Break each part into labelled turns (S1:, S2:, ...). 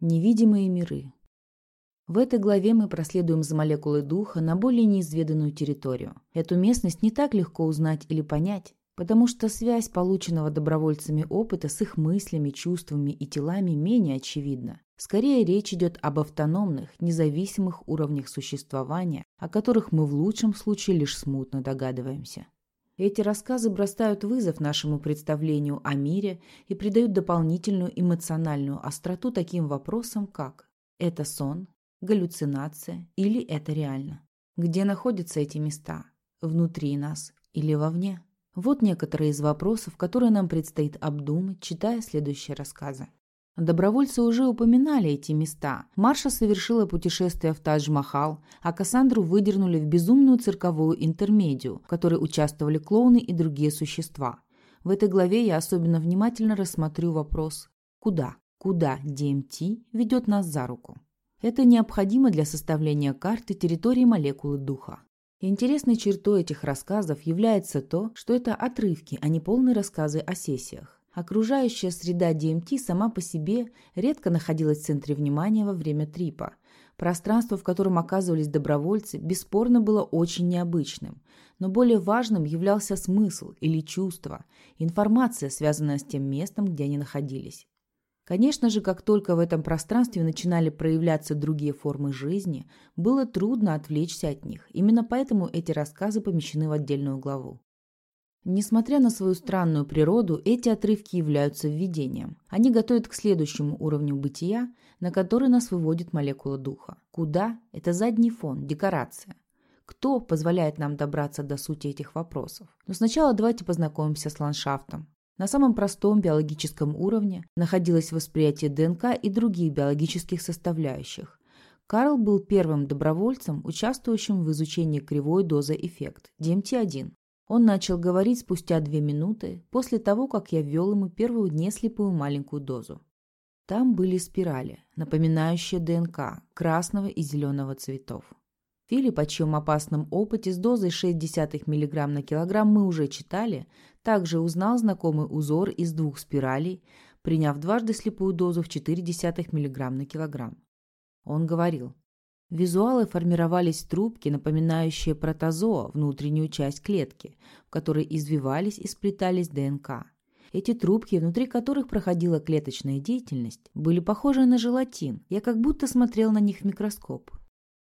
S1: Невидимые миры. В этой главе мы проследуем за молекулой духа на более неизведанную территорию. Эту местность не так легко узнать или понять, потому что связь полученного добровольцами опыта с их мыслями, чувствами и телами менее очевидна. Скорее речь идет об автономных, независимых уровнях существования, о которых мы в лучшем случае лишь смутно догадываемся. Эти рассказы бросают вызов нашему представлению о мире и придают дополнительную эмоциональную остроту таким вопросам, как «это сон?», «галлюцинация?» или «это реально?». Где находятся эти места? Внутри нас или вовне? Вот некоторые из вопросов, которые нам предстоит обдумать, читая следующие рассказы. Добровольцы уже упоминали эти места. Марша совершила путешествие в Тадж-Махал, а Кассандру выдернули в безумную цирковую интермедию, в которой участвовали клоуны и другие существа. В этой главе я особенно внимательно рассмотрю вопрос «Куда? Куда DMT ведет нас за руку?» Это необходимо для составления карты территории молекулы духа. Интересной чертой этих рассказов является то, что это отрывки, а не полные рассказы о сессиях. Окружающая среда ДМТ сама по себе редко находилась в центре внимания во время трипа. Пространство, в котором оказывались добровольцы, бесспорно было очень необычным. Но более важным являлся смысл или чувство, информация, связанная с тем местом, где они находились. Конечно же, как только в этом пространстве начинали проявляться другие формы жизни, было трудно отвлечься от них. Именно поэтому эти рассказы помещены в отдельную главу. Несмотря на свою странную природу, эти отрывки являются введением. Они готовят к следующему уровню бытия, на который нас выводит молекула духа. Куда? Это задний фон, декорация. Кто позволяет нам добраться до сути этих вопросов? Но сначала давайте познакомимся с ландшафтом. На самом простом биологическом уровне находилось восприятие ДНК и других биологических составляющих. Карл был первым добровольцем, участвующим в изучении кривой дозы эффект DMT-1. Он начал говорить спустя две минуты, после того, как я ввел ему первую неслепую маленькую дозу. Там были спирали, напоминающие ДНК, красного и зеленого цветов. Филипп, о чьем опасном опыте с дозой 0,6 мг на килограмм мы уже читали, также узнал знакомый узор из двух спиралей, приняв дважды слепую дозу в 0,4 мг на килограмм. Он говорил, Визуалы формировались трубки, напоминающие протозоа, внутреннюю часть клетки, в которой извивались и сплетались ДНК. Эти трубки, внутри которых проходила клеточная деятельность, были похожи на желатин. Я как будто смотрел на них в микроскоп.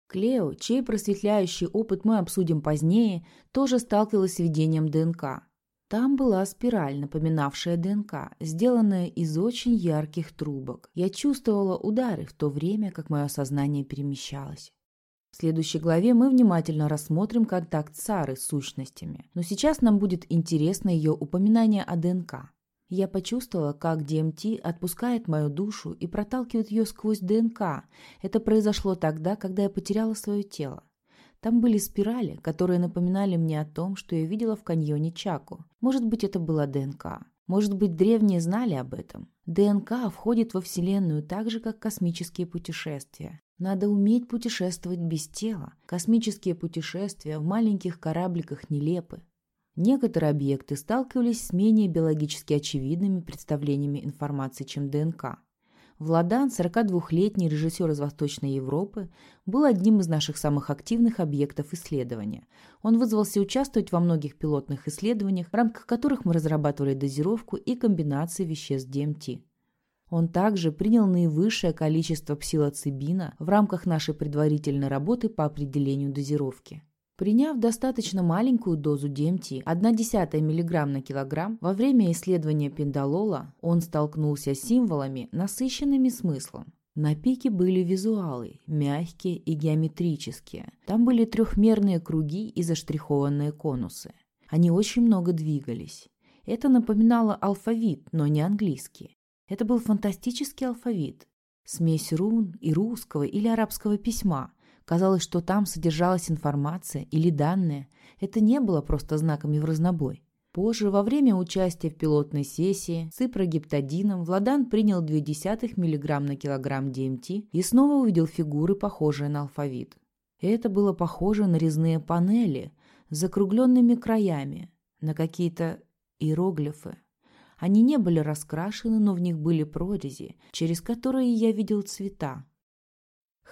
S1: Клео, чей просветляющий опыт мы обсудим позднее, тоже сталкивалась с введением ДНК. Там была спираль, напоминавшая ДНК, сделанная из очень ярких трубок. Я чувствовала удары в то время, как мое сознание перемещалось. В следующей главе мы внимательно рассмотрим контакт Сары с сущностями, но сейчас нам будет интересно ее упоминание о ДНК. Я почувствовала, как ДМТ отпускает мою душу и проталкивает ее сквозь ДНК. Это произошло тогда, когда я потеряла свое тело. Там были спирали, которые напоминали мне о том, что я видела в каньоне Чаку. Может быть, это была ДНК. Может быть, древние знали об этом. ДНК входит во Вселенную так же, как космические путешествия. Надо уметь путешествовать без тела. Космические путешествия в маленьких корабликах нелепы. Некоторые объекты сталкивались с менее биологически очевидными представлениями информации, чем ДНК. Владан, 42-летний режиссер из Восточной Европы, был одним из наших самых активных объектов исследования. Он вызвался участвовать во многих пилотных исследованиях, в рамках которых мы разрабатывали дозировку и комбинации веществ ДМТ. Он также принял наивысшее количество псилоцибина в рамках нашей предварительной работы по определению дозировки. Приняв достаточно маленькую дозу DMT, 1,1 мг на килограмм, во время исследования пиндолола он столкнулся с символами, насыщенными смыслом. На пике были визуалы, мягкие и геометрические. Там были трехмерные круги и заштрихованные конусы. Они очень много двигались. Это напоминало алфавит, но не английский. Это был фантастический алфавит. Смесь рун и русского или арабского письма – Казалось, что там содержалась информация или данные. Это не было просто знаками в разнобой. Позже, во время участия в пилотной сессии с ипрогептадином, Владан принял 0,2 мг на килограмм ДМТ и снова увидел фигуры, похожие на алфавит. Это было похоже на резные панели с закругленными краями, на какие-то иероглифы. Они не были раскрашены, но в них были прорези, через которые я видел цвета.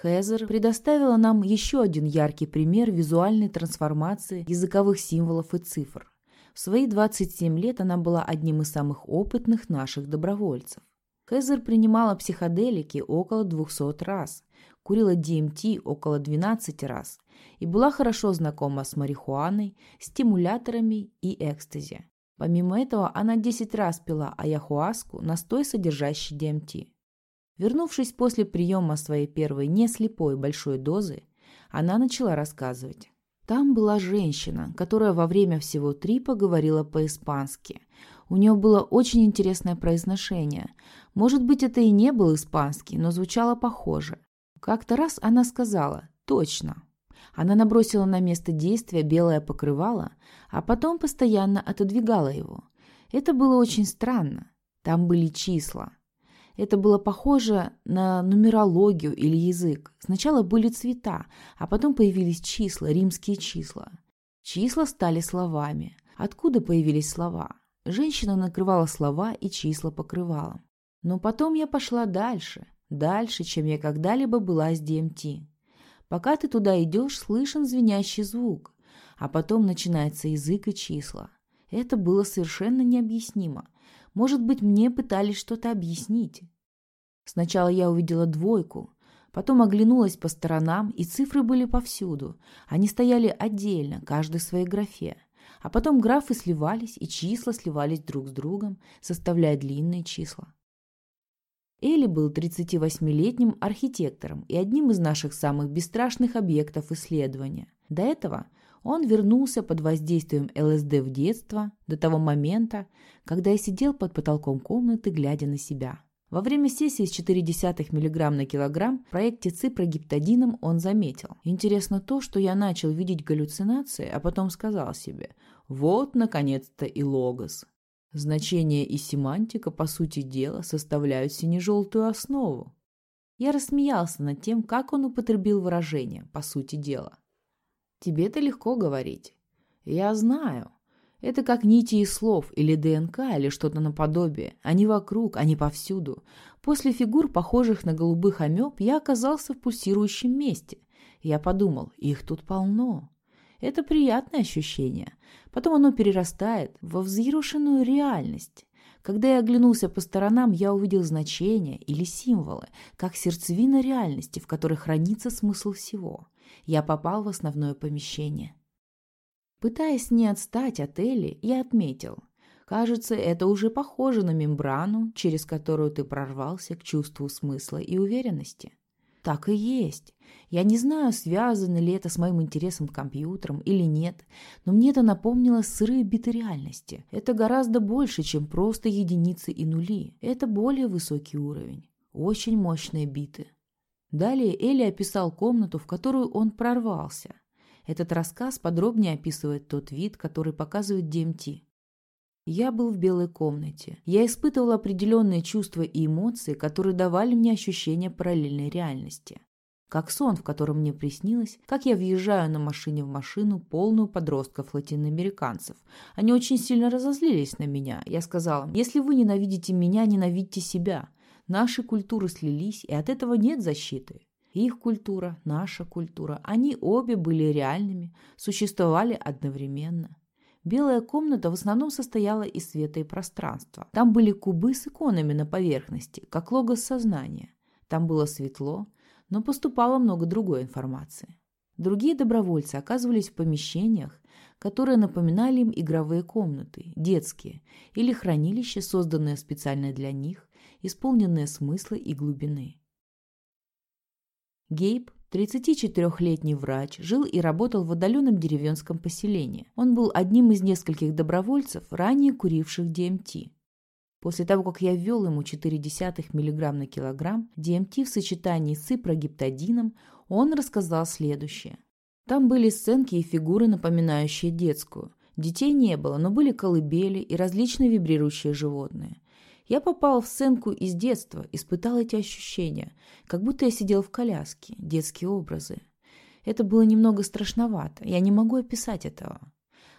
S1: Хезер предоставила нам еще один яркий пример визуальной трансформации языковых символов и цифр. В свои 27 лет она была одним из самых опытных наших добровольцев. Хезер принимала психоделики около 200 раз, курила DMT около 12 раз и была хорошо знакома с марихуаной, стимуляторами и экстази. Помимо этого, она 10 раз пила аяхуаску, настой, содержащий DMT. Вернувшись после приема своей первой неслепой большой дозы, она начала рассказывать. Там была женщина, которая во время всего трипа говорила по-испански. У нее было очень интересное произношение. Может быть, это и не был испанский, но звучало похоже. Как-то раз она сказала «точно». Она набросила на место действия белое покрывало, а потом постоянно отодвигала его. Это было очень странно. Там были числа. Это было похоже на нумерологию или язык. Сначала были цвета, а потом появились числа, римские числа. Числа стали словами. Откуда появились слова? Женщина накрывала слова и числа покрывалом. Но потом я пошла дальше, дальше, чем я когда-либо была с ДМТ. Пока ты туда идешь, слышен звенящий звук, а потом начинается язык и числа. Это было совершенно необъяснимо. Может быть, мне пытались что-то объяснить. Сначала я увидела двойку, потом оглянулась по сторонам, и цифры были повсюду. Они стояли отдельно, каждый в своей графе. А потом графы сливались, и числа сливались друг с другом, составляя длинные числа. Элли был 38-летним архитектором и одним из наших самых бесстрашных объектов исследования. До этого он вернулся под воздействием ЛСД в детство, до того момента, когда я сидел под потолком комнаты, глядя на себя. Во время сессии с 0,4 мг на килограмм в проекте ципрогиптодином он заметил. Интересно то, что я начал видеть галлюцинации, а потом сказал себе «Вот, наконец-то, и логос». Значение и семантика, по сути дела, составляют сине-желтую основу. Я рассмеялся над тем, как он употребил выражение «по сути дела». Тебе это легко говорить. Я знаю. Это как нити из слов, или ДНК, или что-то наподобие. Они вокруг, они повсюду. После фигур, похожих на голубых амеб, я оказался в пульсирующем месте. Я подумал, их тут полно. Это приятное ощущение. Потом оно перерастает во взъерошенную реальность. Когда я оглянулся по сторонам, я увидел значения или символы, как сердцевина реальности, в которой хранится смысл всего. Я попал в основное помещение. Пытаясь не отстать от Элли, я отметил. Кажется, это уже похоже на мембрану, через которую ты прорвался к чувству смысла и уверенности. Так и есть. Я не знаю, связано ли это с моим интересом к компьютерам или нет, но мне это напомнило сырые биты реальности. Это гораздо больше, чем просто единицы и нули. Это более высокий уровень. Очень мощные биты. Далее Элли описал комнату, в которую он прорвался. Этот рассказ подробнее описывает тот вид, который показывает ДМТ. Я был в белой комнате. Я испытывал определенные чувства и эмоции, которые давали мне ощущение параллельной реальности. Как сон, в котором мне приснилось, как я въезжаю на машине в машину, полную подростков латиноамериканцев. Они очень сильно разозлились на меня. Я сказала, если вы ненавидите меня, ненавидьте себя. Наши культуры слились, и от этого нет защиты. Их культура, наша культура, они обе были реальными, существовали одновременно. Белая комната в основном состояла из света и пространства. Там были кубы с иконами на поверхности, как логос сознания. Там было светло, но поступало много другой информации. Другие добровольцы оказывались в помещениях, которые напоминали им игровые комнаты, детские, или хранилища, созданные специально для них, исполненные смысла и глубины. Гейб 34-летний врач жил и работал в отдаленном деревенском поселении. Он был одним из нескольких добровольцев, ранее куривших ДМТ. После того, как я ввел ему 0,4 мг на килограмм ДМТ в сочетании с ципрогиптодином, он рассказал следующее. Там были сценки и фигуры, напоминающие детскую. Детей не было, но были колыбели и различные вибрирующие животные. Я попал в сценку из детства, испытал эти ощущения, как будто я сидел в коляске, детские образы. Это было немного страшновато, я не могу описать этого.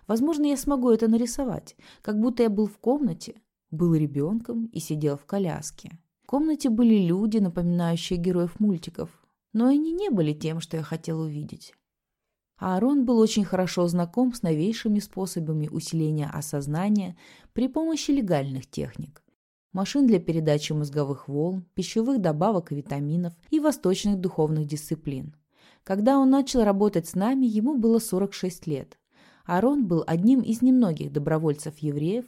S1: Возможно, я смогу это нарисовать, как будто я был в комнате, был ребенком и сидел в коляске. В комнате были люди, напоминающие героев мультиков, но они не были тем, что я хотел увидеть. Аарон был очень хорошо знаком с новейшими способами усиления осознания при помощи легальных техник. Машин для передачи мозговых волн, пищевых добавок и витаминов и восточных духовных дисциплин. Когда он начал работать с нами, ему было 46 лет. Арон был одним из немногих добровольцев-евреев,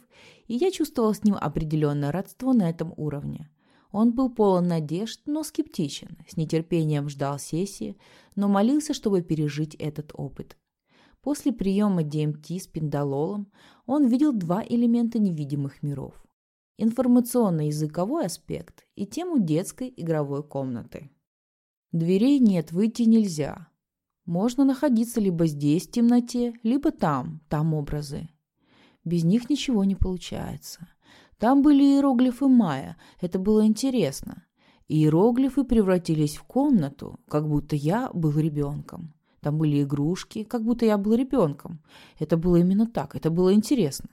S1: и я чувствовал с ним определенное родство на этом уровне. Он был полон надежд, но скептичен, с нетерпением ждал сессии, но молился, чтобы пережить этот опыт. После приема ДМТ с пиндалолом он видел два элемента невидимых миров – информационно-языковой аспект и тему детской игровой комнаты. Дверей нет, выйти нельзя. Можно находиться либо здесь в темноте, либо там, там образы. Без них ничего не получается. Там были иероглифы майя, это было интересно. Иероглифы превратились в комнату, как будто я был ребенком. Там были игрушки, как будто я был ребенком. Это было именно так, это было интересно.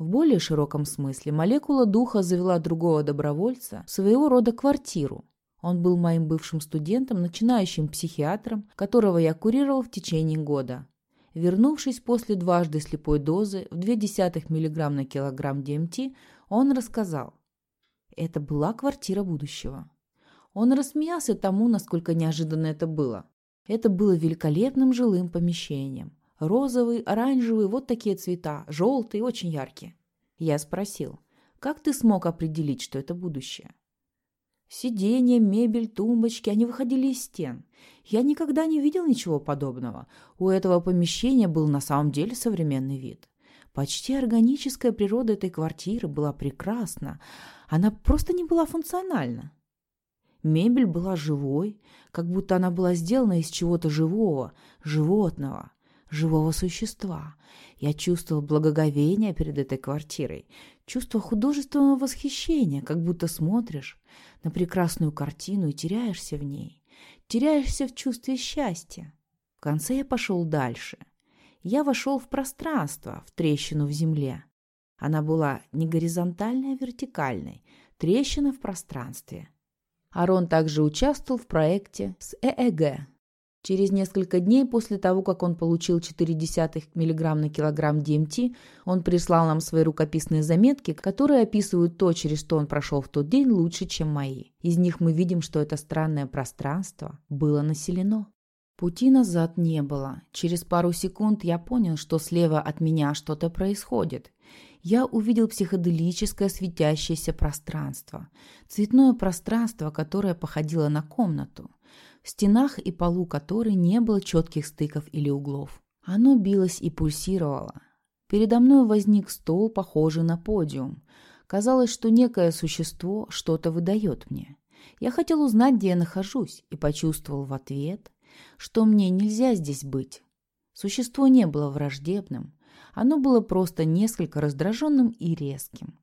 S1: В более широком смысле молекула духа завела другого добровольца в своего рода квартиру. Он был моим бывшим студентом, начинающим психиатром, которого я курировал в течение года. Вернувшись после дважды слепой дозы в 0,2 мг на килограмм ДМТ, он рассказал. Это была квартира будущего. Он рассмеялся тому, насколько неожиданно это было. Это было великолепным жилым помещением. Розовый, оранжевый, вот такие цвета, желтые, очень яркие. Я спросил, как ты смог определить, что это будущее? Сиденья, мебель, тумбочки, они выходили из стен. Я никогда не видел ничего подобного. У этого помещения был на самом деле современный вид. Почти органическая природа этой квартиры была прекрасна. Она просто не была функциональна. Мебель была живой, как будто она была сделана из чего-то живого, животного, живого существа. Я чувствовал благоговение перед этой квартирой, чувство художественного восхищения, как будто смотришь на прекрасную картину и теряешься в ней, теряешься в чувстве счастья. В конце я пошел дальше – я вошел в пространство, в трещину в земле. Она была не горизонтальной, а вертикальной, трещина в пространстве. Арон также участвовал в проекте с ЭЭГ. Через несколько дней после того, как он получил 0,4 мг на килограмм ДМТ, он прислал нам свои рукописные заметки, которые описывают то, через что он прошел в тот день, лучше, чем мои. Из них мы видим, что это странное пространство было населено. Пути назад не было. Через пару секунд я понял, что слева от меня что-то происходит. Я увидел психоделическое светящееся пространство. Цветное пространство, которое походило на комнату. В стенах и полу которой не было четких стыков или углов. Оно билось и пульсировало. Передо мной возник стол, похожий на подиум. Казалось, что некое существо что-то выдает мне. Я хотел узнать, где я нахожусь, и почувствовал в ответ что мне нельзя здесь быть. Существо не было враждебным, оно было просто несколько раздраженным и резким.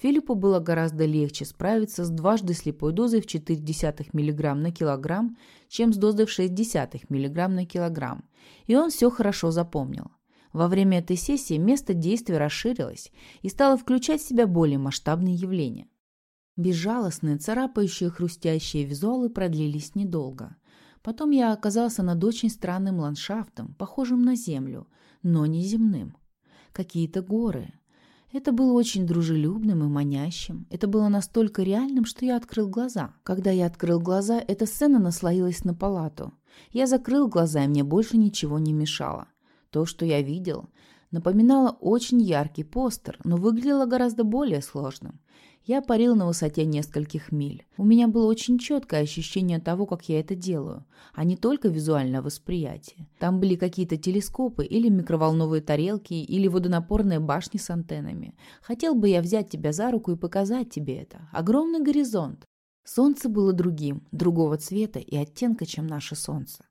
S1: Филиппу было гораздо легче справиться с дважды слепой дозой в 0,4 мг на килограмм, чем с дозой в 0,6 мг на килограмм, и он все хорошо запомнил. Во время этой сессии место действия расширилось и стало включать в себя более масштабные явления. Безжалостные, царапающие, хрустящие визуалы продлились недолго. Потом я оказался над очень странным ландшафтом, похожим на землю, но не земным. Какие-то горы. Это было очень дружелюбным и манящим. Это было настолько реальным, что я открыл глаза. Когда я открыл глаза, эта сцена наслоилась на палату. Я закрыл глаза, и мне больше ничего не мешало. То, что я видел, напоминало очень яркий постер, но выглядело гораздо более сложным. Я парил на высоте нескольких миль. У меня было очень четкое ощущение того, как я это делаю, а не только визуальное восприятие. Там были какие-то телескопы или микроволновые тарелки, или водонапорные башни с антеннами. Хотел бы я взять тебя за руку и показать тебе это. Огромный горизонт. Солнце было другим, другого цвета и оттенка, чем наше солнце.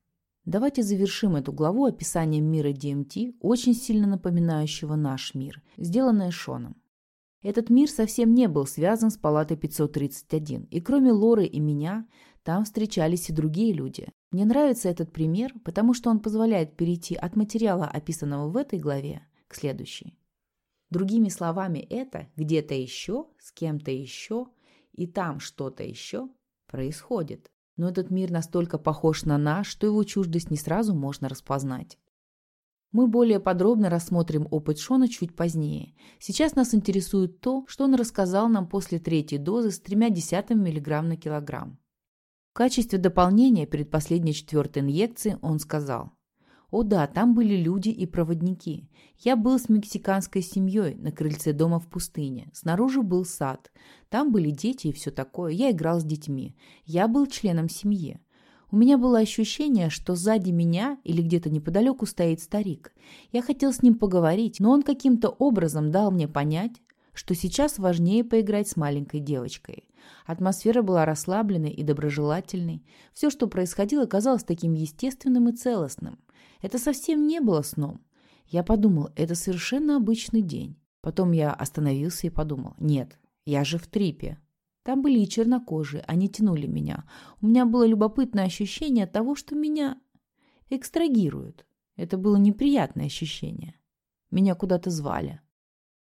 S1: Давайте завершим эту главу описанием мира DMT, очень сильно напоминающего наш мир, сделанное Шоном. Этот мир совсем не был связан с палатой 531, и кроме Лоры и меня, там встречались и другие люди. Мне нравится этот пример, потому что он позволяет перейти от материала, описанного в этой главе, к следующей. Другими словами, это где-то еще, с кем-то еще, и там что-то еще происходит. Но этот мир настолько похож на наш, что его чуждость не сразу можно распознать. Мы более подробно рассмотрим опыт Шона чуть позднее. Сейчас нас интересует то, что он рассказал нам после третьей дозы с тремя десятыми миллиграмм на килограмм. В качестве дополнения перед последней четвертой инъекцией он сказал, «О да, там были люди и проводники. Я был с мексиканской семьей на крыльце дома в пустыне. Снаружи был сад. Там были дети и все такое. Я играл с детьми. Я был членом семьи. У меня было ощущение, что сзади меня или где-то неподалеку стоит старик. Я хотел с ним поговорить, но он каким-то образом дал мне понять, что сейчас важнее поиграть с маленькой девочкой. Атмосфера была расслабленной и доброжелательной. Все, что происходило, казалось таким естественным и целостным. Это совсем не было сном. Я подумал, это совершенно обычный день. Потом я остановился и подумал, нет, я же в трипе. Там были и чернокожие, они тянули меня. У меня было любопытное ощущение того, что меня экстрагируют. Это было неприятное ощущение. Меня куда-то звали.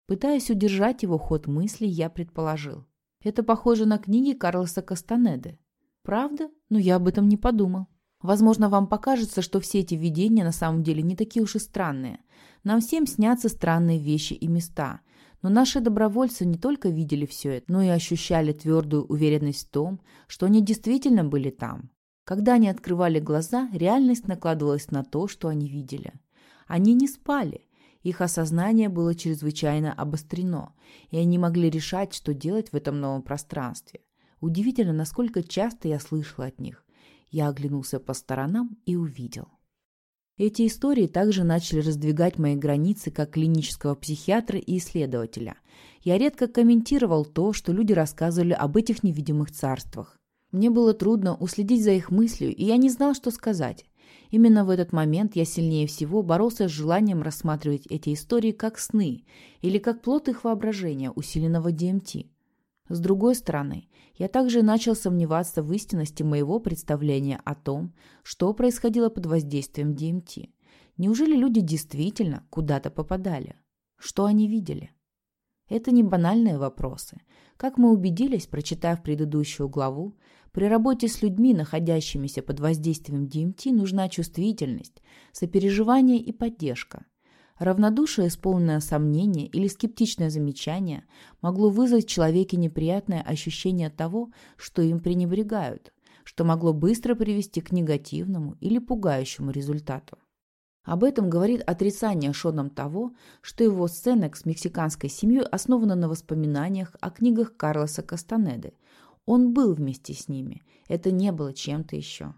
S1: Пытаясь удержать его ход мысли, я предположил. Это похоже на книги Карлоса Кастанеды. Правда? Но я об этом не подумал. Возможно, вам покажется, что все эти видения на самом деле не такие уж и странные. Нам всем снятся странные вещи и места. Но наши добровольцы не только видели все это, но и ощущали твердую уверенность в том, что они действительно были там. Когда они открывали глаза, реальность накладывалась на то, что они видели. Они не спали. Их осознание было чрезвычайно обострено, и они могли решать, что делать в этом новом пространстве. Удивительно, насколько часто я слышала от них. Я оглянулся по сторонам и увидел. Эти истории также начали раздвигать мои границы как клинического психиатра и исследователя. Я редко комментировал то, что люди рассказывали об этих невидимых царствах. Мне было трудно уследить за их мыслью, и я не знал, что сказать. Именно в этот момент я сильнее всего боролся с желанием рассматривать эти истории как сны или как плод их воображения, усиленного ДМТ. С другой стороны, я также начал сомневаться в истинности моего представления о том, что происходило под воздействием ДМТ. Неужели люди действительно куда-то попадали? Что они видели? Это не банальные вопросы. Как мы убедились, прочитав предыдущую главу, при работе с людьми, находящимися под воздействием ДМТ, нужна чувствительность, сопереживание и поддержка. Равнодушие, исполненное сомнение или скептичное замечание могло вызвать в человеке неприятное ощущение того, что им пренебрегают, что могло быстро привести к негативному или пугающему результату. Об этом говорит отрицание Шоном того, что его сцена с мексиканской семьей основана на воспоминаниях о книгах Карлоса Кастанеды. Он был вместе с ними. Это не было чем-то еще.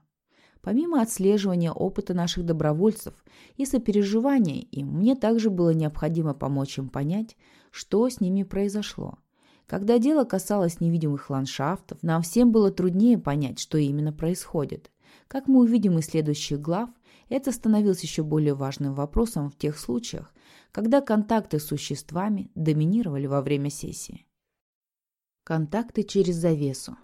S1: Помимо отслеживания опыта наших добровольцев и сопереживания им, мне также было необходимо помочь им понять, что с ними произошло. Когда дело касалось невидимых ландшафтов, нам всем было труднее понять, что именно происходит. Как мы увидим из следующих глав, это становилось еще более важным вопросом в тех случаях, когда контакты с существами доминировали во время сессии. Контакты через завесу.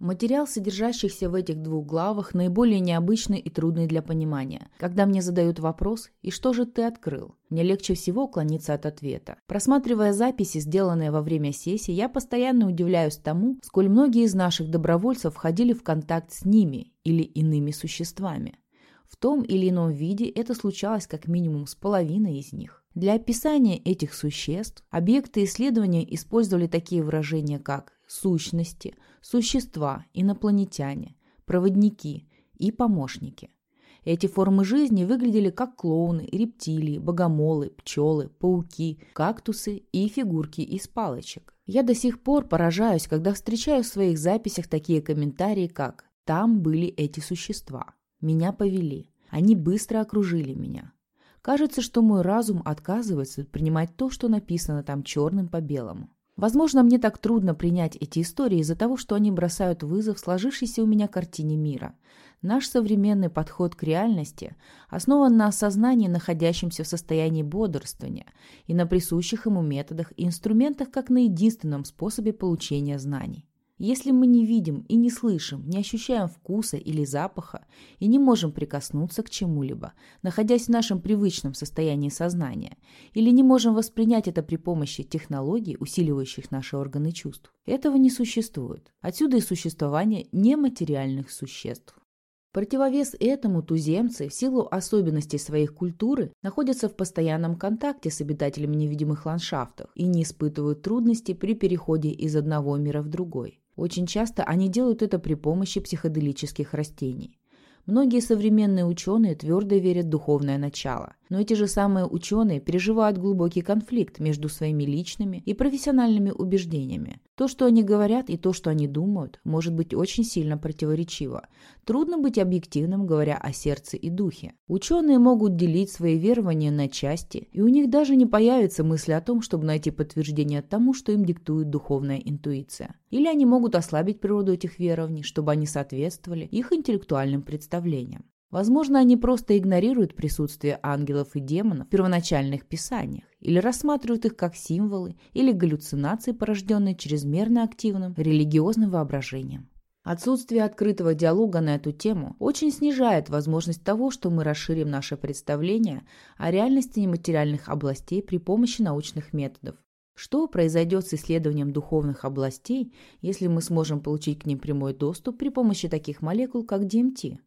S1: Материал, содержащийся в этих двух главах, наиболее необычный и трудный для понимания. Когда мне задают вопрос «И что же ты открыл?», мне легче всего уклониться от ответа. Просматривая записи, сделанные во время сессии, я постоянно удивляюсь тому, сколь многие из наших добровольцев входили в контакт с ними или иными существами. В том или ином виде это случалось как минимум с половиной из них. Для описания этих существ объекты исследования использовали такие выражения, как сущности, существа, инопланетяне, проводники и помощники. Эти формы жизни выглядели как клоуны, рептилии, богомолы, пчелы, пауки, кактусы и фигурки из палочек. Я до сих пор поражаюсь, когда встречаю в своих записях такие комментарии, как «там были эти существа», «меня повели», «они быстро окружили меня». Кажется, что мой разум отказывается принимать то, что написано там черным по белому. Возможно, мне так трудно принять эти истории из-за того, что они бросают вызов сложившейся у меня картине мира. Наш современный подход к реальности основан на осознании, находящемся в состоянии бодрствования, и на присущих ему методах и инструментах как на единственном способе получения знаний. Если мы не видим и не слышим, не ощущаем вкуса или запаха и не можем прикоснуться к чему-либо, находясь в нашем привычном состоянии сознания, или не можем воспринять это при помощи технологий, усиливающих наши органы чувств, этого не существует. Отсюда и существование нематериальных существ. Противовес этому туземцы, в силу особенностей своей культуры, находятся в постоянном контакте с обитателями невидимых ландшафтов и не испытывают трудностей при переходе из одного мира в другой. Очень часто они делают это при помощи психоделических растений. Многие современные ученые твердо верят в духовное начало, но эти же самые ученые переживают глубокий конфликт между своими личными и профессиональными убеждениями. То, что они говорят и то, что они думают, может быть очень сильно противоречиво. Трудно быть объективным, говоря о сердце и духе. Ученые могут делить свои верования на части, и у них даже не появится мысли о том, чтобы найти подтверждение тому, что им диктует духовная интуиция. Или они могут ослабить природу этих верований, чтобы они соответствовали их интеллектуальным представлениям. Возможно, они просто игнорируют присутствие ангелов и демонов в первоначальных писаниях, или рассматривают их как символы или галлюцинации, порожденные чрезмерно активным религиозным воображением. Отсутствие открытого диалога на эту тему очень снижает возможность того, что мы расширим наше представление о реальности нематериальных областей при помощи научных методов. Что произойдет с исследованием духовных областей, если мы сможем получить к ним прямой доступ при помощи таких молекул, как DMT?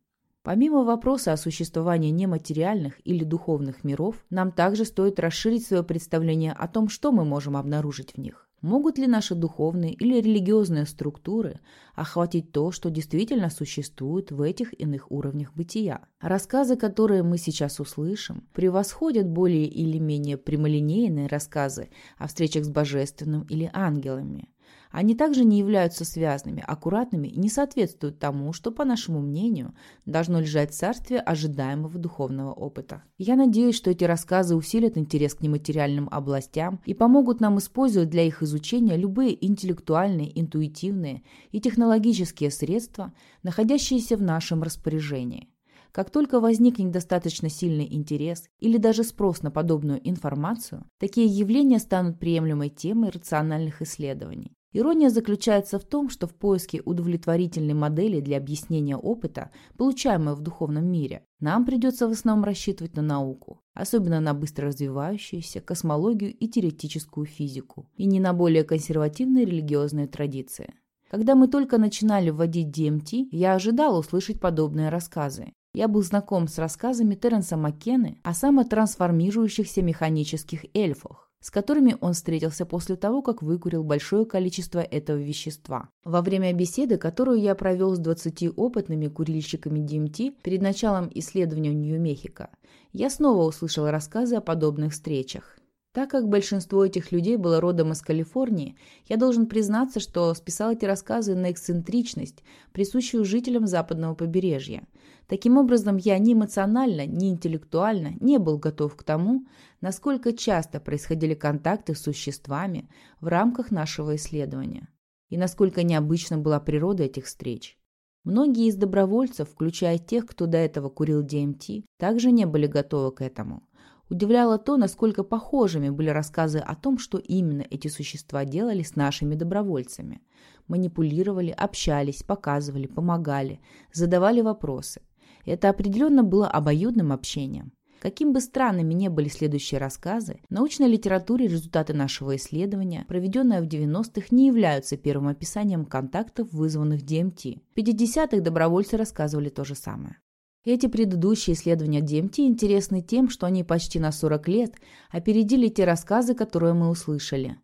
S1: Помимо вопроса о существовании нематериальных или духовных миров, нам также стоит расширить свое представление о том, что мы можем обнаружить в них. Могут ли наши духовные или религиозные структуры охватить то, что действительно существует в этих иных уровнях бытия? Рассказы, которые мы сейчас услышим, превосходят более или менее прямолинейные рассказы о встречах с божественным или ангелами. Они также не являются связанными, аккуратными и не соответствуют тому, что, по нашему мнению, должно лежать в царстве ожидаемого духовного опыта. Я надеюсь, что эти рассказы усилят интерес к нематериальным областям и помогут нам использовать для их изучения любые интеллектуальные, интуитивные и технологические средства, находящиеся в нашем распоряжении. Как только возникнет достаточно сильный интерес или даже спрос на подобную информацию, такие явления станут приемлемой темой рациональных исследований. Ирония заключается в том, что в поиске удовлетворительной модели для объяснения опыта, получаемого в духовном мире, нам придется в основном рассчитывать на науку, особенно на быстро развивающуюся космологию и теоретическую физику, и не на более консервативные религиозные традиции. Когда мы только начинали вводить DMT, я ожидал услышать подобные рассказы. Я был знаком с рассказами Теренса Маккены о самотрансформирующихся механических эльфах, с которыми он встретился после того, как выкурил большое количество этого вещества. Во время беседы, которую я провел с 20 опытными курильщиками DMT перед началом исследования Нью-Мехико, я снова услышал рассказы о подобных встречах. Так как большинство этих людей было родом из Калифорнии, я должен признаться, что списал эти рассказы на эксцентричность, присущую жителям западного побережья. Таким образом, я ни эмоционально, ни интеллектуально не был готов к тому, насколько часто происходили контакты с существами в рамках нашего исследования, и насколько необычна была природа этих встреч. Многие из добровольцев, включая тех, кто до этого курил ДМТ, также не были готовы к этому – Удивляло то, насколько похожими были рассказы о том, что именно эти существа делали с нашими добровольцами. Манипулировали, общались, показывали, помогали, задавали вопросы. Это определенно было обоюдным общением. Каким бы странными ни были следующие рассказы, в научной литературе результаты нашего исследования, проведенное в 90-х, не являются первым описанием контактов, вызванных ДМТ. В 50-х добровольцы рассказывали то же самое. Эти предыдущие исследования DMT интересны тем, что они почти на 40 лет опередили те рассказы, которые мы услышали.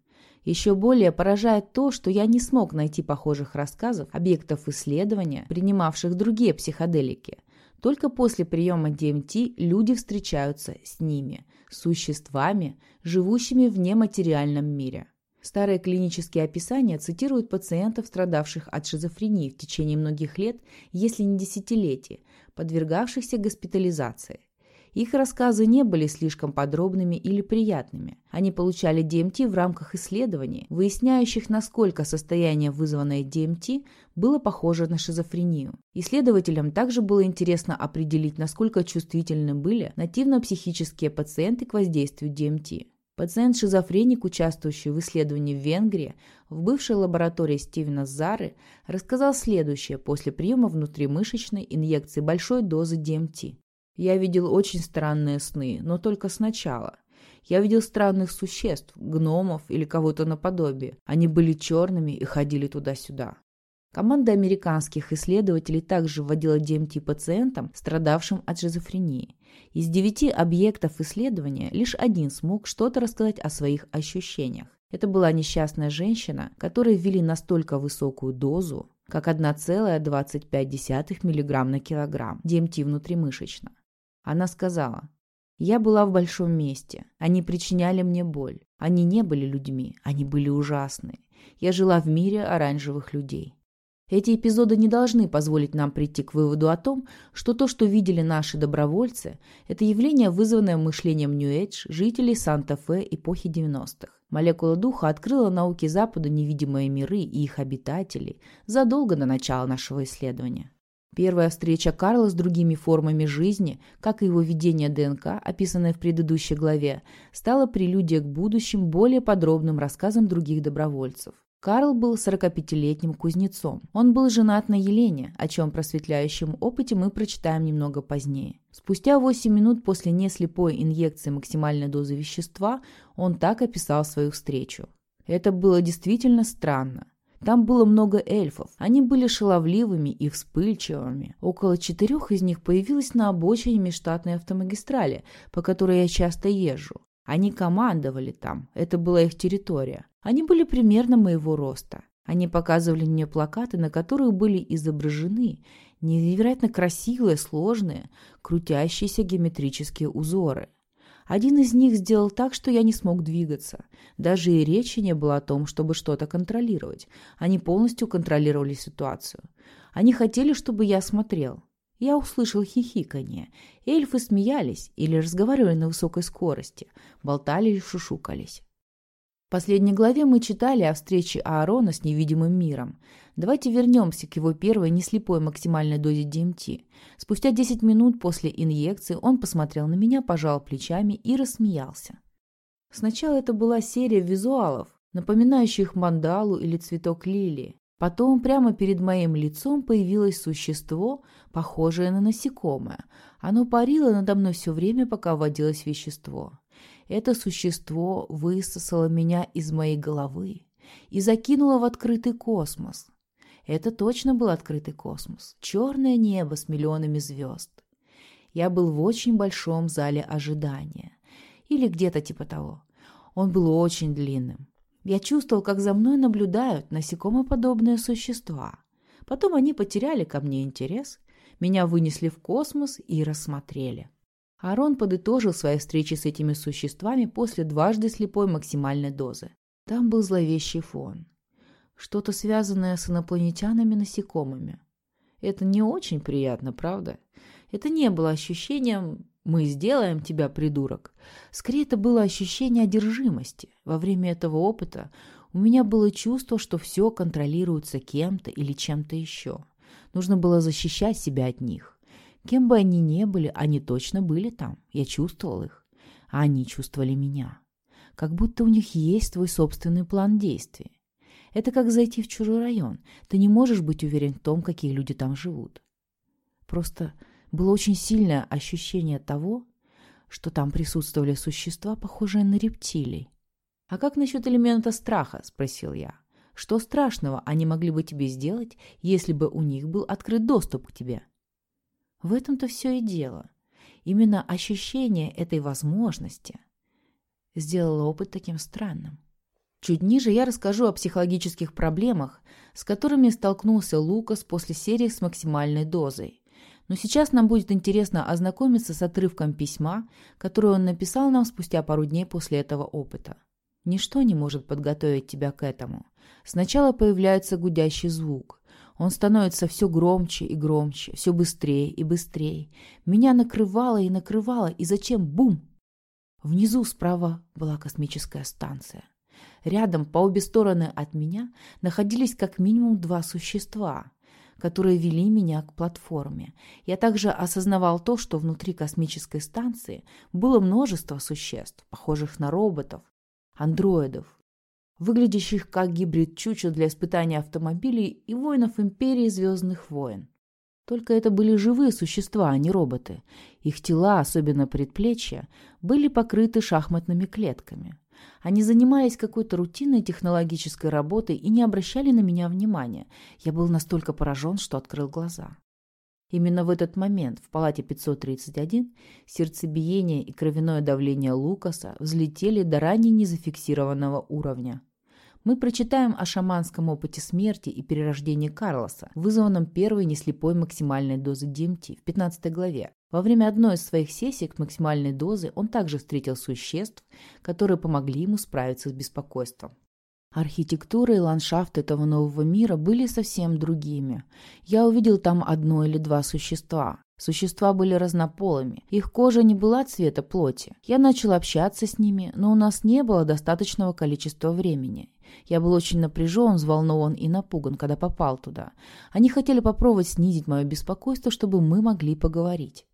S1: Еще более поражает то, что я не смог найти похожих рассказов объектов исследования, принимавших другие психоделики. Только после приема DMT люди встречаются с ними, существами, живущими в нематериальном мире. Старые клинические описания цитируют пациентов, страдавших от шизофрении в течение многих лет, если не десятилетий, подвергавшихся госпитализации. Их рассказы не были слишком подробными или приятными. Они получали ДМТ в рамках исследований, выясняющих, насколько состояние, вызванное ДМТ, было похоже на шизофрению. Исследователям также было интересно определить, насколько чувствительны были нативно-психические пациенты к воздействию ДМТ. Пациент-шизофреник, участвующий в исследовании в Венгрии, в бывшей лаборатории Стивена Зары, рассказал следующее после приема внутримышечной инъекции большой дозы ДМТ. «Я видел очень странные сны, но только сначала. Я видел странных существ, гномов или кого-то наподобие. Они были черными и ходили туда-сюда. Команда американских исследователей также вводила ДМТ пациентам, страдавшим от шизофрении. Из девяти объектов исследования лишь один смог что-то рассказать о своих ощущениях. Это была несчастная женщина, которой ввели настолько высокую дозу, как 1,25 мг на килограмм ДМТ внутримышечно. Она сказала, «Я была в большом месте. Они причиняли мне боль. Они не были людьми, они были ужасны. Я жила в мире оранжевых людей. Эти эпизоды не должны позволить нам прийти к выводу о том, что то, что видели наши добровольцы, это явление, вызванное мышлением Нью-Эйдж жителей Санта-Фе эпохи 90-х. Молекула духа открыла науке Запада невидимые миры и их обитателей задолго до начала нашего исследования. Первая встреча Карла с другими формами жизни, как и его видение ДНК, описанное в предыдущей главе, стала прелюдией к будущим более подробным рассказам других добровольцев. Карл был 45-летним кузнецом. Он был женат на Елене, о чем просветляющем опыте мы прочитаем немного позднее. Спустя 8 минут после неслепой инъекции максимальной дозы вещества он так описал свою встречу. Это было действительно странно. Там было много эльфов. Они были шаловливыми и вспыльчивыми. Около четырех из них появилось на обочине межштатной автомагистрали, по которой я часто езжу. Они командовали там, это была их территория. Они были примерно моего роста. Они показывали мне плакаты, на которых были изображены невероятно красивые, сложные, крутящиеся геометрические узоры. Один из них сделал так, что я не смог двигаться. Даже и речи не было о том, чтобы что-то контролировать. Они полностью контролировали ситуацию. Они хотели, чтобы я смотрел. Я услышал хихиканье. Эльфы смеялись или разговаривали на высокой скорости, болтали или шушукались. В последней главе мы читали о встрече Аарона с невидимым миром. Давайте вернемся к его первой неслепой максимальной дозе ДМТ. Спустя 10 минут после инъекции он посмотрел на меня, пожал плечами и рассмеялся. Сначала это была серия визуалов, напоминающих мандалу или цветок лилии. Потом прямо перед моим лицом появилось существо, похожее на насекомое. Оно парило надо мной все время, пока вводилось вещество. Это существо высосало меня из моей головы и закинуло в открытый космос. Это точно был открытый космос, черное небо с миллионами звезд. Я был в очень большом зале ожидания. Или где-то типа того. Он был очень длинным. Я чувствовал, как за мной наблюдают насекомоподобные существа. Потом они потеряли ко мне интерес, меня вынесли в космос и рассмотрели. Арон подытожил свои встречи с этими существами после дважды слепой максимальной дозы. Там был зловещий фон. Что-то связанное с инопланетянами-насекомыми. Это не очень приятно, правда? Это не было ощущением «мы сделаем тебя, придурок». Скорее, это было ощущение одержимости. Во время этого опыта у меня было чувство, что все контролируется кем-то или чем-то еще. Нужно было защищать себя от них. Кем бы они ни были, они точно были там. Я чувствовал их. А они чувствовали меня. Как будто у них есть твой собственный план действий. Это как зайти в чужой район. Ты не можешь быть уверен в том, какие люди там живут. Просто было очень сильное ощущение того, что там присутствовали существа, похожие на рептилий. «А как насчет элемента страха?» – спросил я. «Что страшного они могли бы тебе сделать, если бы у них был открыт доступ к тебе?» В этом-то все и дело. Именно ощущение этой возможности сделало опыт таким странным. Чуть ниже я расскажу о психологических проблемах, с которыми столкнулся Лукас после серии с максимальной дозой. Но сейчас нам будет интересно ознакомиться с отрывком письма, которое он написал нам спустя пару дней после этого опыта. Ничто не может подготовить тебя к этому. Сначала появляется гудящий звук. Он становится все громче и громче, все быстрее и быстрее. Меня накрывало и накрывало, и затем бум! Внизу справа была космическая станция. Рядом, по обе стороны от меня, находились как минимум два существа. которые вели меня к платформе. Я также осознавал то, что внутри космической станции было множество существ, похожих на роботов, андроидов, выглядящих как гибрид чучел для испытания автомобилей и воинов Империи Звездных войн. Только это были живые существа, а не роботы. Их тела, особенно предплечья, были покрыты шахматными клетками. Они занимались какой-то рутинной технологической работой и не обращали на меня внимания. Я был настолько поражен, что открыл глаза. Именно в этот момент в палате 531 сердцебиение и кровяное давление Лукаса взлетели до ранее незафиксированного уровня мы прочитаем о шаманском опыте смерти и перерождении Карлоса, вызванном первой неслепой максимальной дозы DMT в 15 главе. Во время одной из своих сессий к максимальной дозы он также встретил существ, которые помогли ему справиться с беспокойством. Архитектура и ландшафт этого нового мира были совсем другими. Я увидел там одно или два существа. Существа были разнополыми, их кожа не была цвета плоти. Я начал общаться с ними, но у нас не было достаточного количества времени. Я был очень напряжен, взволнован и напуган, когда попал туда. Они хотели попробовать снизить мое беспокойство, чтобы мы могли поговорить.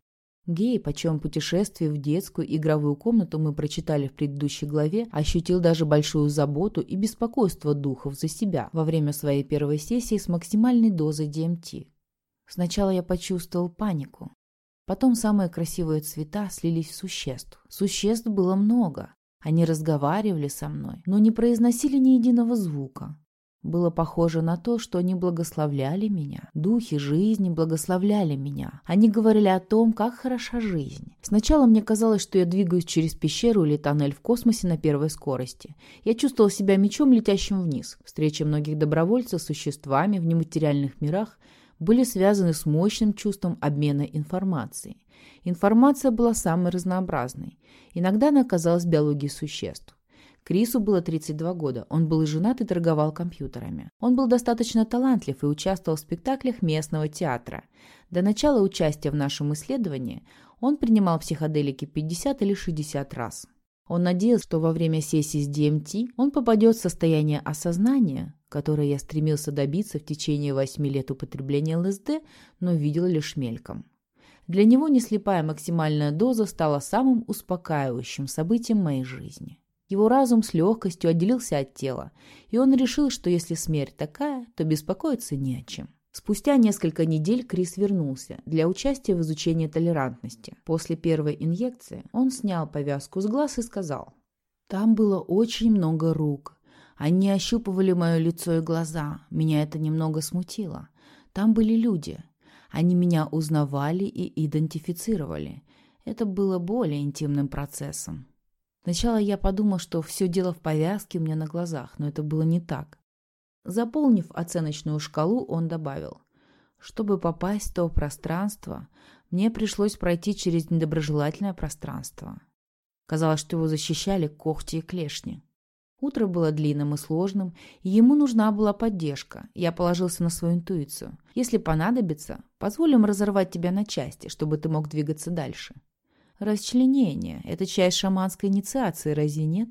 S1: Гей, почем путешествие в детскую игровую комнату мы прочитали в предыдущей главе, ощутил даже большую заботу и беспокойство духов за себя во время своей первой сессии с максимальной дозой DMT. Сначала я почувствовал панику. Потом самые красивые цвета слились в существ. Существ было много. Они разговаривали со мной, но не произносили ни единого звука. Было похоже на то, что они благословляли меня. Духи жизни благословляли меня. Они говорили о том, как хороша жизнь. Сначала мне казалось, что я двигаюсь через пещеру или тоннель в космосе на первой скорости. Я чувствовал себя мечом, летящим вниз. Встречи многих добровольцев с существами в нематериальных мирах были связаны с мощным чувством обмена информацией. Информация была самой разнообразной. Иногда она оказалась биологией существ. Крису было 32 года, он был женат и торговал компьютерами. Он был достаточно талантлив и участвовал в спектаклях местного театра. До начала участия в нашем исследовании он принимал психоделики 50 или 60 раз. Он надеялся, что во время сессии с DMT он попадет в состояние осознания, которое я стремился добиться в течение восьми лет употребления ЛСД, но видел лишь мельком. Для него неслепая максимальная доза стала самым успокаивающим событием моей жизни. Его разум с легкостью отделился от тела, и он решил, что если смерть такая, то беспокоиться не о чем. Спустя несколько недель Крис вернулся для участия в изучении толерантности. После первой инъекции он снял повязку с глаз и сказал, «Там было очень много рук. Они ощупывали мое лицо и глаза. Меня это немного смутило. Там были люди. Они меня узнавали и идентифицировали. Это было более интимным процессом. Сначала я подумал, что все дело в повязке у меня на глазах, но это было не так. Заполнив оценочную шкалу, он добавил. Чтобы попасть в то пространство, мне пришлось пройти через недоброжелательное пространство. Казалось, что его защищали когти и клешни. Утро было длинным и сложным, и ему нужна была поддержка. Я положился на свою интуицию. Если понадобится, позволим разорвать тебя на части, чтобы ты мог двигаться дальше. Расчленение – это часть шаманской инициации, разве нет?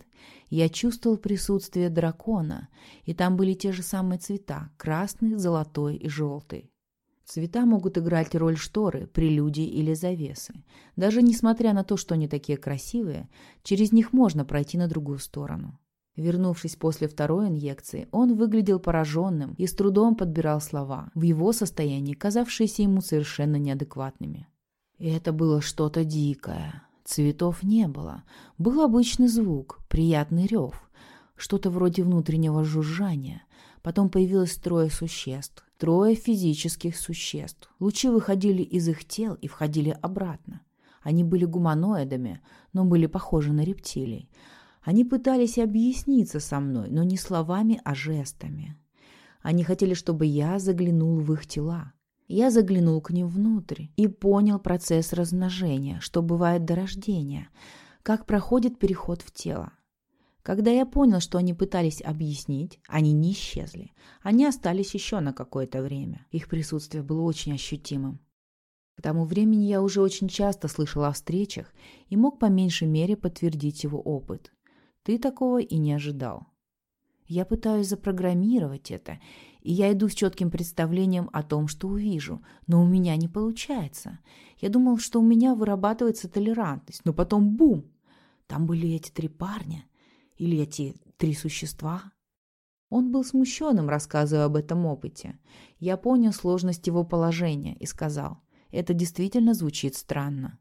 S1: Я чувствовал присутствие дракона, и там были те же самые цвета – красный, золотой и желтый. Цвета могут играть роль шторы, прелюдии или завесы. Даже несмотря на то, что они такие красивые, через них можно пройти на другую сторону. Вернувшись после второй инъекции, он выглядел пораженным и с трудом подбирал слова, в его состоянии казавшиеся ему совершенно неадекватными. И это было что-то дикое. Цветов не было. Был обычный звук, приятный рев, что-то вроде внутреннего жужжания. Потом появилось трое существ, трое физических существ. Лучи выходили из их тел и входили обратно. Они были гуманоидами, но были похожи на рептилий. Они пытались объясниться со мной, но не словами, а жестами. Они хотели, чтобы я заглянул в их тела. Я заглянул к ним внутрь и понял процесс размножения, что бывает до рождения, как проходит переход в тело. Когда я понял, что они пытались объяснить, они не исчезли. Они остались еще на какое-то время. Их присутствие было очень ощутимым. К тому времени я уже очень часто слышал о встречах и мог по меньшей мере подтвердить его опыт. Ты такого и не ожидал. Я пытаюсь запрограммировать это, И я иду с четким представлением о том, что увижу, но у меня не получается. Я думал, что у меня вырабатывается толерантность, но потом бум! Там были эти три парня или эти три существа. Он был смущенным, рассказывая об этом опыте. Я понял сложность его положения и сказал, это действительно звучит странно.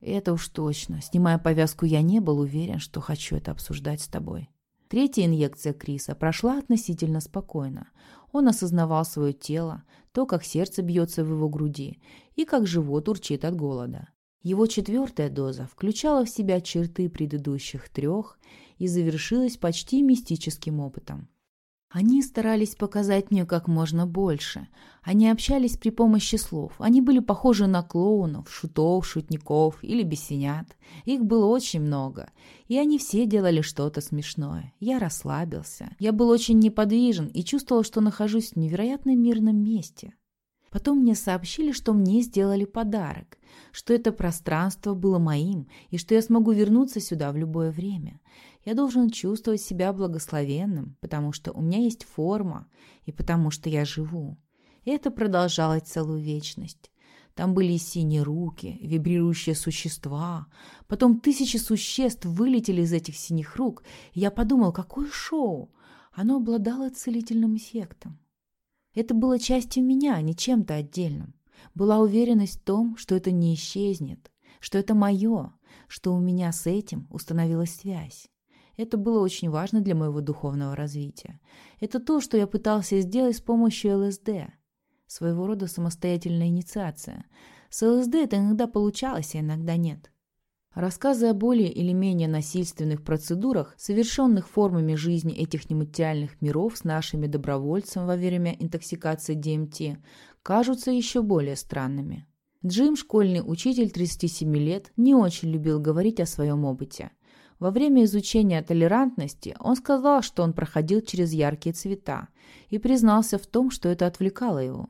S1: Это уж точно. Снимая повязку, я не был уверен, что хочу это обсуждать с тобой. Третья инъекция Криса прошла относительно спокойно. Он осознавал свое тело, то, как сердце бьется в его груди и как живот урчит от голода. Его четвертая доза включала в себя черты предыдущих трех и завершилась почти мистическим опытом. Они старались показать мне как можно больше. Они общались при помощи слов. Они были похожи на клоунов, шутов, шутников или бесенят. Их было очень много. И они все делали что-то смешное. Я расслабился. Я был очень неподвижен и чувствовал, что нахожусь в невероятно мирном месте. Потом мне сообщили, что мне сделали подарок, что это пространство было моим и что я смогу вернуться сюда в любое время. Я должен чувствовать себя благословенным, потому что у меня есть форма и потому что я живу. И это продолжалось целую вечность. Там были синие руки, вибрирующие существа. Потом тысячи существ вылетели из этих синих рук. И я подумал, какое шоу! Оно обладало целительным эффектом. Это было частью меня, а не чем-то отдельным. Была уверенность в том, что это не исчезнет, что это мое, что у меня с этим установилась связь. Это было очень важно для моего духовного развития. Это то, что я пытался сделать с помощью ЛСД. Своего рода самостоятельная инициация. С ЛСД это иногда получалось, а иногда нет. Рассказы о более или менее насильственных процедурах, совершенных формами жизни этих нематериальных миров с нашими добровольцами во время интоксикации ДМТ, кажутся еще более странными. Джим, школьный учитель 37 лет, не очень любил говорить о своем опыте – во время изучения толерантности он сказал, что он проходил через яркие цвета и признался в том, что это отвлекало его.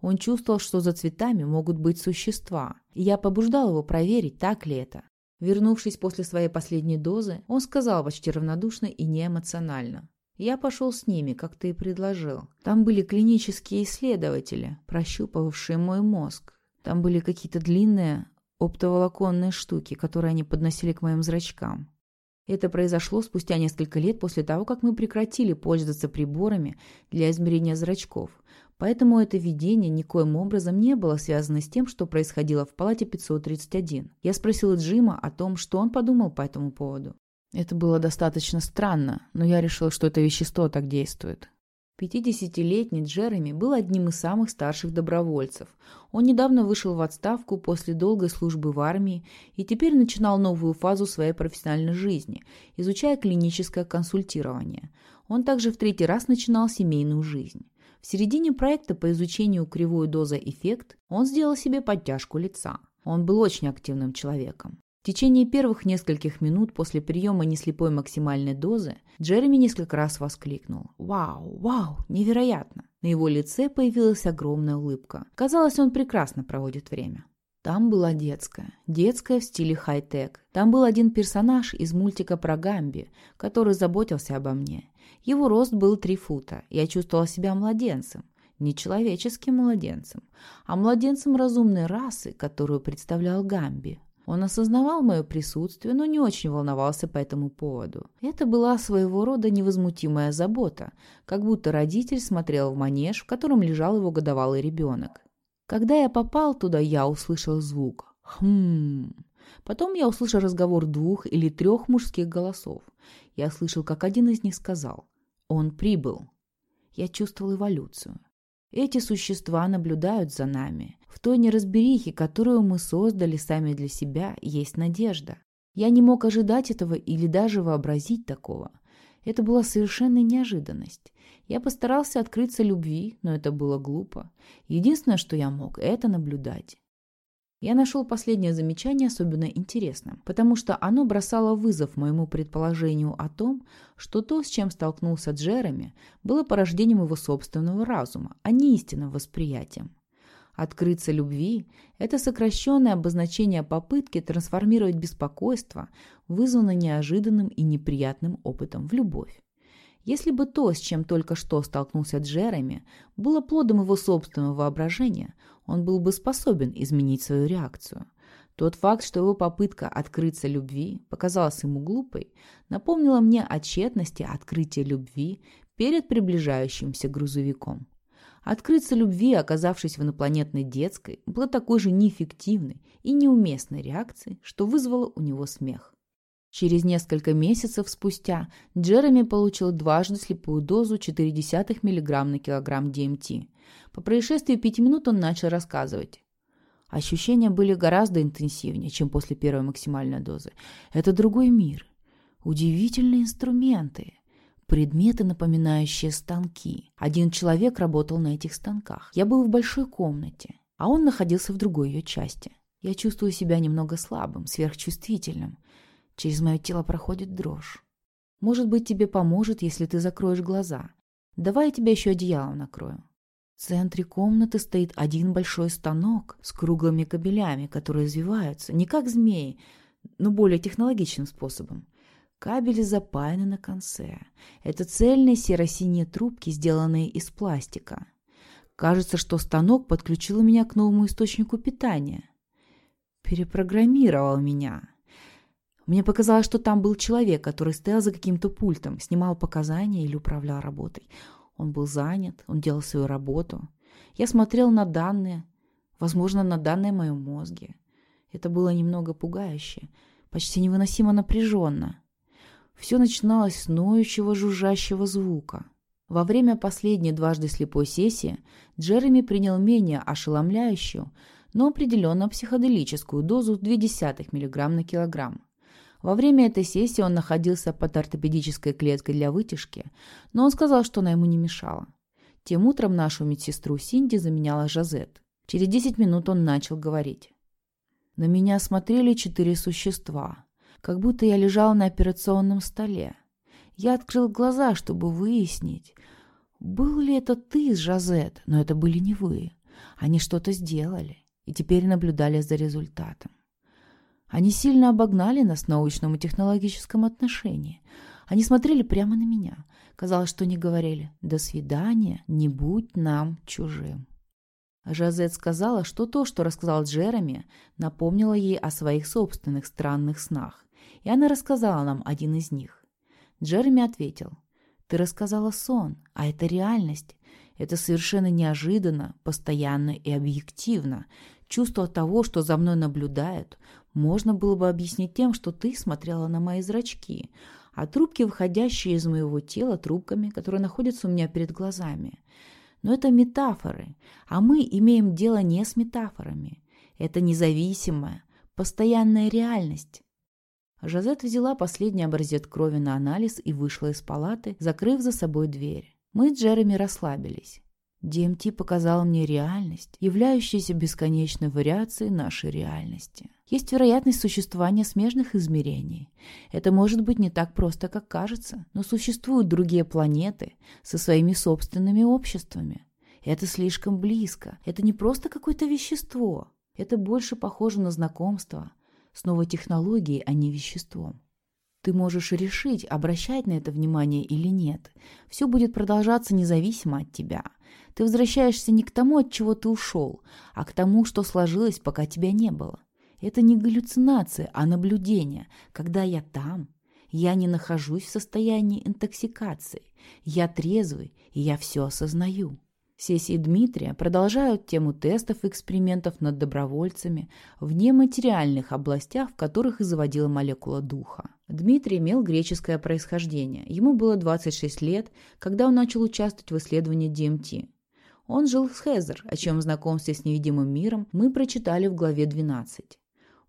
S1: Он чувствовал, что за цветами могут быть существа, и я побуждал его проверить, так ли это. Вернувшись после своей последней дозы, он сказал почти равнодушно и неэмоционально. Я пошел с ними, как ты и предложил. Там были клинические исследователи, прощупывавшие мой мозг. Там были какие-то длинные оптоволоконные штуки, которые они подносили к моим зрачкам. Это произошло спустя несколько лет после того, как мы прекратили пользоваться приборами для измерения зрачков. Поэтому это видение никоим образом не было связано с тем, что происходило в палате 531. Я спросила Джима о том, что он подумал по этому поводу. Это было достаточно странно, но я решил, что это вещество так действует. 50-летний Джереми был одним из самых старших добровольцев. Он недавно вышел в отставку после долгой службы в армии и теперь начинал новую фазу своей профессиональной жизни, изучая клиническое консультирование. Он также в третий раз начинал семейную жизнь. В середине проекта по изучению кривой доза эффект он сделал себе подтяжку лица. Он был очень активным человеком. В течение первых нескольких минут после приема неслепой максимальной дозы Джереми несколько раз воскликнул «Вау, вау, невероятно!». На его лице появилась огромная улыбка. Казалось, он прекрасно проводит время. Там была детская. Детская в стиле хай-тек. Там был один персонаж из мультика про Гамби, который заботился обо мне. Его рост был три фута. Я чувствовала себя младенцем. Не человеческим младенцем, а младенцем разумной расы, которую представлял Гамби. Он осознавал мое присутствие, но не очень волновался по этому поводу. Это была своего рода невозмутимая забота, как будто родитель смотрел в манеж, в котором лежал его годовалый ребенок. Когда я попал туда, я услышал звук «хм». Потом я услышал разговор двух или трех мужских голосов. Я слышал, как один из них сказал «Он прибыл». Я чувствовал эволюцию. Эти существа наблюдают за нами. В той неразберихе, которую мы создали сами для себя, есть надежда. Я не мог ожидать этого или даже вообразить такого. Это была совершенная неожиданность. Я постарался открыться любви, но это было глупо. Единственное, что я мог, это наблюдать. Я нашел последнее замечание особенно интересным, потому что оно бросало вызов моему предположению о том, что то, с чем столкнулся Джереми, было порождением его собственного разума, а не истинным восприятием. Открыться любви – это сокращенное обозначение попытки трансформировать беспокойство, вызванное неожиданным и неприятным опытом в любовь. Если бы то, с чем только что столкнулся Джереми, было плодом его собственного воображения, он был бы способен изменить свою реакцию. Тот факт, что его попытка открыться любви показалась ему глупой, напомнила мне о тщетности открытия любви перед приближающимся грузовиком. Открыться любви, оказавшись в инопланетной детской, было такой же неэффективной и неуместной реакцией, что вызвало у него смех. Через несколько месяцев спустя Джереми получил дважды слепую дозу 0,4 мг на килограмм ДМТ. По происшествии пяти минут он начал рассказывать. Ощущения были гораздо интенсивнее, чем после первой максимальной дозы. Это другой мир. Удивительные инструменты. Предметы, напоминающие станки. Один человек работал на этих станках. Я был в большой комнате, а он находился в другой ее части. Я чувствую себя немного слабым, сверхчувствительным. Через мое тело проходит дрожь. Может быть, тебе поможет, если ты закроешь глаза. Давай я тебя еще одеялом накрою. В центре комнаты стоит один большой станок с круглыми кабелями, которые извиваются, не как змеи, но более технологичным способом. Кабели запаяны на конце. Это цельные серо-синие трубки, сделанные из пластика. Кажется, что станок подключил меня к новому источнику питания. Перепрограммировал меня. Мне показалось, что там был человек, который стоял за каким-то пультом, снимал показания или управлял работой. Он был занят, он делал свою работу. Я смотрел на данные, возможно, на данные в моем мозге. Это было немного пугающе, почти невыносимо напряженно. Все начиналось с ноющего жужжащего звука. Во время последней дважды слепой сессии Джереми принял менее ошеломляющую, но определенно психоделическую дозу 0,2 мг на килограмм. Во время этой сессии он находился под ортопедической клеткой для вытяжки, но он сказал, что она ему не мешала. Тем утром нашу медсестру Синди заменяла Жазет. Через 10 минут он начал говорить. На меня смотрели четыре существа как будто я лежал на операционном столе. Я открыл глаза, чтобы выяснить, был ли это ты, Жазет, но это были не вы. Они что-то сделали и теперь наблюдали за результатом. Они сильно обогнали нас в научном и технологическом отношении. Они смотрели прямо на меня. Казалось, что они говорили «До свидания, не будь нам чужим». Жазет сказала, что то, что рассказал Джереми, напомнило ей о своих собственных странных снах и она рассказала нам один из них. Джереми ответил, «Ты рассказала сон, а это реальность. Это совершенно неожиданно, постоянно и объективно. Чувство того, что за мной наблюдают, можно было бы объяснить тем, что ты смотрела на мои зрачки, а трубки, выходящие из моего тела трубками, которые находятся у меня перед глазами. Но это метафоры, а мы имеем дело не с метафорами. Это независимая, постоянная реальность. Жазет взяла последний образец крови на анализ и вышла из палаты, закрыв за собой дверь. Мы с Джереми расслабились. ДМТ показал мне реальность, являющуюся бесконечной вариацией нашей реальности. Есть вероятность существования смежных измерений. Это может быть не так просто, как кажется, но существуют другие планеты со своими собственными обществами. Это слишком близко. Это не просто какое-то вещество. Это больше похоже на знакомство, с новой технологией, а не веществом. Ты можешь решить, обращать на это внимание или нет. Все будет продолжаться независимо от тебя. Ты возвращаешься не к тому, от чего ты ушел, а к тому, что сложилось, пока тебя не было. Это не галлюцинация, а наблюдение. Когда я там, я не нахожусь в состоянии интоксикации. Я трезвый, и я все осознаю. Сессии Дмитрия продолжают тему тестов и экспериментов над добровольцами в нематериальных областях, в которых и заводила молекула духа. Дмитрий имел греческое происхождение. Ему было 26 лет, когда он начал участвовать в исследовании ДМТ. Он жил с Хезер, о чем знакомстве с невидимым миром мы прочитали в главе 12.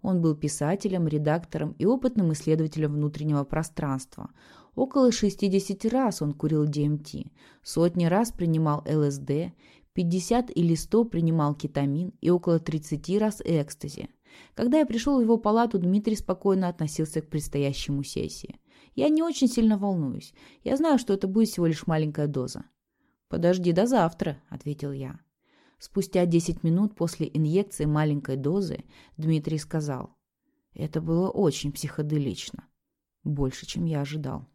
S1: Он был писателем, редактором и опытным исследователем внутреннего пространства. Около 60 раз он курил ДМТ, сотни раз принимал ЛСД, 50 или 100 принимал кетамин и около 30 раз экстази. Когда я пришел в его палату, Дмитрий спокойно относился к предстоящему сессии. «Я не очень сильно волнуюсь. Я знаю, что это будет всего лишь маленькая доза». «Подожди до завтра», — ответил я. Спустя 10 минут после инъекции маленькой дозы Дмитрий сказал, «Это было очень психоделично. Больше, чем я ожидал».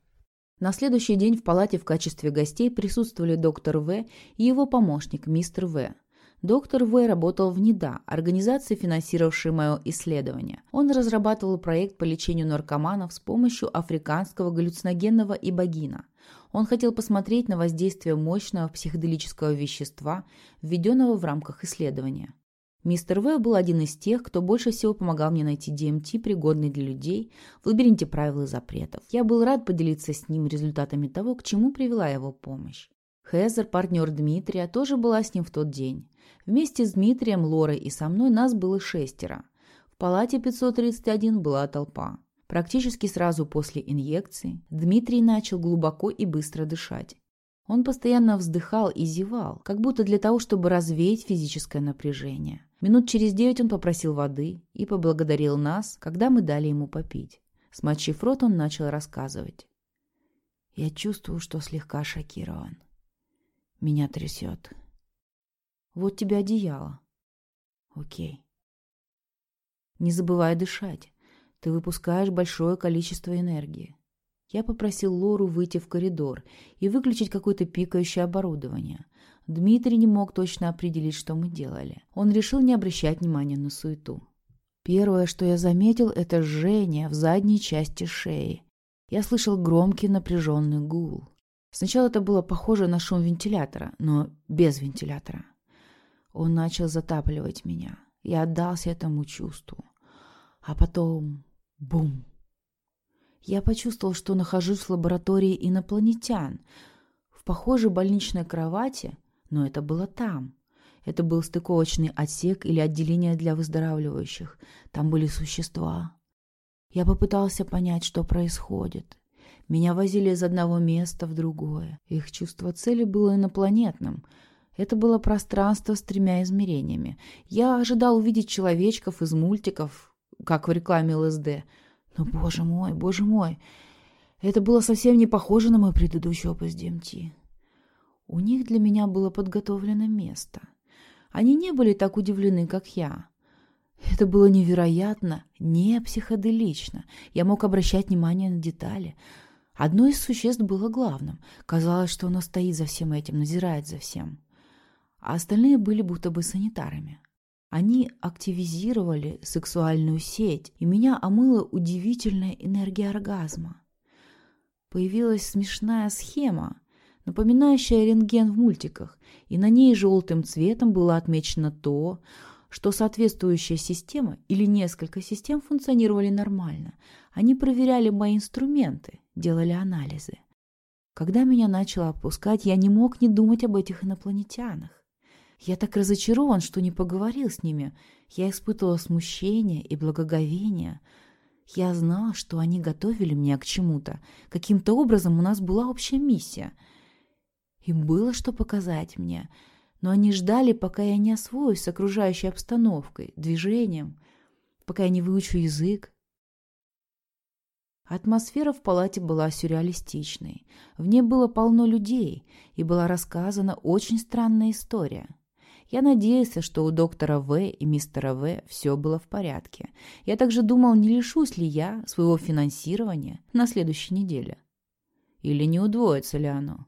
S1: На следующий день в палате в качестве гостей присутствовали доктор В. и его помощник, мистер В. Доктор В. работал в НИДА, организации, финансировавшей мое исследование. Он разрабатывал проект по лечению наркоманов с помощью африканского галлюциногенного ибогина. Он хотел посмотреть на воздействие мощного психоделического вещества, введенного в рамках исследования. Мистер В. был один из тех, кто больше всего помогал мне найти DMT, пригодный для людей, в лабиринте правил и запретов. Я был рад поделиться с ним результатами того, к чему привела его помощь. Хезер, партнер Дмитрия, тоже была с ним в тот день. Вместе с Дмитрием, Лорой и со мной нас было шестеро. В палате 531 была толпа. Практически сразу после инъекции Дмитрий начал глубоко и быстро дышать. Он постоянно вздыхал и зевал, как будто для того, чтобы развеять физическое напряжение. Минут через девять он попросил воды и поблагодарил нас, когда мы дали ему попить. Смочив рот, он начал рассказывать. «Я чувствую, что слегка шокирован. Меня трясет. Вот тебе одеяло. Окей. Не забывай дышать. Ты выпускаешь большое количество энергии. Я попросил Лору выйти в коридор и выключить какое-то пикающее оборудование. Дмитрий не мог точно определить, что мы делали. Он решил не обращать внимания на суету. Первое, что я заметил, это жжение в задней части шеи. Я слышал громкий напряженный гул. Сначала это было похоже на шум вентилятора, но без вентилятора. Он начал затапливать меня. Я отдался этому чувству. А потом... Бум! Я почувствовал, что нахожусь в лаборатории инопланетян, в похожей больничной кровати, но это было там. Это был стыковочный отсек или отделение для выздоравливающих. Там были существа. Я попытался понять, что происходит. Меня возили из одного места в другое. Их чувство цели было инопланетным. Это было пространство с тремя измерениями. Я ожидал увидеть человечков из мультиков, как в рекламе ЛСД. Но, боже мой, боже мой, это было совсем не похоже на мой предыдущий опус ДМТ. У них для меня было подготовлено место. Они не были так удивлены, как я. Это было невероятно, не психоделично. Я мог обращать внимание на детали — Одно из существ было главным. Казалось, что оно стоит за всем этим, надзирает за всем. А остальные были будто бы санитарами. Они активизировали сексуальную сеть, и меня омыла удивительная энергия оргазма. Появилась смешная схема, напоминающая рентген в мультиках, и на ней желтым цветом было отмечено то, что соответствующая система или несколько систем функционировали нормально. Они проверяли мои инструменты, делали анализы. Когда меня начало опускать, я не мог не думать об этих инопланетянах. Я так разочарован, что не поговорил с ними. Я испытывал смущение и благоговение. Я знал, что они готовили меня к чему-то. Каким-то образом у нас была общая миссия. Им было что показать мне, но они ждали, пока я не освоюсь с окружающей обстановкой, движением, пока я не выучу язык, Атмосфера в палате была сюрреалистичной. В ней было полно людей, и была рассказана очень странная история. Я надеялся, что у доктора В и мистера В все было в порядке. Я также думал, не лишусь ли я своего финансирования на следующей неделе. Или не удвоится ли оно.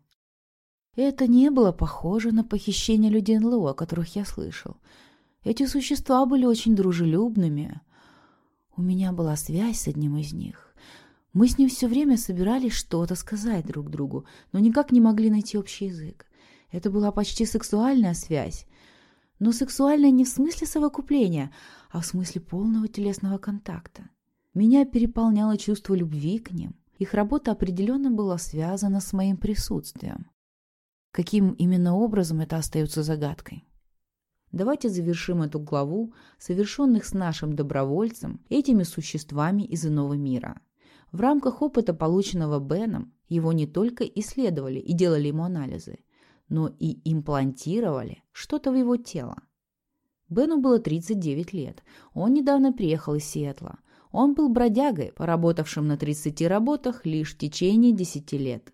S1: Это не было похоже на похищение людей НЛО, о которых я слышал. Эти существа были очень дружелюбными. У меня была связь с одним из них. Мы с ним все время собирались что-то сказать друг другу, но никак не могли найти общий язык. Это была почти сексуальная связь. Но сексуальная не в смысле совокупления, а в смысле полного телесного контакта. Меня переполняло чувство любви к ним. Их работа определенно была связана с моим присутствием. Каким именно образом это остается загадкой? Давайте завершим эту главу, совершенных с нашим добровольцем, этими существами из иного мира. В рамках опыта, полученного Беном, его не только исследовали и делали ему анализы, но и имплантировали что-то в его тело. Бену было 39 лет. Он недавно приехал из Сиэтла. Он был бродягой, поработавшим на 30 работах лишь в течение 10 лет.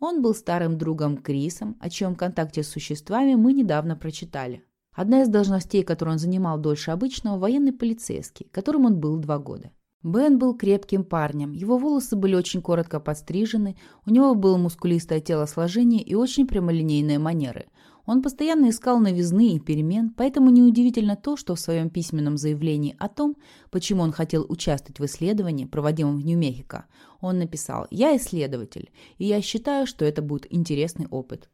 S1: Он был старым другом Крисом, о чем контакте с существами мы недавно прочитали. Одна из должностей, которую он занимал дольше обычного, военный полицейский, которым он был два года. Бен был крепким парнем, его волосы были очень коротко подстрижены, у него было мускулистое телосложение и очень прямолинейные манеры. Он постоянно искал новизны и перемен, поэтому неудивительно то, что в своем письменном заявлении о том, почему он хотел участвовать в исследовании, проводимом в Нью-Мехико, он написал «Я исследователь, и я считаю, что это будет интересный опыт».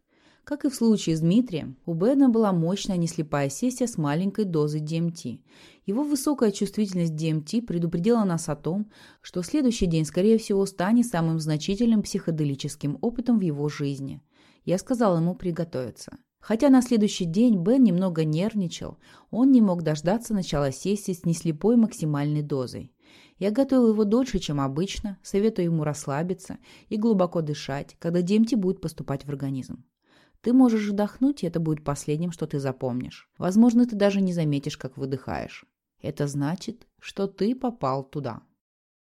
S1: Как и в случае с Дмитрием, у Бена была мощная неслепая сессия с маленькой дозой DMT. Его высокая чувствительность DMT предупредила нас о том, что следующий день, скорее всего, станет самым значительным психоделическим опытом в его жизни. Я сказал ему приготовиться. Хотя на следующий день Бен немного нервничал, он не мог дождаться начала сессии с неслепой максимальной дозой. Я готовил его дольше, чем обычно, советую ему расслабиться и глубоко дышать, когда DMT будет поступать в организм. Ты можешь вдохнуть, и это будет последним, что ты запомнишь. Возможно, ты даже не заметишь, как выдыхаешь. Это значит, что ты попал туда.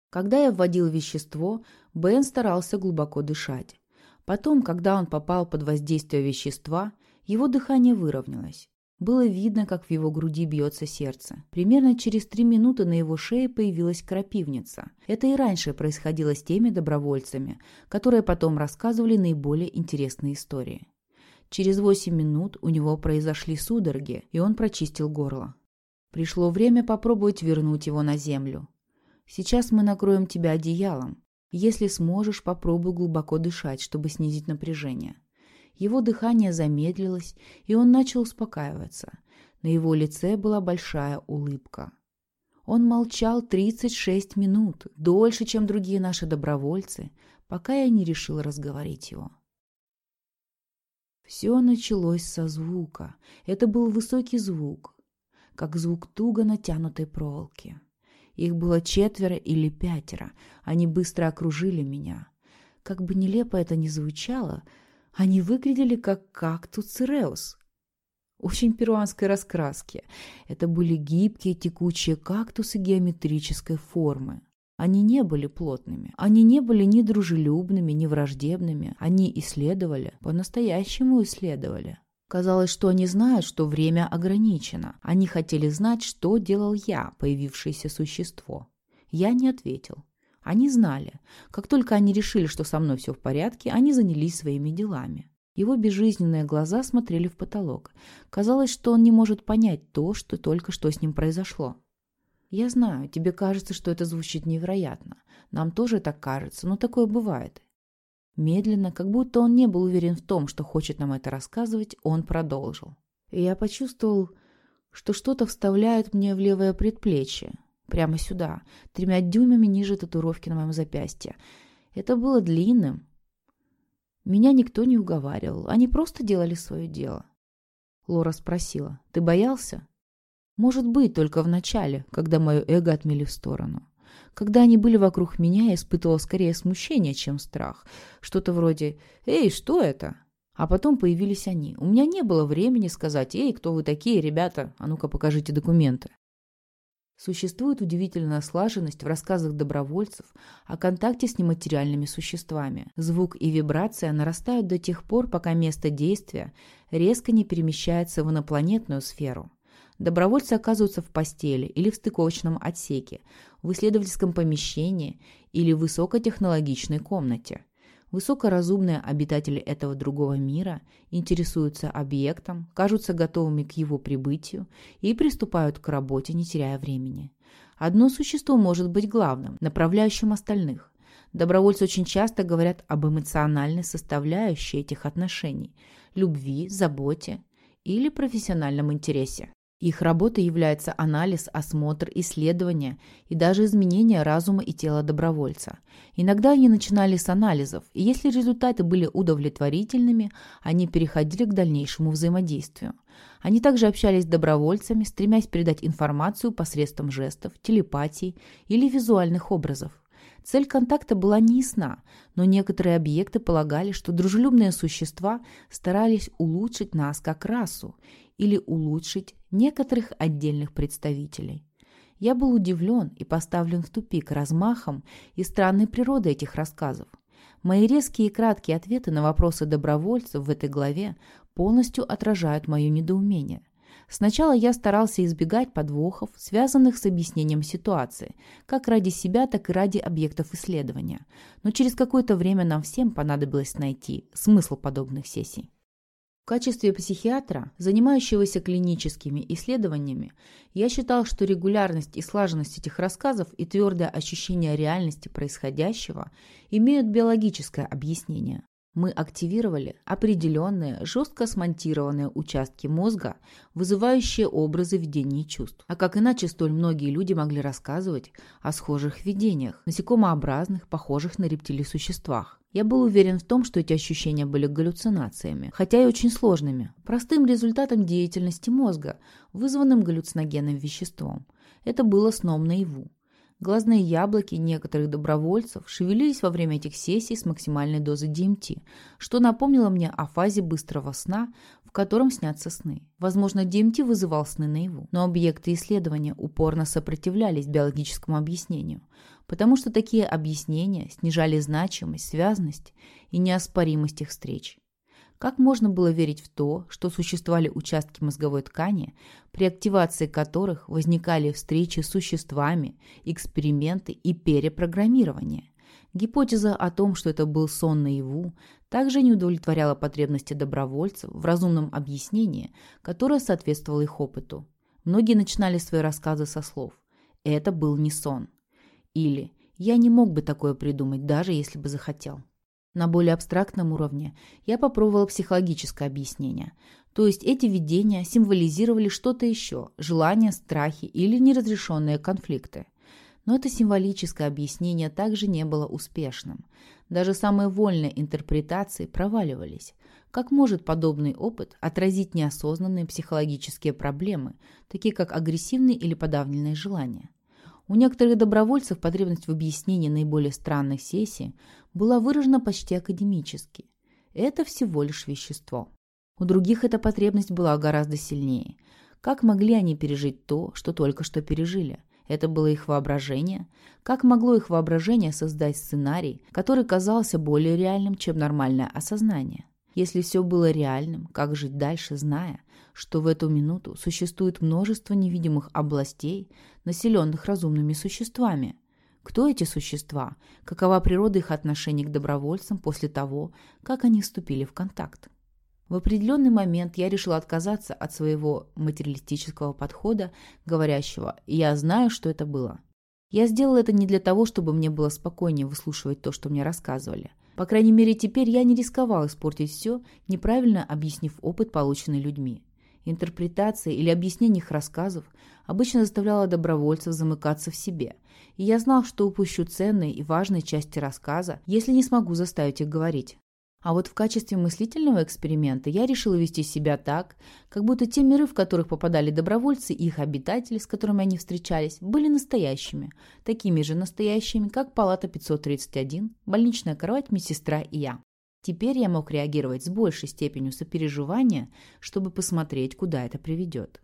S1: Когда я вводил вещество, Бен старался глубоко дышать. Потом, когда он попал под воздействие вещества, его дыхание выровнялось. Было видно, как в его груди бьется сердце. Примерно через три минуты на его шее появилась крапивница. Это и раньше происходило с теми добровольцами, которые потом рассказывали наиболее интересные истории. Через восемь минут у него произошли судороги, и он прочистил горло. Пришло время попробовать вернуть его на землю. Сейчас мы накроем тебя одеялом. Если сможешь, попробуй глубоко дышать, чтобы снизить напряжение. Его дыхание замедлилось, и он начал успокаиваться. На его лице была большая улыбка. Он молчал 36 минут, дольше, чем другие наши добровольцы, пока я не решил разговорить его. Все началось со звука. Это был высокий звук, как звук туго натянутой проволоки. Их было четверо или пятеро. Они быстро окружили меня. Как бы нелепо это ни звучало, они выглядели как кактус цереус. Очень перуанской раскраски. Это были гибкие текучие кактусы геометрической формы. Они не были плотными. Они не были ни дружелюбными, ни враждебными. Они исследовали, по-настоящему исследовали. Казалось, что они знают, что время ограничено. Они хотели знать, что делал я, появившееся существо. Я не ответил. Они знали. Как только они решили, что со мной все в порядке, они занялись своими делами. Его безжизненные глаза смотрели в потолок. Казалось, что он не может понять то, что только что с ним произошло. Я знаю, тебе кажется, что это звучит невероятно. Нам тоже так кажется, но такое бывает. Медленно, как будто он не был уверен в том, что хочет нам это рассказывать, он продолжил. И я почувствовал, что что-то вставляют мне в левое предплечье. Прямо сюда, тремя дюймами ниже татуировки на моем запястье. Это было длинным. Меня никто не уговаривал, они просто делали свое дело. Лора спросила, «Ты боялся?» Может быть, только в начале, когда мое эго отмели в сторону. Когда они были вокруг меня, я испытывал скорее смущение, чем страх. Что-то вроде «Эй, что это?» А потом появились они. У меня не было времени сказать «Эй, кто вы такие, ребята? А ну-ка покажите документы». Существует удивительная слаженность в рассказах добровольцев о контакте с нематериальными существами. Звук и вибрация нарастают до тех пор, пока место действия резко не перемещается в инопланетную сферу. Добровольцы оказываются в постели или в стыковочном отсеке, в исследовательском помещении или в высокотехнологичной комнате. Высокоразумные обитатели этого другого мира интересуются объектом, кажутся готовыми к его прибытию и приступают к работе, не теряя времени. Одно существо может быть главным, направляющим остальных. Добровольцы очень часто говорят об эмоциональной составляющей этих отношений – любви, заботе или профессиональном интересе. Их работа является анализ, осмотр, исследование и даже изменение разума и тела добровольца. Иногда они начинали с анализов, и если результаты были удовлетворительными, они переходили к дальнейшему взаимодействию. Они также общались с добровольцами, стремясь передать информацию посредством жестов, телепатии или визуальных образов. Цель контакта была не ясна, но некоторые объекты полагали, что дружелюбные существа старались улучшить нас как расу или улучшить некоторых отдельных представителей. Я был удивлен и поставлен в тупик размахом и странной природой этих рассказов. Мои резкие и краткие ответы на вопросы добровольцев в этой главе полностью отражают мое недоумение. Сначала я старался избегать подвохов, связанных с объяснением ситуации, как ради себя, так и ради объектов исследования. Но через какое-то время нам всем понадобилось найти смысл подобных сессий. В качестве психиатра, занимающегося клиническими исследованиями, я считал, что регулярность и слаженность этих рассказов и твердое ощущение реальности происходящего имеют биологическое объяснение. Мы активировали определенные, жестко смонтированные участки мозга, вызывающие образы видений и чувств. А как иначе столь многие люди могли рассказывать о схожих видениях, насекомообразных, похожих на рептилий существах? Я был уверен в том, что эти ощущения были галлюцинациями, хотя и очень сложными, простым результатом деятельности мозга, вызванным галлюциногенным веществом. Это было сном наяву. Глазные яблоки некоторых добровольцев шевелились во время этих сессий с максимальной дозой DMT, что напомнило мне о фазе быстрого сна, в котором снятся сны. Возможно, DMT вызывал сны наяву, но объекты исследования упорно сопротивлялись биологическому объяснению, потому что такие объяснения снижали значимость, связность и неоспоримость их встреч. Как можно было верить в то, что существовали участки мозговой ткани, при активации которых возникали встречи с существами, эксперименты и перепрограммирование? Гипотеза о том, что это был сон наяву, также не удовлетворяла потребности добровольцев в разумном объяснении, которое соответствовало их опыту. Многие начинали свои рассказы со слов «это был не сон» или «я не мог бы такое придумать, даже если бы захотел». На более абстрактном уровне я попробовала психологическое объяснение. То есть эти видения символизировали что-то еще – желания, страхи или неразрешенные конфликты. Но это символическое объяснение также не было успешным. Даже самые вольные интерпретации проваливались. Как может подобный опыт отразить неосознанные психологические проблемы, такие как агрессивные или подавленные желания? У некоторых добровольцев потребность в объяснении наиболее странных сессий была выражена почти академически. Это всего лишь вещество. У других эта потребность была гораздо сильнее. Как могли они пережить то, что только что пережили? Это было их воображение. Как могло их воображение создать сценарий, который казался более реальным, чем нормальное осознание? Если все было реальным, как жить дальше, зная, что в эту минуту существует множество невидимых областей, населенных разумными существами. Кто эти существа? Какова природа их отношений к добровольцам после того, как они вступили в контакт? В определенный момент я решила отказаться от своего материалистического подхода, говорящего «я знаю, что это было». Я сделала это не для того, чтобы мне было спокойнее выслушивать то, что мне рассказывали. По крайней мере, теперь я не рисковал испортить все, неправильно объяснив опыт, полученный людьми. Интерпретация или объяснение их рассказов обычно заставляла добровольцев замыкаться в себе, и я знал, что упущу ценные и важные части рассказа, если не смогу заставить их говорить. А вот в качестве мыслительного эксперимента я решил вести себя так, как будто те миры, в которых попадали добровольцы и их обитатели, с которыми они встречались, были настоящими, такими же настоящими, как палата 531, больничная кровать, медсестра и я. Теперь я мог реагировать с большей степенью сопереживания, чтобы посмотреть, куда это приведет.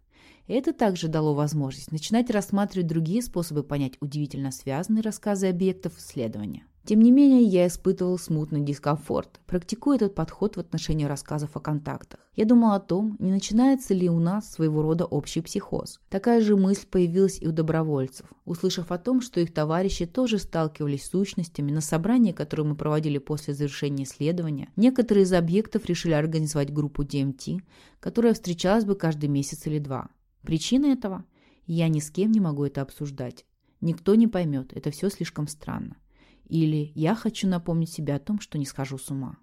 S1: Это также дало возможность начинать рассматривать другие способы понять удивительно связанные рассказы объектов исследования. Тем не менее, я испытывал смутный дискомфорт, практикуя этот подход в отношении рассказов о контактах. Я думал о том, не начинается ли у нас своего рода общий психоз. Такая же мысль появилась и у добровольцев. Услышав о том, что их товарищи тоже сталкивались с сущностями на собрании, которое мы проводили после завершения исследования, некоторые из объектов решили организовать группу DMT, которая встречалась бы каждый месяц или два. Причина этого? Я ни с кем не могу это обсуждать. Никто не поймет, это все слишком странно. Или «я хочу напомнить себе о том, что не схожу с ума».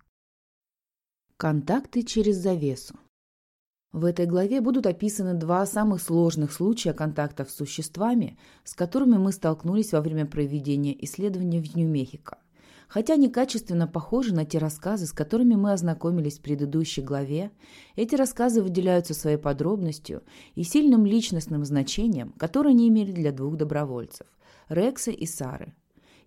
S1: Контакты через завесу. В этой главе будут описаны два самых сложных случая контактов с существами, с которыми мы столкнулись во время проведения исследования в Нью-Мехико. Хотя они качественно похожи на те рассказы, с которыми мы ознакомились в предыдущей главе, эти рассказы выделяются своей подробностью и сильным личностным значением, которое они имели для двух добровольцев – Рекса и Сары.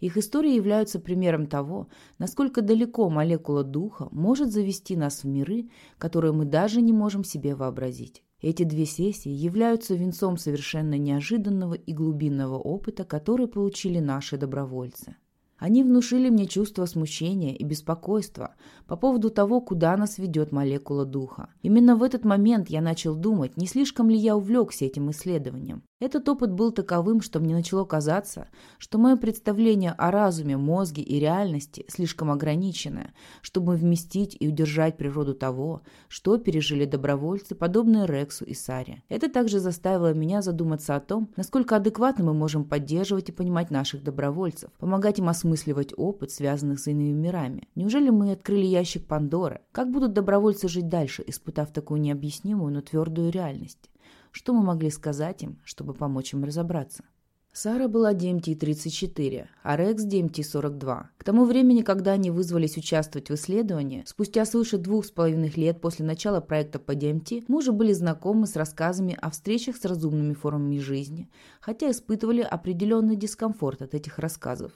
S1: Их истории являются примером того, насколько далеко молекула духа может завести нас в миры, которые мы даже не можем себе вообразить. Эти две сессии являются венцом совершенно неожиданного и глубинного опыта, который получили наши добровольцы. Они внушили мне чувство смущения и беспокойства по поводу того, куда нас ведет молекула духа. Именно в этот момент я начал думать, не слишком ли я увлекся этим исследованием. Этот опыт был таковым, что мне начало казаться, что мое представление о разуме, мозге и реальности слишком ограниченное, чтобы вместить и удержать природу того, что пережили добровольцы, подобные Рексу и Саре. Это также заставило меня задуматься о том, насколько адекватно мы можем поддерживать и понимать наших добровольцев, помогать им осмысливать опыт, связанных с иными мирами. Неужели мы открыли ящик Пандоры? Как будут добровольцы жить дальше, испытав такую необъяснимую, но твердую реальность? Что мы могли сказать им, чтобы помочь им разобраться? Сара была DMT-34, а Рекс DMT-42. К тому времени, когда они вызвались участвовать в исследовании, спустя свыше двух с половиной лет после начала проекта по DMT, мы уже были знакомы с рассказами о встречах с разумными формами жизни, хотя испытывали определенный дискомфорт от этих рассказов.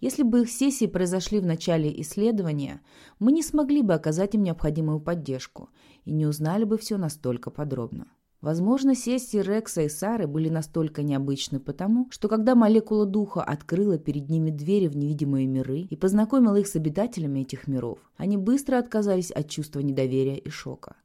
S1: Если бы их сессии произошли в начале исследования, мы не смогли бы оказать им необходимую поддержку и не узнали бы все настолько подробно. Возможно, сессии Рекса и Сары были настолько необычны потому, что когда молекула духа открыла перед ними двери в невидимые миры и познакомила их с обитателями этих миров, они быстро отказались от чувства недоверия и шока.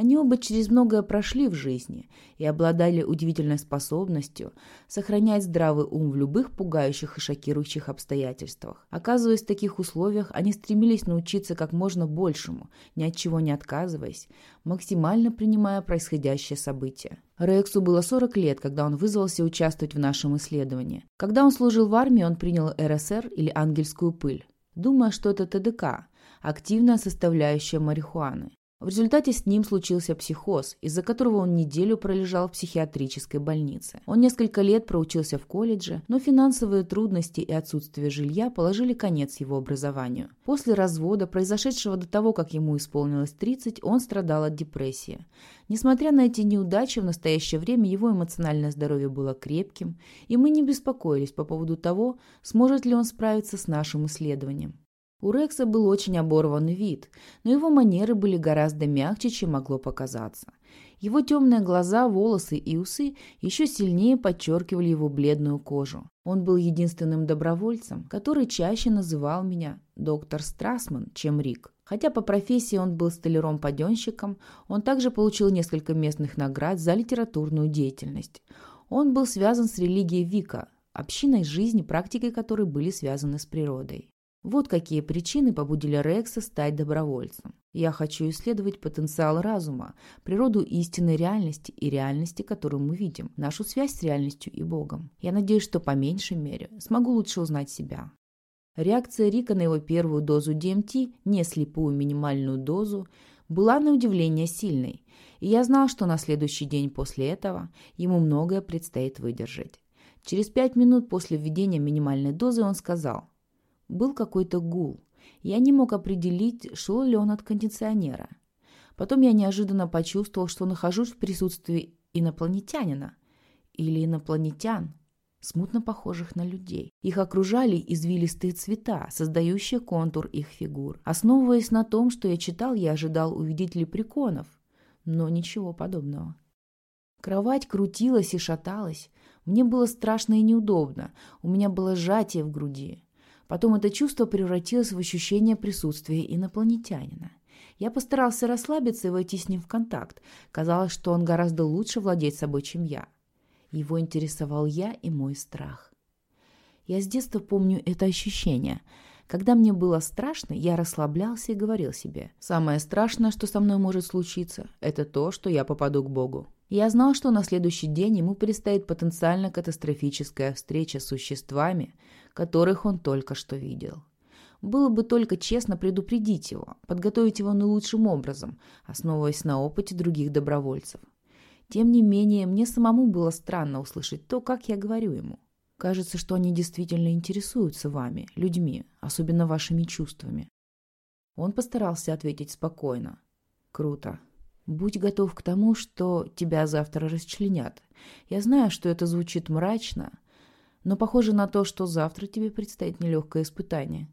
S1: Они оба через многое прошли в жизни и обладали удивительной способностью сохранять здравый ум в любых пугающих и шокирующих обстоятельствах. Оказываясь в таких условиях, они стремились научиться как можно большему, ни от чего не отказываясь, максимально принимая происходящее событие. Рексу было 40 лет, когда он вызвался участвовать в нашем исследовании. Когда он служил в армии, он принял РСР или ангельскую пыль, думая, что это ТДК – активная составляющая марихуаны. В результате с ним случился психоз, из-за которого он неделю пролежал в психиатрической больнице. Он несколько лет проучился в колледже, но финансовые трудности и отсутствие жилья положили конец его образованию. После развода, произошедшего до того, как ему исполнилось 30, он страдал от депрессии. Несмотря на эти неудачи, в настоящее время его эмоциональное здоровье было крепким, и мы не беспокоились по поводу того, сможет ли он справиться с нашим исследованием. У Рекса был очень оборванный вид, но его манеры были гораздо мягче, чем могло показаться. Его темные глаза, волосы и усы еще сильнее подчеркивали его бледную кожу. Он был единственным добровольцем, который чаще называл меня доктор Страсман, чем Рик. Хотя по профессии он был столяром-паденщиком, он также получил несколько местных наград за литературную деятельность. Он был связан с религией Вика, общиной жизни, практикой которой были связаны с природой. Вот какие причины побудили Рекса стать добровольцем. Я хочу исследовать потенциал разума, природу истинной реальности и реальности, которую мы видим, нашу связь с реальностью и Богом. Я надеюсь, что по меньшей мере смогу лучше узнать себя. Реакция Рика на его первую дозу ДМТ, не слепую минимальную дозу, была на удивление сильной, и я знал, что на следующий день после этого ему многое предстоит выдержать. Через пять минут после введения минимальной дозы он сказал – был какой-то гул. Я не мог определить, шел ли он от кондиционера. Потом я неожиданно почувствовал, что нахожусь в присутствии инопланетянина. Или инопланетян, смутно похожих на людей. Их окружали извилистые цвета, создающие контур их фигур. Основываясь на том, что я читал, я ожидал увидеть лепреконов, но ничего подобного. Кровать крутилась и шаталась. Мне было страшно и неудобно. У меня было сжатие в груди. Потом это чувство превратилось в ощущение присутствия инопланетянина. Я постарался расслабиться и войти с ним в контакт. Казалось, что он гораздо лучше владеет собой, чем я. Его интересовал я и мой страх. Я с детства помню это ощущение. Когда мне было страшно, я расслаблялся и говорил себе, «Самое страшное, что со мной может случиться, это то, что я попаду к Богу». Я знал, что на следующий день ему предстоит потенциально катастрофическая встреча с существами, которых он только что видел. Было бы только честно предупредить его, подготовить его наилучшим образом, основываясь на опыте других добровольцев. Тем не менее, мне самому было странно услышать то, как я говорю ему. Кажется, что они действительно интересуются вами, людьми, особенно вашими чувствами. Он постарался ответить спокойно. Круто. Будь готов к тому, что тебя завтра расчленят. Я знаю, что это звучит мрачно, но похоже на то, что завтра тебе предстоит нелегкое испытание.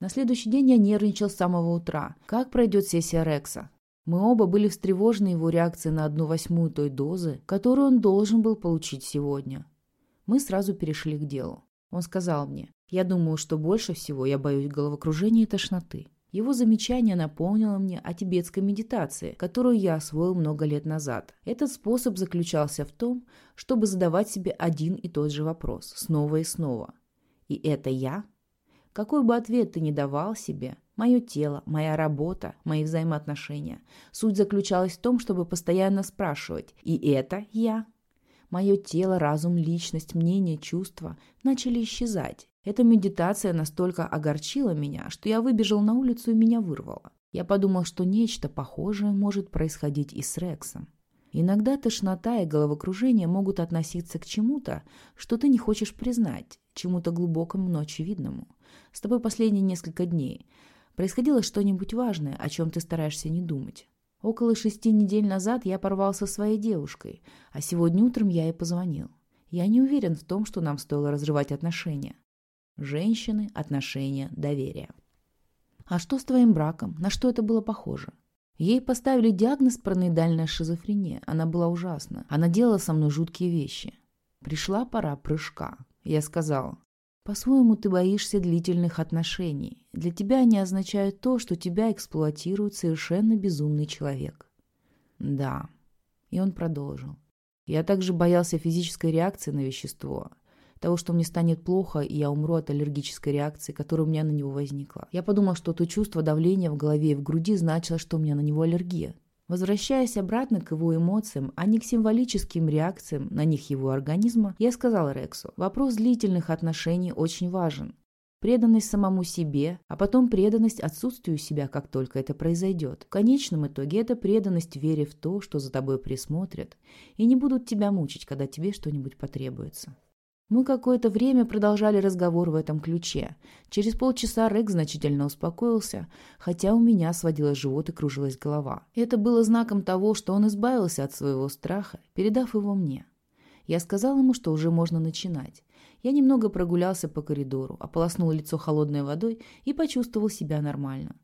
S1: На следующий день я нервничал с самого утра. Как пройдет сессия Рекса? Мы оба были встревожены его реакцией на одну восьмую той дозы, которую он должен был получить сегодня. Мы сразу перешли к делу. Он сказал мне, Я думаю, что больше всего я боюсь головокружения и тошноты. Его замечание напомнило мне о тибетской медитации, которую я освоил много лет назад. Этот способ заключался в том, чтобы задавать себе один и тот же вопрос снова и снова. И это я? Какой бы ответ ты ни давал себе, мое тело, моя работа, мои взаимоотношения, суть заключалась в том, чтобы постоянно спрашивать «И это я?» Мое тело, разум, личность, мнение, чувства начали исчезать. Эта медитация настолько огорчила меня, что я выбежал на улицу и меня вырвало. Я подумал, что нечто похожее может происходить и с Рексом. Иногда тошнота и головокружение могут относиться к чему-то, что ты не хочешь признать, чему-то глубокому, но очевидному. С тобой последние несколько дней. Происходило что-нибудь важное, о чем ты стараешься не думать. Около шести недель назад я порвался со своей девушкой, а сегодня утром я ей позвонил. Я не уверен в том, что нам стоило разрывать отношения. Женщины, отношения, доверие. А что с твоим браком? На что это было похоже? Ей поставили диагноз параноидальная шизофрения. Она была ужасна. Она делала со мной жуткие вещи. Пришла пора прыжка. Я сказал, по-своему ты боишься длительных отношений. Для тебя они означают то, что тебя эксплуатирует совершенно безумный человек. Да. И он продолжил. Я также боялся физической реакции на вещество того, что мне станет плохо, и я умру от аллергической реакции, которая у меня на него возникла. Я подумал, что то чувство давления в голове и в груди значило, что у меня на него аллергия. Возвращаясь обратно к его эмоциям, а не к символическим реакциям на них его организма, я сказал Рексу, вопрос длительных отношений очень важен. Преданность самому себе, а потом преданность отсутствию себя, как только это произойдет. В конечном итоге это преданность вере в то, что за тобой присмотрят, и не будут тебя мучить, когда тебе что-нибудь потребуется. Мы какое-то время продолжали разговор в этом ключе. Через полчаса Рек значительно успокоился, хотя у меня сводилось живот и кружилась голова. Это было знаком того, что он избавился от своего страха, передав его мне. Я сказал ему, что уже можно начинать. Я немного прогулялся по коридору, ополоснул лицо холодной водой и почувствовал себя нормально.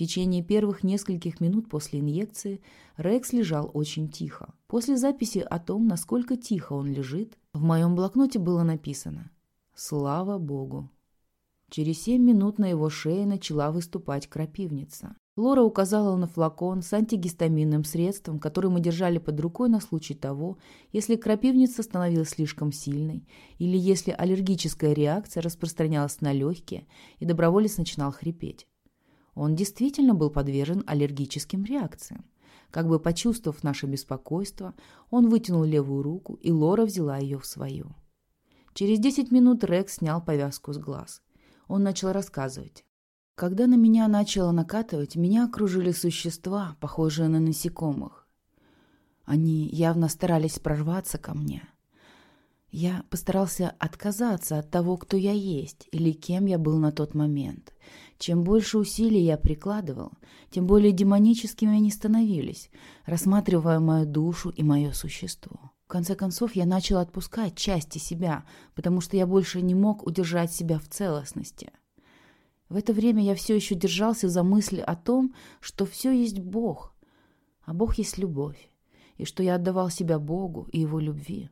S1: В течение первых нескольких минут после инъекции Рекс лежал очень тихо. После записи о том, насколько тихо он лежит, в моем блокноте было написано «Слава Богу». Через семь минут на его шее начала выступать крапивница. Лора указала на флакон с антигистаминным средством, который мы держали под рукой на случай того, если крапивница становилась слишком сильной или если аллергическая реакция распространялась на легкие и доброволец начинал хрипеть. Он действительно был подвержен аллергическим реакциям. Как бы почувствовав наше беспокойство, он вытянул левую руку, и Лора взяла ее в свою. Через десять минут Рекс снял повязку с глаз. Он начал рассказывать. Когда на меня начало накатывать, меня окружили существа, похожие на насекомых. Они явно старались прорваться ко мне. Я постарался отказаться от того, кто я есть или кем я был на тот момент. Чем больше усилий я прикладывал, тем более демоническими они становились, рассматривая мою душу и мое существо. В конце концов, я начал отпускать части себя, потому что я больше не мог удержать себя в целостности. В это время я все еще держался за мысль о том, что все есть Бог, а Бог есть любовь, и что я отдавал себя Богу и Его любви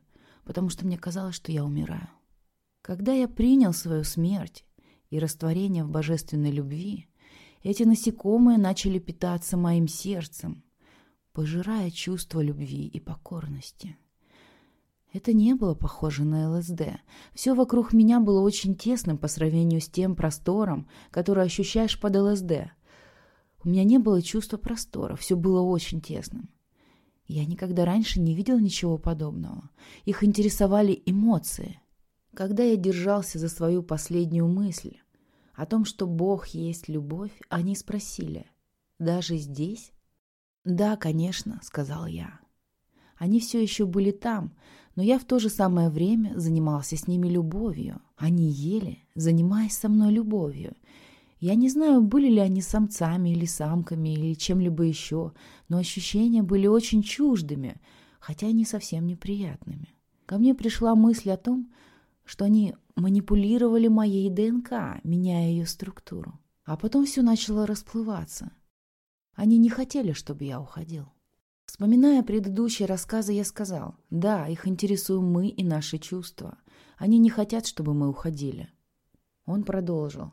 S1: потому что мне казалось, что я умираю. Когда я принял свою смерть и растворение в божественной любви, эти насекомые начали питаться моим сердцем, пожирая чувство любви и покорности. Это не было похоже на ЛСД. Все вокруг меня было очень тесным по сравнению с тем простором, который ощущаешь под ЛСД. У меня не было чувства простора, все было очень тесным. Я никогда раньше не видел ничего подобного. Их интересовали эмоции. Когда я держался за свою последнюю мысль о том, что Бог есть любовь, они спросили, «Даже здесь?» «Да, конечно», — сказал я. Они все еще были там, но я в то же самое время занимался с ними любовью. Они ели, занимаясь со мной любовью, я не знаю, были ли они самцами или самками или чем-либо еще, но ощущения были очень чуждыми, хотя и не совсем неприятными. Ко мне пришла мысль о том, что они манипулировали моей ДНК, меняя ее структуру. А потом все начало расплываться. Они не хотели, чтобы я уходил. Вспоминая предыдущие рассказы, я сказал, да, их интересуем мы и наши чувства. Они не хотят, чтобы мы уходили. Он продолжил.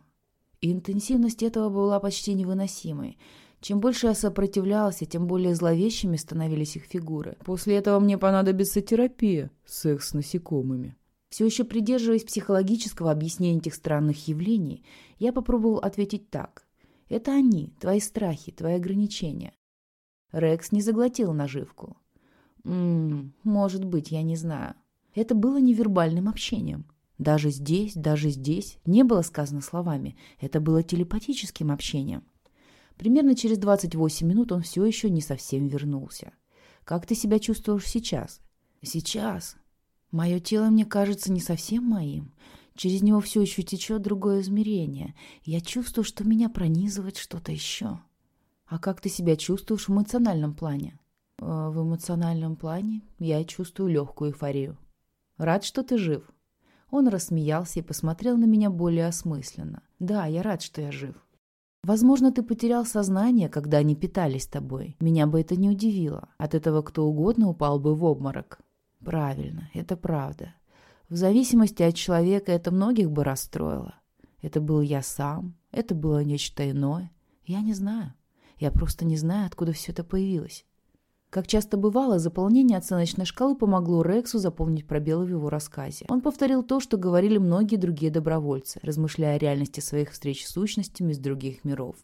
S1: И интенсивность этого была почти невыносимой. Чем больше я сопротивлялся, тем более зловещими становились их фигуры. После этого мне понадобится терапия, секс с насекомыми. Все еще придерживаясь психологического объяснения этих странных явлений, я попробовал ответить так. Это они, твои страхи, твои ограничения. Рекс не заглотил наживку. Ммм, может быть, я не знаю. Это было невербальным общением. Даже здесь, даже здесь не было сказано словами. Это было телепатическим общением. Примерно через 28 минут он все еще не совсем вернулся. «Как ты себя чувствуешь сейчас?» «Сейчас. Мое тело мне кажется не совсем моим. Через него все еще течет другое измерение. Я чувствую, что меня пронизывает что-то еще». «А как ты себя чувствуешь в эмоциональном плане?» «Э, «В эмоциональном плане я чувствую легкую эйфорию». «Рад, что ты жив?» Он рассмеялся и посмотрел на меня более осмысленно. «Да, я рад, что я жив. Возможно, ты потерял сознание, когда они питались тобой. Меня бы это не удивило. От этого кто угодно упал бы в обморок». «Правильно, это правда. В зависимости от человека это многих бы расстроило. Это был я сам, это было нечто иное. Я не знаю. Я просто не знаю, откуда все это появилось. Как часто бывало, заполнение оценочной шкалы помогло Рексу заполнить пробелы в его рассказе. Он повторил то, что говорили многие другие добровольцы, размышляя о реальности своих встреч с сущностями из других миров.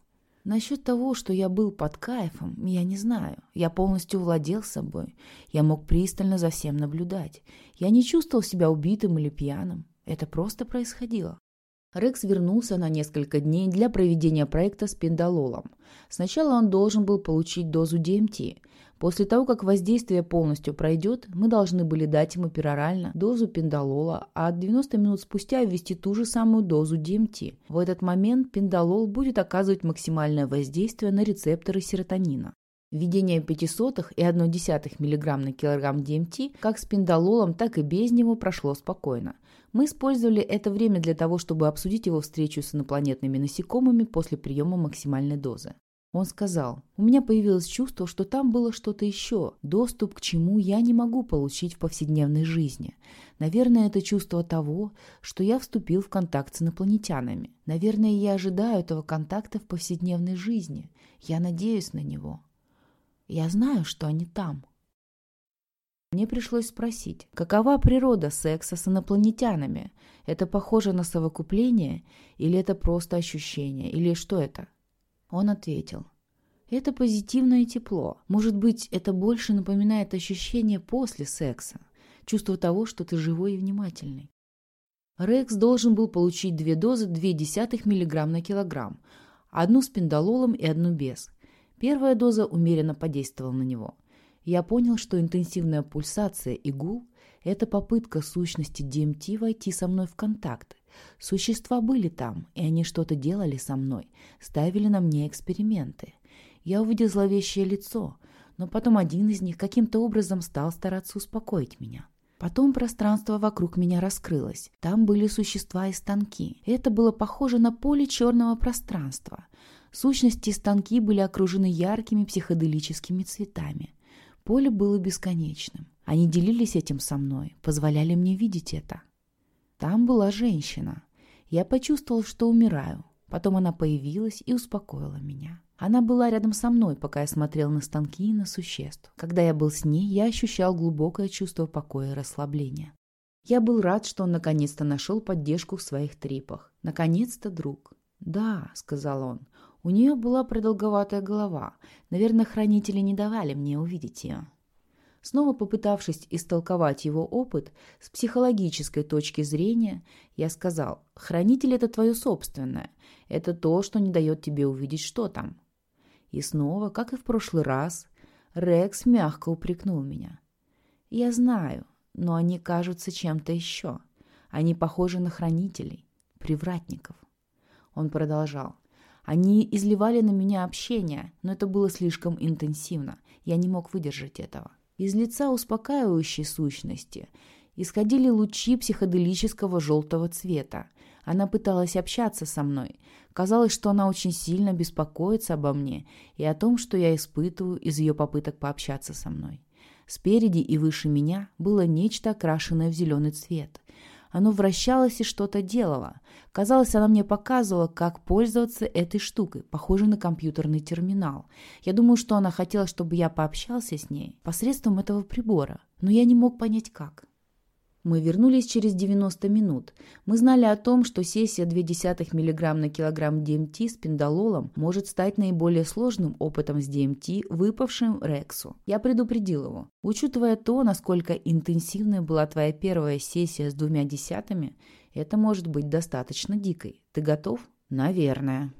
S1: Насчет того, что я был под кайфом, я не знаю. Я полностью владел собой. Я мог пристально за всем наблюдать. Я не чувствовал себя убитым или пьяным. Это просто происходило. Рекс вернулся на несколько дней для проведения проекта с пиндололом. Сначала он должен был получить дозу ДМТ. После того, как воздействие полностью пройдет, мы должны были дать ему перорально дозу пиндолола, а 90 минут спустя ввести ту же самую дозу ДМТ. В этот момент пиндолол будет оказывать максимальное воздействие на рецепторы серотонина. Введение 0,05 и 0,1 мг на килограмм ДМТ как с пиндололом, так и без него прошло спокойно. Мы использовали это время для того, чтобы обсудить его встречу с инопланетными насекомыми после приема максимальной дозы. Он сказал, у меня появилось чувство, что там было что-то еще, доступ к чему я не могу получить в повседневной жизни. Наверное, это чувство того, что я вступил в контакт с инопланетянами. Наверное, я ожидаю этого контакта в повседневной жизни. Я надеюсь на него. Я знаю, что они там. Мне пришлось спросить, какова природа секса с инопланетянами? Это похоже на совокупление? Или это просто ощущение? Или что это? Он ответил. Это позитивное тепло. Может быть, это больше напоминает ощущение после секса. Чувство того, что ты живой и внимательный. Рекс должен был получить две дозы 0,2 мг на килограмм. Одну с пиндололом и одну без. Первая доза умеренно подействовала на него. Я понял, что интенсивная пульсация и гул – это попытка сущности DMT войти со мной в контакт. Существа были там, и они что-то делали со мной, ставили на мне эксперименты. Я увидел зловещее лицо, но потом один из них каким-то образом стал стараться успокоить меня. Потом пространство вокруг меня раскрылось. Там были существа и станки. Это было похоже на поле черного пространства. Сущности и станки были окружены яркими психоделическими цветами. Поле было бесконечным. Они делились этим со мной, позволяли мне видеть это. Там была женщина. Я почувствовал, что умираю. Потом она появилась и успокоила меня. Она была рядом со мной, пока я смотрел на станки и на существ. Когда я был с ней, я ощущал глубокое чувство покоя и расслабления. Я был рад, что он наконец-то нашел поддержку в своих трипах. Наконец-то друг. «Да», — сказал он, у нее была продолговатая голова. Наверное, хранители не давали мне увидеть ее. Снова попытавшись истолковать его опыт с психологической точки зрения, я сказал, «Хранитель — это твое собственное. Это то, что не дает тебе увидеть, что там». И снова, как и в прошлый раз, Рекс мягко упрекнул меня. «Я знаю, но они кажутся чем-то еще. Они похожи на хранителей, привратников». Он продолжал. Они изливали на меня общение, но это было слишком интенсивно. Я не мог выдержать этого. Из лица успокаивающей сущности исходили лучи психоделического желтого цвета. Она пыталась общаться со мной. Казалось, что она очень сильно беспокоится обо мне и о том, что я испытываю из ее попыток пообщаться со мной. Спереди и выше меня было нечто окрашенное в зеленый цвет. Оно вращалось и что-то делало. Казалось, она мне показывала, как пользоваться этой штукой, похожей на компьютерный терминал. Я думаю, что она хотела, чтобы я пообщался с ней посредством этого прибора, но я не мог понять, как. Мы вернулись через 90 минут. Мы знали о том, что сессия 0,2 мг на килограмм DMT с пиндололом может стать наиболее сложным опытом с DMT, выпавшим Рексу. Я предупредил его. Учитывая то, насколько интенсивной была твоя первая сессия с двумя десятыми, это может быть достаточно дикой. Ты готов? Наверное.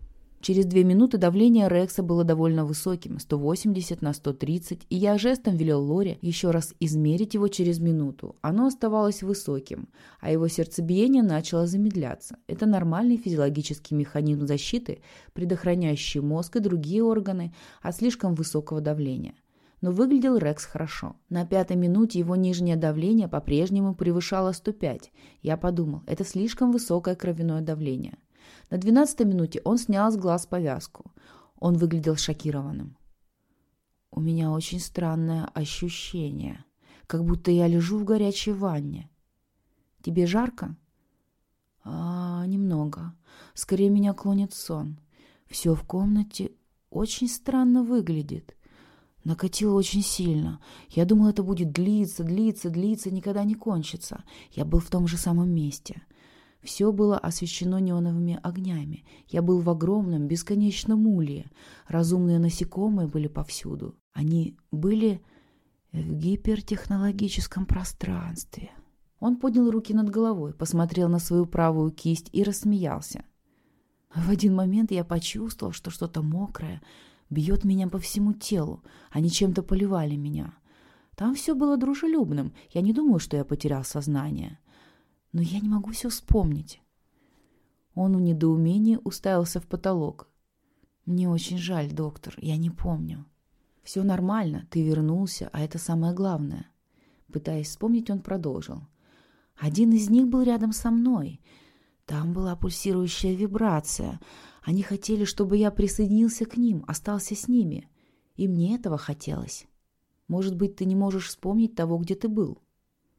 S1: Через две минуты давление Рекса было довольно высоким, 180 на 130, и я жестом велел Лоре еще раз измерить его через минуту. Оно оставалось высоким, а его сердцебиение начало замедляться. Это нормальный физиологический механизм защиты, предохраняющий мозг и другие органы от слишком высокого давления. Но выглядел Рекс хорошо. На пятой минуте его нижнее давление по-прежнему превышало 105. Я подумал, это слишком высокое кровяное давление. На двенадцатой минуте он снял с глаз повязку. Он выглядел шокированным. «У меня очень странное ощущение, как будто я лежу в горячей ванне. Тебе жарко?» «А, немного. Скорее меня клонит сон. Все в комнате очень странно выглядит. Накатило очень сильно. Я думал, это будет длиться, длиться, длиться, никогда не кончится. Я был в том же самом месте. Все было освещено неоновыми огнями. Я был в огромном, бесконечном улье. Разумные насекомые были повсюду. Они были в гипертехнологическом пространстве. Он поднял руки над головой, посмотрел на свою правую кисть и рассмеялся. В один момент я почувствовал, что что-то мокрое бьет меня по всему телу. Они чем-то поливали меня. Там все было дружелюбным. Я не думаю, что я потерял сознание но я не могу все вспомнить. Он в недоумении уставился в потолок. «Мне очень жаль, доктор, я не помню». «Все нормально, ты вернулся, а это самое главное». Пытаясь вспомнить, он продолжил. «Один из них был рядом со мной. Там была пульсирующая вибрация. Они хотели, чтобы я присоединился к ним, остался с ними. И мне этого хотелось. Может быть, ты не можешь вспомнить того, где ты был?»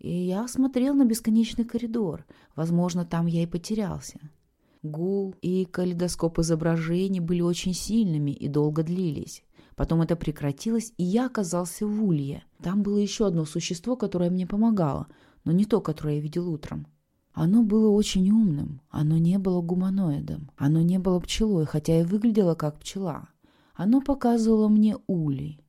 S1: И я смотрел на бесконечный коридор. Возможно, там я и потерялся. Гул и калейдоскоп изображений были очень сильными и долго длились. Потом это прекратилось, и я оказался в улье. Там было еще одно существо, которое мне помогало, но не то, которое я видел утром. Оно было очень умным, оно не было гуманоидом, оно не было пчелой, хотя и выглядело как пчела. Оно показывало мне улей.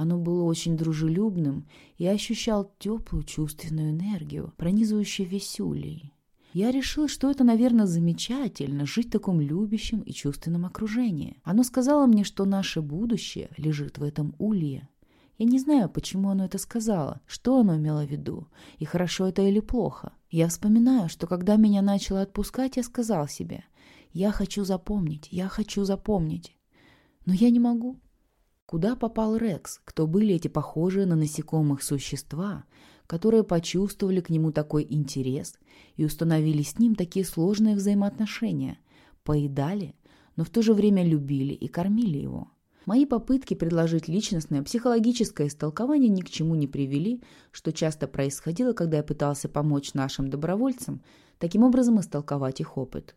S1: Оно было очень дружелюбным и ощущал теплую чувственную энергию, пронизывающую весь улей. Я решил, что это, наверное, замечательно жить в таком любящем и чувственном окружении. Оно сказало мне, что наше будущее лежит в этом улье. Я не знаю, почему оно это сказало, что оно имело в виду, и хорошо это или плохо. Я вспоминаю, что когда меня начало отпускать, я сказал себе, я хочу запомнить, я хочу запомнить. Но я не могу. Куда попал Рекс? Кто были эти похожие на насекомых существа, которые почувствовали к нему такой интерес и установили с ним такие сложные взаимоотношения? Поедали, но в то же время любили и кормили его. Мои попытки предложить личностное психологическое истолкование ни к чему не привели, что часто происходило, когда я пытался помочь нашим добровольцам, таким образом истолковать их опыт.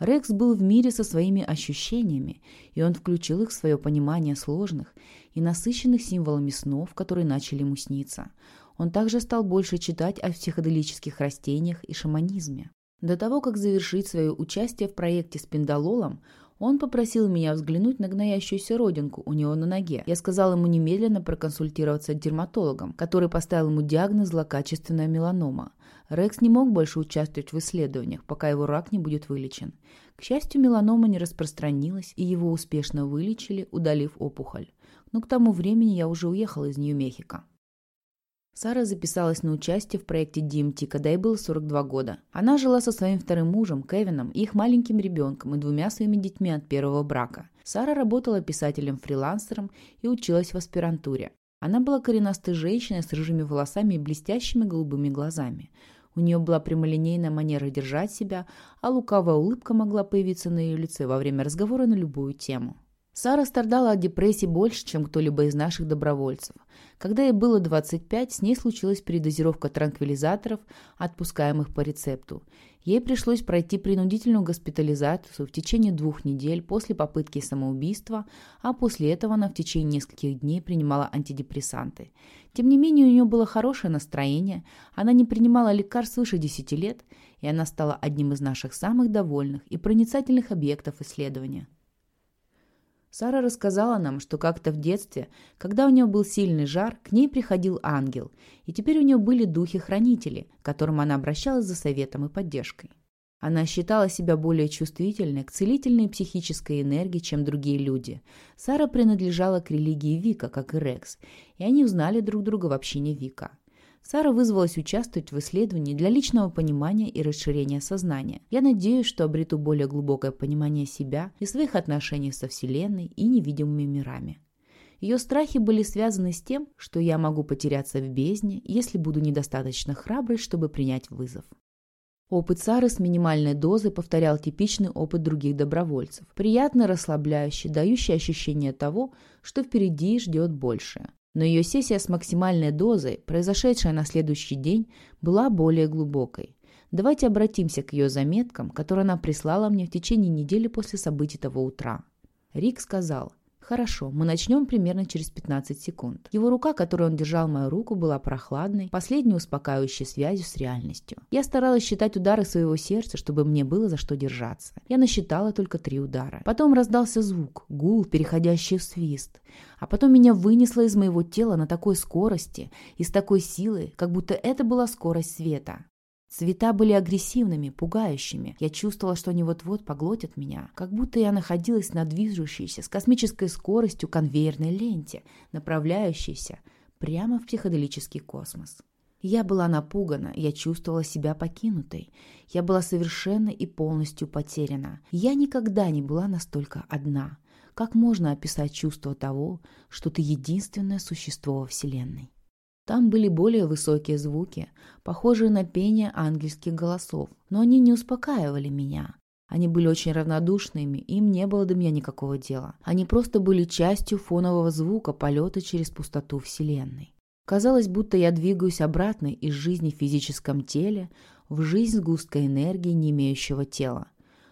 S1: Рекс был в мире со своими ощущениями, и он включил их в свое понимание сложных и насыщенных символами снов, которые начали ему сниться. Он также стал больше читать о психоделических растениях и шаманизме. До того, как завершить свое участие в проекте с пиндололом, он попросил меня взглянуть на гноящуюся родинку у него на ноге. Я сказал ему немедленно проконсультироваться с дерматологом, который поставил ему диагноз злокачественная меланома. Рекс не мог больше участвовать в исследованиях, пока его рак не будет вылечен. К счастью, меланома не распространилась, и его успешно вылечили, удалив опухоль. Но к тому времени я уже уехал из Нью-Мехико. Сара записалась на участие в проекте DMT, когда ей было 42 года. Она жила со своим вторым мужем, Кевином, их маленьким ребенком и двумя своими детьми от первого брака. Сара работала писателем-фрилансером и училась в аспирантуре. Она была коренастой женщиной с рыжими волосами и блестящими голубыми глазами. У нее была прямолинейная манера держать себя, а лукавая улыбка могла появиться на ее лице во время разговора на любую тему. Сара страдала от депрессии больше, чем кто-либо из наших добровольцев. Когда ей было 25, с ней случилась передозировка транквилизаторов, отпускаемых по рецепту. Ей пришлось пройти принудительную госпитализацию в течение двух недель после попытки самоубийства, а после этого она в течение нескольких дней принимала антидепрессанты. Тем не менее, у нее было хорошее настроение, она не принимала лекарств свыше 10 лет, и она стала одним из наших самых довольных и проницательных объектов исследования. Сара рассказала нам, что как-то в детстве, когда у нее был сильный жар, к ней приходил ангел, и теперь у нее были духи-хранители, к которым она обращалась за советом и поддержкой. Она считала себя более чувствительной к целительной психической энергии, чем другие люди. Сара принадлежала к религии Вика, как и Рекс, и они узнали друг друга в общине Вика. Сара вызвалась участвовать в исследовании для личного понимания и расширения сознания. Я надеюсь, что обрету более глубокое понимание себя и своих отношений со Вселенной и невидимыми мирами. Ее страхи были связаны с тем, что я могу потеряться в бездне, если буду недостаточно храброй, чтобы принять вызов. Опыт Сары с минимальной дозой повторял типичный опыт других добровольцев. Приятно расслабляющий, дающий ощущение того, что впереди ждет большее. Но ее сессия с максимальной дозой, произошедшая на следующий день, была более глубокой. Давайте обратимся к ее заметкам, которые она прислала мне в течение недели после событий того утра. Рик сказал, «Хорошо, мы начнем примерно через 15 секунд». Его рука, которой он держал мою руку, была прохладной, последней успокаивающей связью с реальностью. Я старалась считать удары своего сердца, чтобы мне было за что держаться. Я насчитала только три удара. Потом раздался звук, гул, переходящий в свист. А потом меня вынесло из моего тела на такой скорости и с такой силой, как будто это была скорость света. Цвета были агрессивными, пугающими. Я чувствовала, что они вот-вот поглотят меня, как будто я находилась на движущейся с космической скоростью конвейерной ленте, направляющейся прямо в психоделический космос. Я была напугана, я чувствовала себя покинутой. Я была совершенно и полностью потеряна. Я никогда не была настолько одна. Как можно описать чувство того, что ты единственное существо во Вселенной? Там были более высокие звуки, похожие на пение ангельских голосов, но они не успокаивали меня. Они были очень равнодушными, им не было до меня никакого дела. Они просто были частью фонового звука полета через пустоту Вселенной. Казалось, будто я двигаюсь обратно из жизни в физическом теле в жизнь сгустка энергии, не имеющего тела.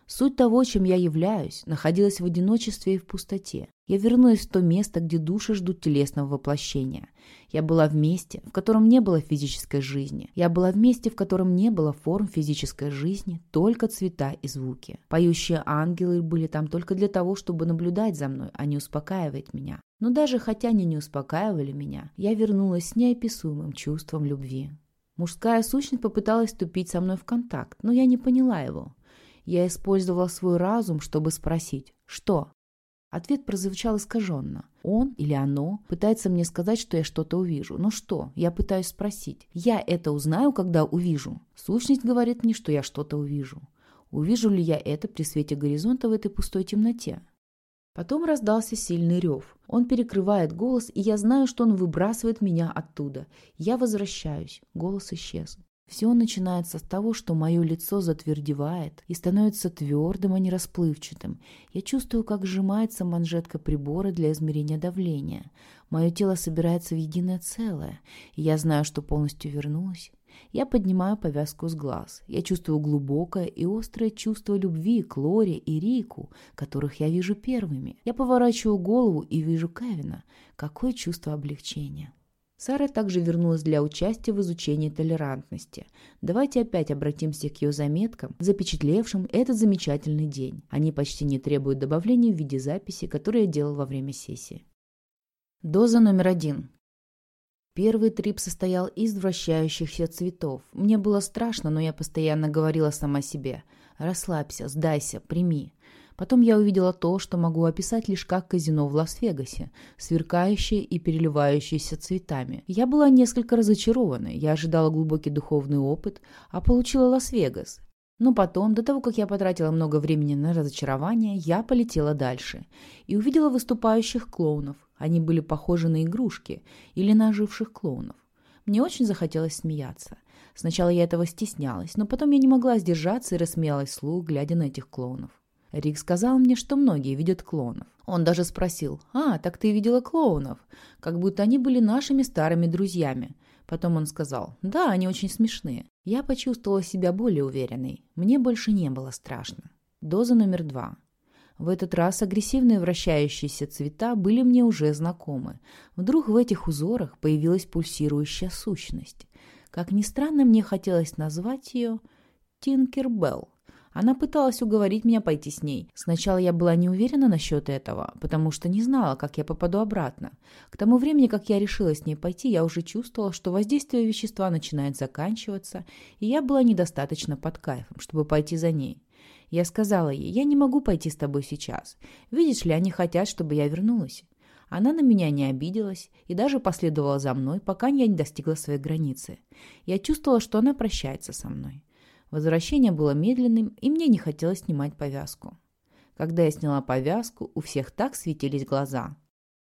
S1: Суть того, чем я являюсь, находилась в одиночестве и в пустоте. Я вернулась в то место, где души ждут телесного воплощения. Я была в месте, в котором не было физической жизни. Я была в месте, в котором не было форм физической жизни, только цвета и звуки. Поющие ангелы были там только для того, чтобы наблюдать за мной, а не успокаивать меня. Но даже хотя они не успокаивали меня, я вернулась с неописуемым чувством любви. Мужская сущность попыталась вступить со мной в контакт, но я не поняла его. Я использовала свой разум, чтобы спросить «Что?». Ответ прозвучал искаженно. Он или оно пытается мне сказать, что я что-то увижу. Но что? Я пытаюсь спросить. Я это узнаю, когда увижу? Сущность говорит мне, что я что-то увижу. Увижу ли я это при свете горизонта в этой пустой темноте? Потом раздался сильный рев. Он перекрывает голос, и я знаю, что он выбрасывает меня оттуда. Я возвращаюсь. Голос исчез. Все начинается с того, что мое лицо затвердевает и становится твердым, а не расплывчатым. Я чувствую, как сжимается манжетка прибора для измерения давления. Мое тело собирается в единое целое, и я знаю, что полностью вернулась. Я поднимаю повязку с глаз. Я чувствую глубокое и острое чувство любви к Лоре и Рику, которых я вижу первыми. Я поворачиваю голову и вижу Кевина. Какое чувство облегчения. Сара также вернулась для участия в изучении толерантности. Давайте опять обратимся к ее заметкам, запечатлевшим этот замечательный день. Они почти не требуют добавления в виде записи, которую я делал во время сессии. Доза номер один. Первый трип состоял из вращающихся цветов. Мне было страшно, но я постоянно говорила сама себе «Расслабься, сдайся, прими». Потом я увидела то, что могу описать лишь как казино в Лас-Вегасе, сверкающее и переливающееся цветами. Я была несколько разочарована, я ожидала глубокий духовный опыт, а получила Лас-Вегас. Но потом, до того, как я потратила много времени на разочарование, я полетела дальше и увидела выступающих клоунов. Они были похожи на игрушки или на оживших клоунов. Мне очень захотелось смеяться. Сначала я этого стеснялась, но потом я не могла сдержаться и рассмеялась вслух, глядя на этих клоунов. Рик сказал мне, что многие видят клоунов. Он даже спросил, «А, так ты видела клоунов?» Как будто они были нашими старыми друзьями. Потом он сказал, «Да, они очень смешные». Я почувствовала себя более уверенной. Мне больше не было страшно. Доза номер два. В этот раз агрессивные вращающиеся цвета были мне уже знакомы. Вдруг в этих узорах появилась пульсирующая сущность. Как ни странно, мне хотелось назвать ее Тинкербелл. Она пыталась уговорить меня пойти с ней. Сначала я была не уверена насчет этого, потому что не знала, как я попаду обратно. К тому времени, как я решила с ней пойти, я уже чувствовала, что воздействие вещества начинает заканчиваться, и я была недостаточно под кайфом, чтобы пойти за ней. Я сказала ей, я не могу пойти с тобой сейчас. Видишь ли, они хотят, чтобы я вернулась. Она на меня не обиделась и даже последовала за мной, пока я не достигла своей границы. Я чувствовала, что она прощается со мной. Возвращение было медленным, и мне не хотелось снимать повязку. Когда я сняла повязку, у всех так светились глаза.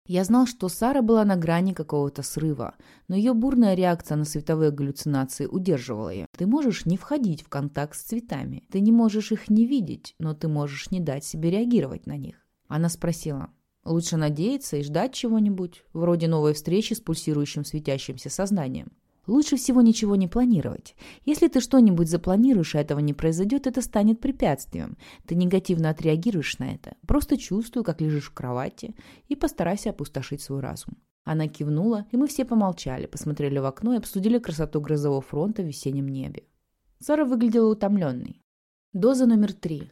S1: Я знал, что Сара была на грани какого-то срыва, но ее бурная реакция на световые галлюцинации удерживала ее. Ты можешь не входить в контакт с цветами. Ты не можешь их не видеть, но ты можешь не дать себе реагировать на них. Она спросила, лучше надеяться и ждать чего-нибудь, вроде новой встречи с пульсирующим светящимся сознанием. Лучше всего ничего не планировать. Если ты что-нибудь запланируешь, и этого не произойдет, это станет препятствием. Ты негативно отреагируешь на это. Просто чувствуй, как лежишь в кровати, и постарайся опустошить свой разум. Она кивнула, и мы все помолчали, посмотрели в окно и обсудили красоту грозового фронта в весеннем небе. Сара выглядела утомленной. Доза номер три.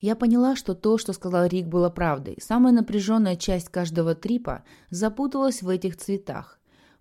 S1: Я поняла, что то, что сказал Рик, было правдой. Самая напряженная часть каждого трипа запуталась в этих цветах.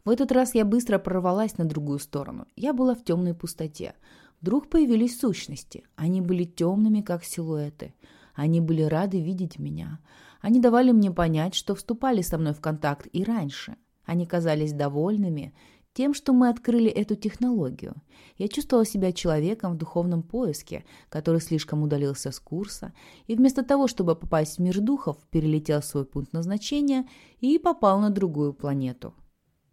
S1: В этот раз я быстро прорвалась на другую сторону. Я была в темной пустоте. Вдруг появились сущности. Они были темными, как силуэты. Они были рады видеть меня. Они давали мне понять, что вступали со мной в контакт и раньше. Они казались довольными тем, что мы открыли эту технологию. Я чувствовала себя человеком в духовном поиске, который слишком удалился с курса, и вместо того, чтобы попасть в мир духов, перелетел свой пункт назначения и попал на другую планету.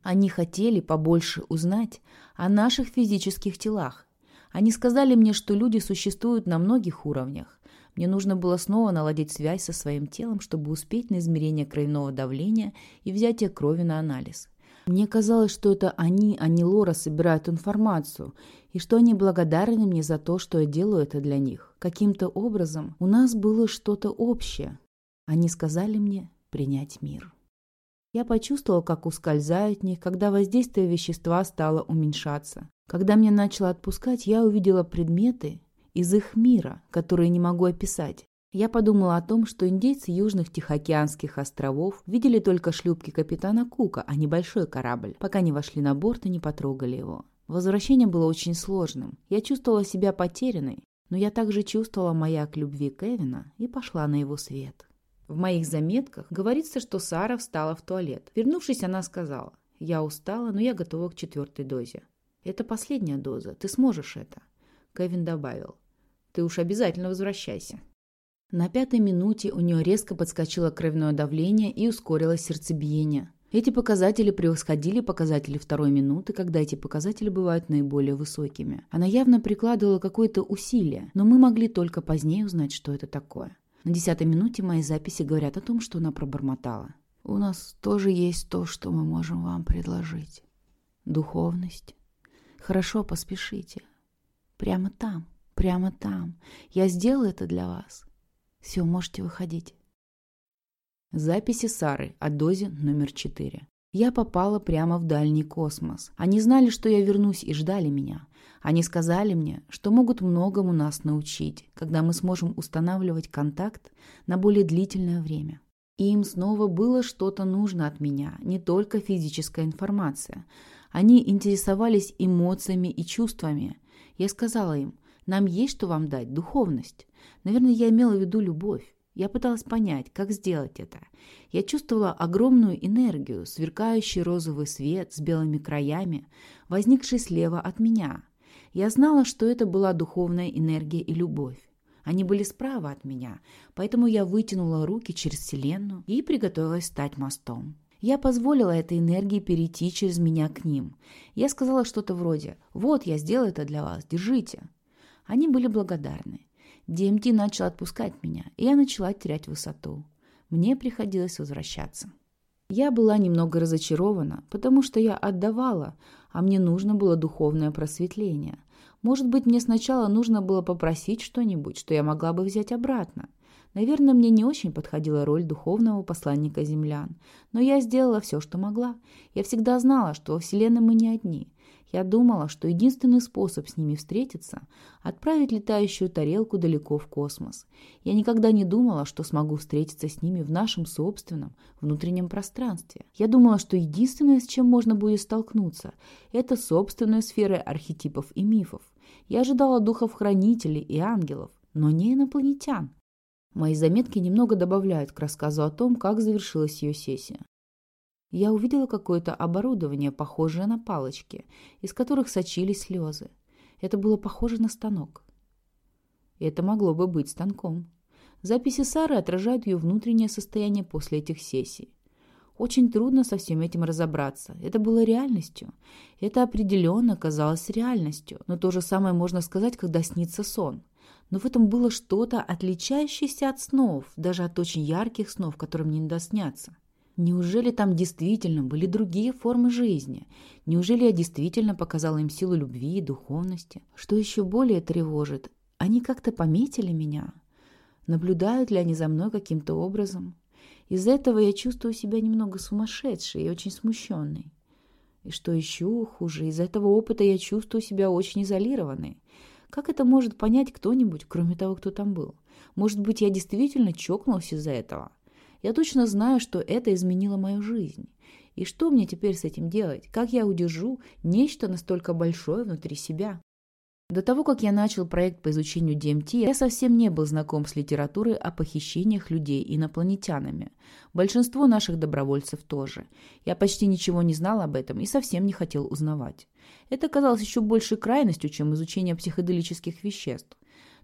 S1: Они хотели побольше узнать о наших физических телах. Они сказали мне, что люди существуют на многих уровнях. Мне нужно было снова наладить связь со своим телом, чтобы успеть на измерение кровяного давления и взятие крови на анализ. Мне казалось, что это они, а не Лора, собирают информацию, и что они благодарны мне за то, что я делаю это для них. Каким-то образом у нас было что-то общее. Они сказали мне принять мир. Я почувствовала, как ускользает них, когда воздействие вещества стало уменьшаться. Когда мне начало отпускать, я увидела предметы из их мира, которые не могу описать. Я подумала о том, что индейцы южных Тихоокеанских островов видели только шлюпки капитана Кука, а не большой корабль, пока не вошли на борт и не потрогали его. Возвращение было очень сложным. Я чувствовала себя потерянной, но я также чувствовала маяк любви Кевина и пошла на его свет. В моих заметках говорится, что Сара встала в туалет. Вернувшись, она сказала, «Я устала, но я готова к четвертой дозе». «Это последняя доза. Ты сможешь это». Кевин добавил, «Ты уж обязательно возвращайся». На пятой минуте у нее резко подскочило кровяное давление и ускорилось сердцебиение. Эти показатели превосходили показатели второй минуты, когда эти показатели бывают наиболее высокими. Она явно прикладывала какое-то усилие, но мы могли только позднее узнать, что это такое. На десятой минуте мои записи говорят о том, что она пробормотала. «У нас тоже есть то, что мы можем вам предложить. Духовность. Хорошо, поспешите. Прямо там, прямо там. Я сделаю это для вас. Все, можете выходить». Записи Сары о дозе номер четыре. Я попала прямо в дальний космос. Они знали, что я вернусь и ждали меня. Они сказали мне, что могут многому нас научить, когда мы сможем устанавливать контакт на более длительное время. Им снова было что-то нужно от меня, не только физическая информация. Они интересовались эмоциями и чувствами. Я сказала им, нам есть что вам дать, духовность. Наверное, я имела в виду любовь. Я пыталась понять, как сделать это. Я чувствовала огромную энергию, сверкающий розовый свет с белыми краями, возникший слева от меня. Я знала, что это была духовная энергия и любовь. Они были справа от меня, поэтому я вытянула руки через Вселенную и приготовилась стать мостом. Я позволила этой энергии перейти через меня к ним. Я сказала что-то вроде «Вот, я сделаю это для вас, держите». Они были благодарны. ДМТ начал отпускать меня, и я начала терять высоту. Мне приходилось возвращаться. Я была немного разочарована, потому что я отдавала, а мне нужно было духовное просветление. Может быть, мне сначала нужно было попросить что-нибудь, что я могла бы взять обратно. Наверное, мне не очень подходила роль духовного посланника землян, но я сделала все, что могла. Я всегда знала, что во Вселенной мы не одни. Я думала, что единственный способ с ними встретиться – отправить летающую тарелку далеко в космос. Я никогда не думала, что смогу встретиться с ними в нашем собственном внутреннем пространстве. Я думала, что единственное, с чем можно будет столкнуться – это собственные сферы архетипов и мифов. Я ожидала духов-хранителей и ангелов, но не инопланетян. Мои заметки немного добавляют к рассказу о том, как завершилась ее сессия. Я увидела какое-то оборудование, похожее на палочки, из которых сочились слезы. Это было похоже на станок. Это могло бы быть станком. Записи Сары отражают ее внутреннее состояние после этих сессий. Очень трудно со всем этим разобраться. Это было реальностью. Это определенно казалось реальностью. Но то же самое можно сказать, когда снится сон – но в этом было что-то, отличающееся от снов, даже от очень ярких снов, которым не надо сняться. Неужели там действительно были другие формы жизни? Неужели я действительно показала им силу любви и духовности? Что еще более тревожит, они как-то пометили меня? Наблюдают ли они за мной каким-то образом? Из-за этого я чувствую себя немного сумасшедшей и очень смущенной. И что еще хуже, из-за этого опыта я чувствую себя очень изолированной. Как это может понять кто-нибудь, кроме того, кто там был? Может быть, я действительно чокнулась из-за этого? Я точно знаю, что это изменило мою жизнь. И что мне теперь с этим делать? Как я удержу нечто настолько большое внутри себя? До того, как я начал проект по изучению ДМТ, я совсем не был знаком с литературой о похищениях людей инопланетянами. Большинство наших добровольцев тоже. Я почти ничего не знал об этом и совсем не хотел узнавать. Это казалось еще большей крайностью, чем изучение психоделических веществ.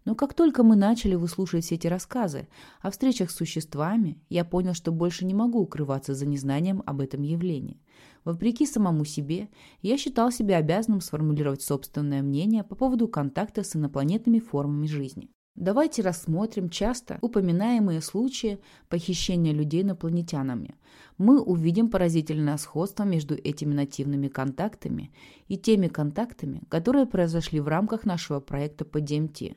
S1: Но как только мы начали выслушивать все эти рассказы о встречах с существами, я понял, что больше не могу укрываться за незнанием об этом явлении. Вопреки самому себе, я считал себя обязанным сформулировать собственное мнение по поводу контакта с инопланетными формами жизни. Давайте рассмотрим часто упоминаемые случаи похищения людей инопланетянами. Мы увидим поразительное сходство между этими нативными контактами и теми контактами, которые произошли в рамках нашего проекта по ДМТ.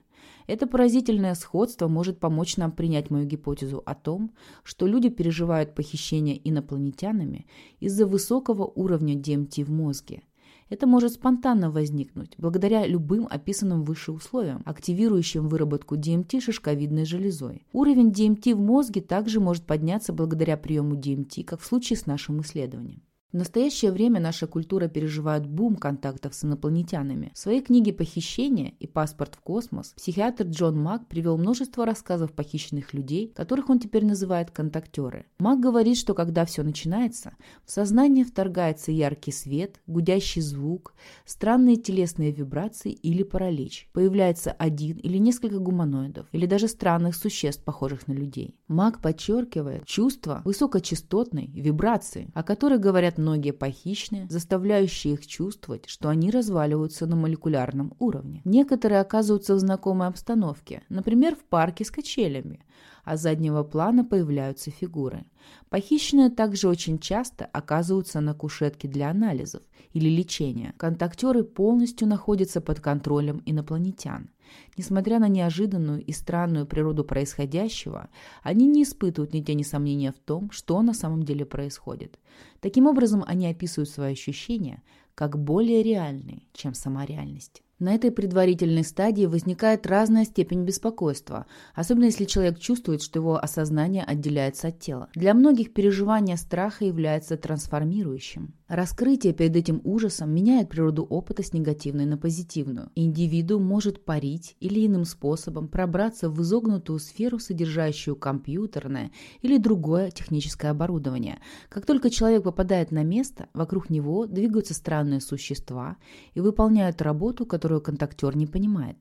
S1: Это поразительное сходство может помочь нам принять мою гипотезу о том, что люди переживают похищение инопланетянами из-за высокого уровня ДМТ в мозге. Это может спонтанно возникнуть благодаря любым описанным выше условиям, активирующим выработку ДМТ шишковидной железой. Уровень ДМТ в мозге также может подняться благодаря приему ДМТ, как в случае с нашим исследованием. В настоящее время наша культура переживает бум контактов с инопланетянами. В своей книге «Похищение» и «Паспорт в космос» психиатр Джон Мак привел множество рассказов похищенных людей, которых он теперь называет контактеры. Мак говорит, что когда все начинается, в сознание вторгается яркий свет, гудящий звук, странные телесные вибрации или паралич. Появляется один или несколько гуманоидов, или даже странных существ, похожих на людей. Мак подчеркивает чувство высокочастотной вибрации, о которой говорят многие похищенные, заставляющие их чувствовать, что они разваливаются на молекулярном уровне. Некоторые оказываются в знакомой обстановке, например, в парке с качелями, а с заднего плана появляются фигуры. Похищенные также очень часто оказываются на кушетке для анализов или лечения. Контактеры полностью находятся под контролем инопланетян. Несмотря на неожиданную и странную природу происходящего, они не испытывают ни тени сомнения в том, что на самом деле происходит. Таким образом, они описывают свои ощущения как более реальные, чем сама реальность. На этой предварительной стадии возникает разная степень беспокойства, особенно если человек чувствует, что его осознание отделяется от тела. Для многих переживание страха является трансформирующим. Раскрытие перед этим ужасом меняет природу опыта с негативной на позитивную. Индивиду может парить или иным способом пробраться в изогнутую сферу, содержащую компьютерное или другое техническое оборудование. Как только человек попадает на место, вокруг него двигаются странные существа и выполняют работу, которую контактер не понимает.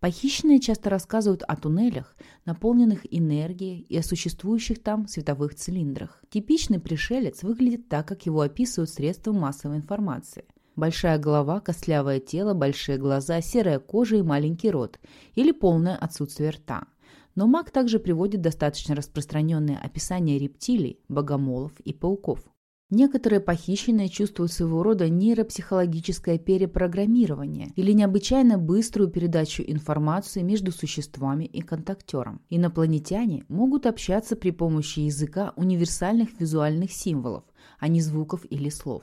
S1: Похищенные часто рассказывают о туннелях, наполненных энергией и о существующих там световых цилиндрах. Типичный пришелец выглядит так, как его описывают средства массовой информации. Большая голова, костлявое тело, большие глаза, серая кожа и маленький рот. Или полное отсутствие рта. Но маг также приводит достаточно распространенное описание рептилий, богомолов и пауков. Некоторые похищенные чувствуют своего рода нейропсихологическое перепрограммирование или необычайно быструю передачу информации между существами и контактером. Инопланетяне могут общаться при помощи языка универсальных визуальных символов, а не звуков или слов.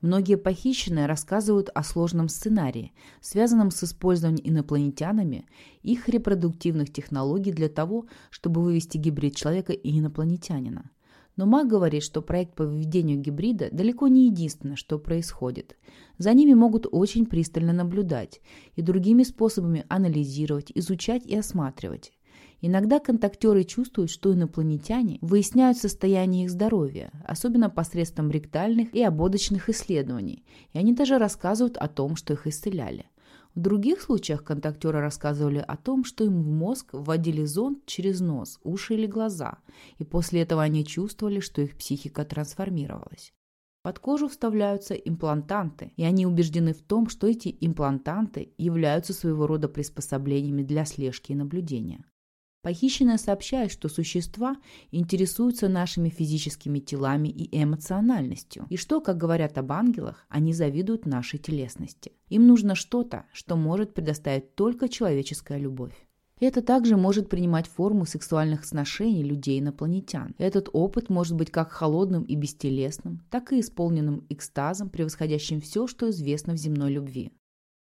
S1: Многие похищенные рассказывают о сложном сценарии, связанном с использованием инопланетянами их репродуктивных технологий для того, чтобы вывести гибрид человека и инопланетянина. Но Мак говорит, что проект по введению гибрида далеко не единственное, что происходит. За ними могут очень пристально наблюдать и другими способами анализировать, изучать и осматривать. Иногда контактеры чувствуют, что инопланетяне выясняют состояние их здоровья, особенно посредством ректальных и ободочных исследований, и они даже рассказывают о том, что их исцеляли. В других случаях контактеры рассказывали о том, что им в мозг вводили зонд через нос, уши или глаза, и после этого они чувствовали, что их психика трансформировалась. Под кожу вставляются имплантанты, и они убеждены в том, что эти имплантанты являются своего рода приспособлениями для слежки и наблюдения. Похищенные сообщают, что существа интересуются нашими физическими телами и эмоциональностью, и что, как говорят об ангелах, они завидуют нашей телесности. Им нужно что-то, что может предоставить только человеческая любовь. Это также может принимать форму сексуальных сношений людей-инопланетян. Этот опыт может быть как холодным и бестелесным, так и исполненным экстазом, превосходящим все, что известно в земной любви.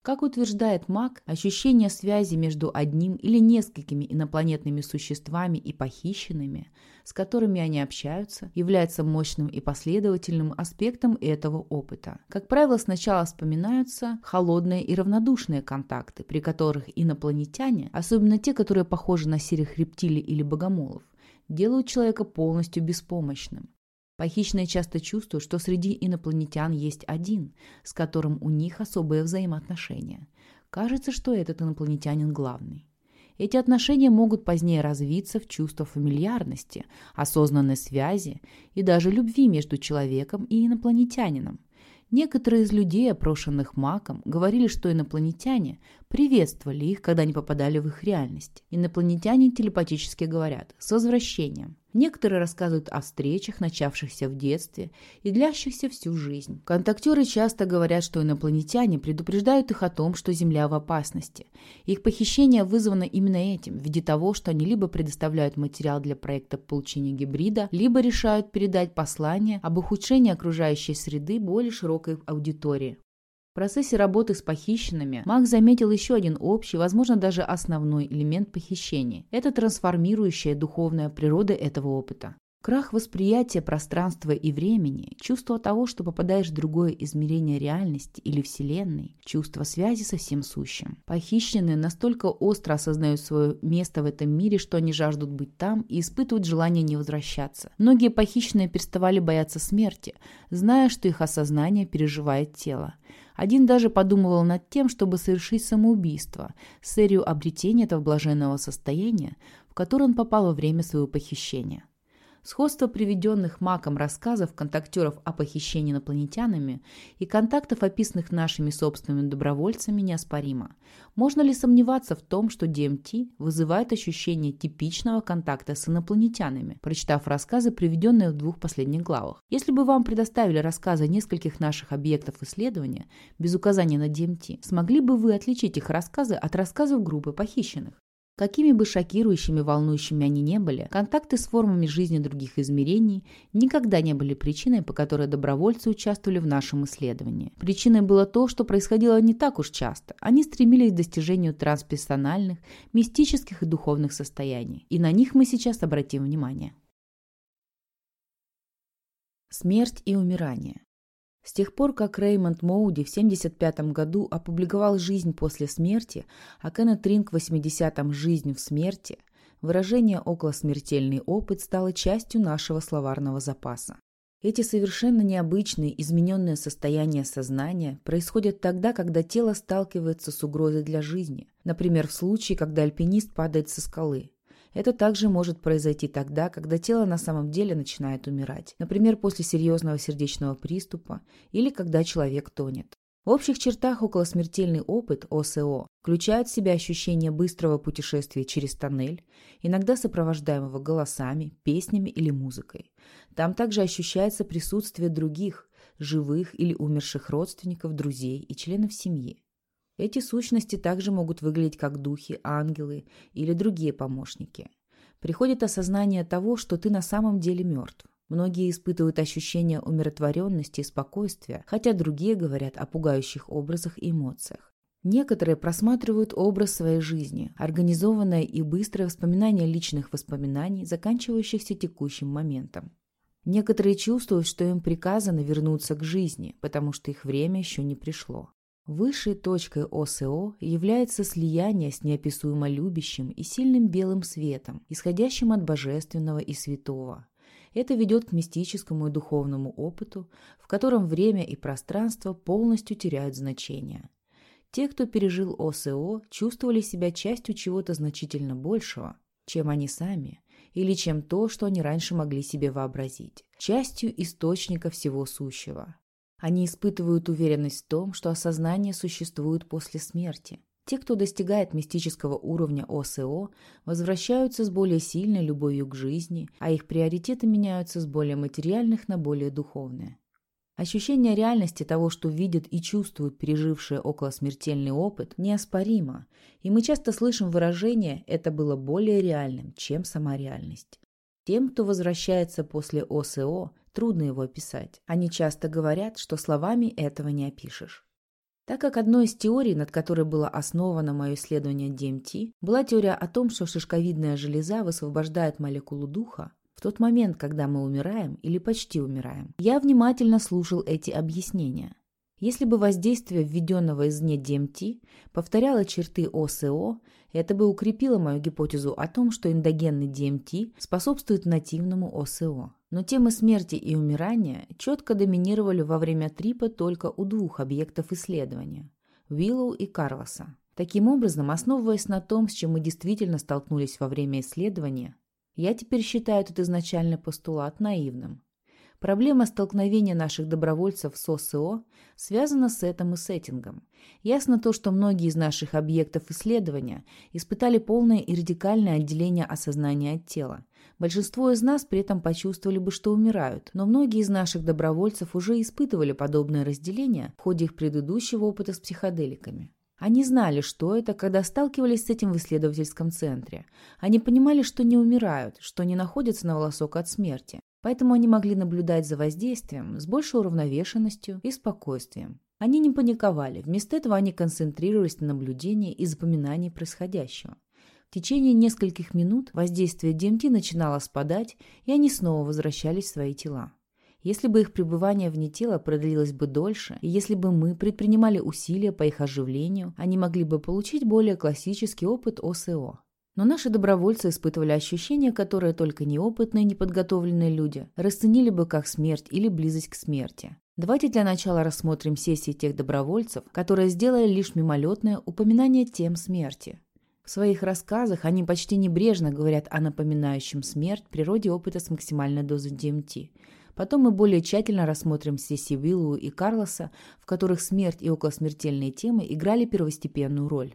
S1: Как утверждает Мак, ощущение связи между одним или несколькими инопланетными существами и похищенными, с которыми они общаются, является мощным и последовательным аспектом этого опыта. Как правило, сначала вспоминаются холодные и равнодушные контакты, при которых инопланетяне, особенно те, которые похожи на серых рептилий или богомолов, делают человека полностью беспомощным. Похищенные часто чувствуют, что среди инопланетян есть один, с которым у них особые взаимоотношения. Кажется, что этот инопланетянин главный. Эти отношения могут позднее развиться в чувство фамильярности, осознанной связи и даже любви между человеком и инопланетянином. Некоторые из людей, опрошенных маком, говорили, что инопланетяне приветствовали их, когда они попадали в их реальность. Инопланетяне телепатически говорят «с возвращением». Некоторые рассказывают о встречах, начавшихся в детстве и длящихся всю жизнь. Контактеры часто говорят, что инопланетяне предупреждают их о том, что Земля в опасности. Их похищение вызвано именно этим, в виде того, что они либо предоставляют материал для проекта получения гибрида, либо решают передать послание об ухудшении окружающей среды более широкой аудитории. В процессе работы с похищенными Мак заметил еще один общий, возможно, даже основной элемент похищения. Это трансформирующая духовная природа этого опыта. Крах восприятия пространства и времени, чувство того, что попадаешь в другое измерение реальности или Вселенной, чувство связи со всем сущим. Похищенные настолько остро осознают свое место в этом мире, что они жаждут быть там и испытывают желание не возвращаться. Многие похищенные переставали бояться смерти, зная, что их осознание переживает тело. Один даже подумывал над тем, чтобы совершить самоубийство с целью обретения этого блаженного состояния, в которое он попал во время своего похищения. Сходство приведенных Маком рассказов контактеров о похищении инопланетянами и контактов, описанных нашими собственными добровольцами, неоспоримо. Можно ли сомневаться в том, что DMT вызывает ощущение типичного контакта с инопланетянами, прочитав рассказы, приведенные в двух последних главах? Если бы вам предоставили рассказы нескольких наших объектов исследования без указания на DMT, смогли бы вы отличить их рассказы от рассказов группы похищенных? Какими бы шокирующими, волнующими они не были, контакты с формами жизни других измерений никогда не были причиной, по которой добровольцы участвовали в нашем исследовании. Причиной было то, что происходило не так уж часто. Они стремились к достижению трансперсональных, мистических и духовных состояний. И на них мы сейчас обратим внимание. Смерть и умирание. С тех пор, как Реймонд Моуди в 1975 году опубликовал «Жизнь после смерти», а Кеннет Ринг в 80-м «Жизнь в смерти», выражение «околосмертельный опыт» стало частью нашего словарного запаса. Эти совершенно необычные измененные состояния сознания происходят тогда, когда тело сталкивается с угрозой для жизни, например, в случае, когда альпинист падает со скалы. Это также может произойти тогда, когда тело на самом деле начинает умирать, например, после серьезного сердечного приступа или когда человек тонет. В общих чертах околосмертельный опыт ОСО включает в себя ощущение быстрого путешествия через тоннель, иногда сопровождаемого голосами, песнями или музыкой. Там также ощущается присутствие других, живых или умерших родственников, друзей и членов семьи. Эти сущности также могут выглядеть как духи, ангелы или другие помощники. Приходит осознание того, что ты на самом деле мертв. Многие испытывают ощущение умиротворенности и спокойствия, хотя другие говорят о пугающих образах и эмоциях. Некоторые просматривают образ своей жизни, организованное и быстрое вспоминание личных воспоминаний, заканчивающихся текущим моментом. Некоторые чувствуют, что им приказано вернуться к жизни, потому что их время еще не пришло. Высшей точкой ОСО является слияние с неописуемо любящим и сильным белым светом, исходящим от божественного и святого. Это ведет к мистическому и духовному опыту, в котором время и пространство полностью теряют значение. Те, кто пережил ОСО, чувствовали себя частью чего-то значительно большего, чем они сами, или чем то, что они раньше могли себе вообразить, частью источника всего сущего. Они испытывают уверенность в том, что осознание существует после смерти. Те, кто достигает мистического уровня ОСО, возвращаются с более сильной любовью к жизни, а их приоритеты меняются с более материальных на более духовные. Ощущение реальности того, что видят и чувствуют пережившие околосмертельный опыт, неоспоримо, и мы часто слышим выражение «это было более реальным, чем сама реальность». Тем, кто возвращается после ОСО, Трудно его описать. Они часто говорят, что словами этого не опишешь. Так как одной из теорий, над которой было основано мое исследование DMT, была теория о том, что шишковидная железа высвобождает молекулу духа, в тот момент, когда мы умираем или почти умираем, я внимательно слушал эти объяснения. Если бы воздействие введенного извне DMT повторяло черты ОСО, это бы укрепило мою гипотезу о том, что эндогенный DMT способствует нативному ОСО. Но темы смерти и умирания четко доминировали во время трипа только у двух объектов исследования – Уиллоу и Карлоса. Таким образом, основываясь на том, с чем мы действительно столкнулись во время исследования, я теперь считаю этот изначальный постулат наивным. Проблема столкновения наших добровольцев с ОСО связана с этим и сеттингом. Ясно то, что многие из наших объектов исследования испытали полное и радикальное отделение осознания от тела. Большинство из нас при этом почувствовали бы, что умирают, но многие из наших добровольцев уже испытывали подобное разделение в ходе их предыдущего опыта с психоделиками. Они знали, что это, когда сталкивались с этим в исследовательском центре. Они понимали, что не умирают, что не находятся на волосок от смерти. Поэтому они могли наблюдать за воздействием с большей уравновешенностью и спокойствием. Они не паниковали, вместо этого они концентрировались на наблюдении и запоминании происходящего. В течение нескольких минут воздействие ДМТ начинало спадать, и они снова возвращались в свои тела. Если бы их пребывание вне тела продлилось бы дольше, и если бы мы предпринимали усилия по их оживлению, они могли бы получить более классический опыт ОСО. Но наши добровольцы испытывали ощущения, которые только неопытные, неподготовленные люди расценили бы как смерть или близость к смерти. Давайте для начала рассмотрим сессии тех добровольцев, которые сделали лишь мимолетное упоминание тем смерти. В своих рассказах они почти небрежно говорят о напоминающем смерть природе опыта с максимальной дозой ДМТ. Потом мы более тщательно рассмотрим сессии Виллу и Карлоса, в которых смерть и околосмертельные темы играли первостепенную роль.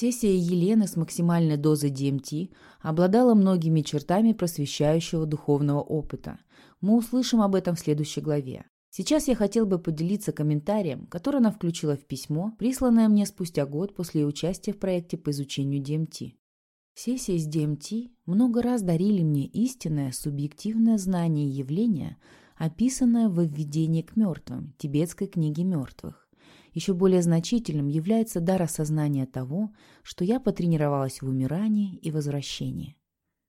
S1: Сессия Елены с максимальной дозой DMT обладала многими чертами просвещающего духовного опыта. Мы услышим об этом в следующей главе. Сейчас я хотел бы поделиться комментарием, который она включила в письмо, присланное мне спустя год после участия в проекте по изучению DMT. Сессии с DMT много раз дарили мне истинное субъективное знание явления, описанное в «Введении к мертвым» тибетской книги мертвых. Еще более значительным является дар осознания того, что я потренировалась в умирании и возвращении.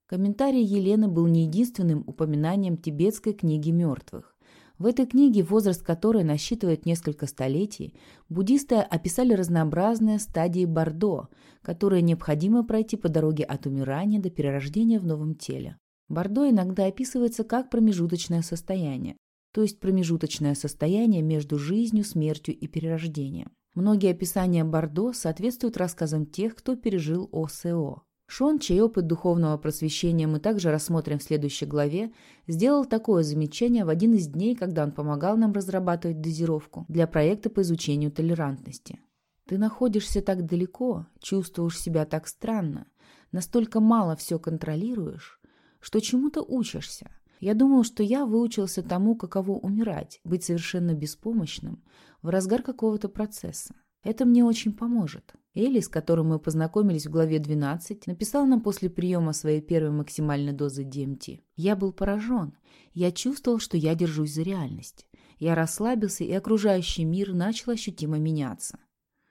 S1: Комментарий Елены был не единственным упоминанием тибетской книги мертвых. В этой книге, возраст которой насчитывает несколько столетий, буддисты описали разнообразные стадии Бордо, которые необходимо пройти по дороге от умирания до перерождения в новом теле. Бордо иногда описывается как промежуточное состояние, то есть промежуточное состояние между жизнью, смертью и перерождением. Многие описания Бордо соответствуют рассказам тех, кто пережил ОСО. Шон, чей опыт духовного просвещения мы также рассмотрим в следующей главе, сделал такое замечание в один из дней, когда он помогал нам разрабатывать дозировку для проекта по изучению толерантности. «Ты находишься так далеко, чувствуешь себя так странно, настолько мало все контролируешь, что чему-то учишься. Я думал, что я выучился тому, каково умирать, быть совершенно беспомощным в разгар какого-то процесса. Это мне очень поможет. Элли, с которым мы познакомились в главе 12, написал нам после приема своей первой максимальной дозы DMT. Я был поражен. Я чувствовал, что я держусь за реальность. Я расслабился, и окружающий мир начал ощутимо меняться.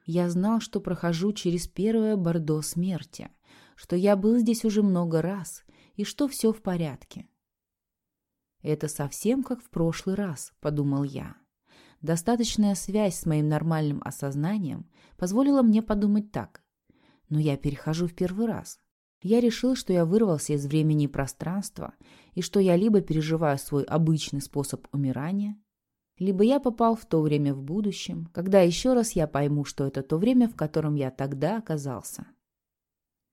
S1: Я знал, что прохожу через первое бордо смерти, что я был здесь уже много раз, и что все в порядке. «Это совсем как в прошлый раз», — подумал я. Достаточная связь с моим нормальным осознанием позволила мне подумать так. Но я перехожу в первый раз. Я решил, что я вырвался из времени и пространства, и что я либо переживаю свой обычный способ умирания, либо я попал в то время в будущем, когда еще раз я пойму, что это то время, в котором я тогда оказался.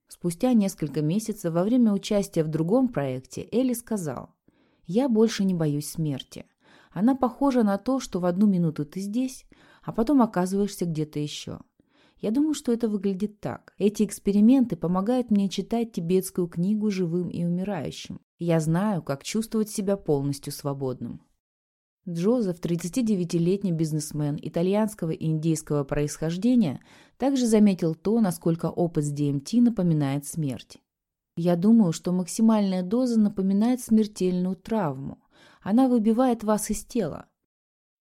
S1: Спустя несколько месяцев во время участия в другом проекте Элли сказал, «Я больше не боюсь смерти. Она похожа на то, что в одну минуту ты здесь, а потом оказываешься где-то еще. Я думаю, что это выглядит так. Эти эксперименты помогают мне читать тибетскую книгу живым и умирающим. Я знаю, как чувствовать себя полностью свободным. Джозеф, 39-летний бизнесмен итальянского и индейского происхождения, также заметил то, насколько опыт с DMT напоминает смерть. Я думаю, что максимальная доза напоминает смертельную травму. Она выбивает вас из тела.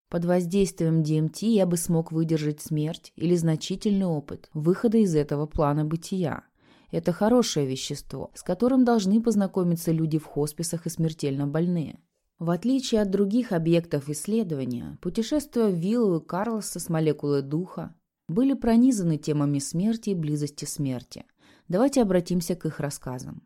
S1: Под воздействием DMT я бы смог выдержать смерть или значительный опыт выхода из этого плана бытия. Это хорошее вещество, с которым должны познакомиться люди в хосписах и смертельно больные. В отличие от других объектов исследования, путешествия виллу Карлоса с молекулой духа были пронизаны темами смерти и близости смерти. Давайте обратимся к их рассказам.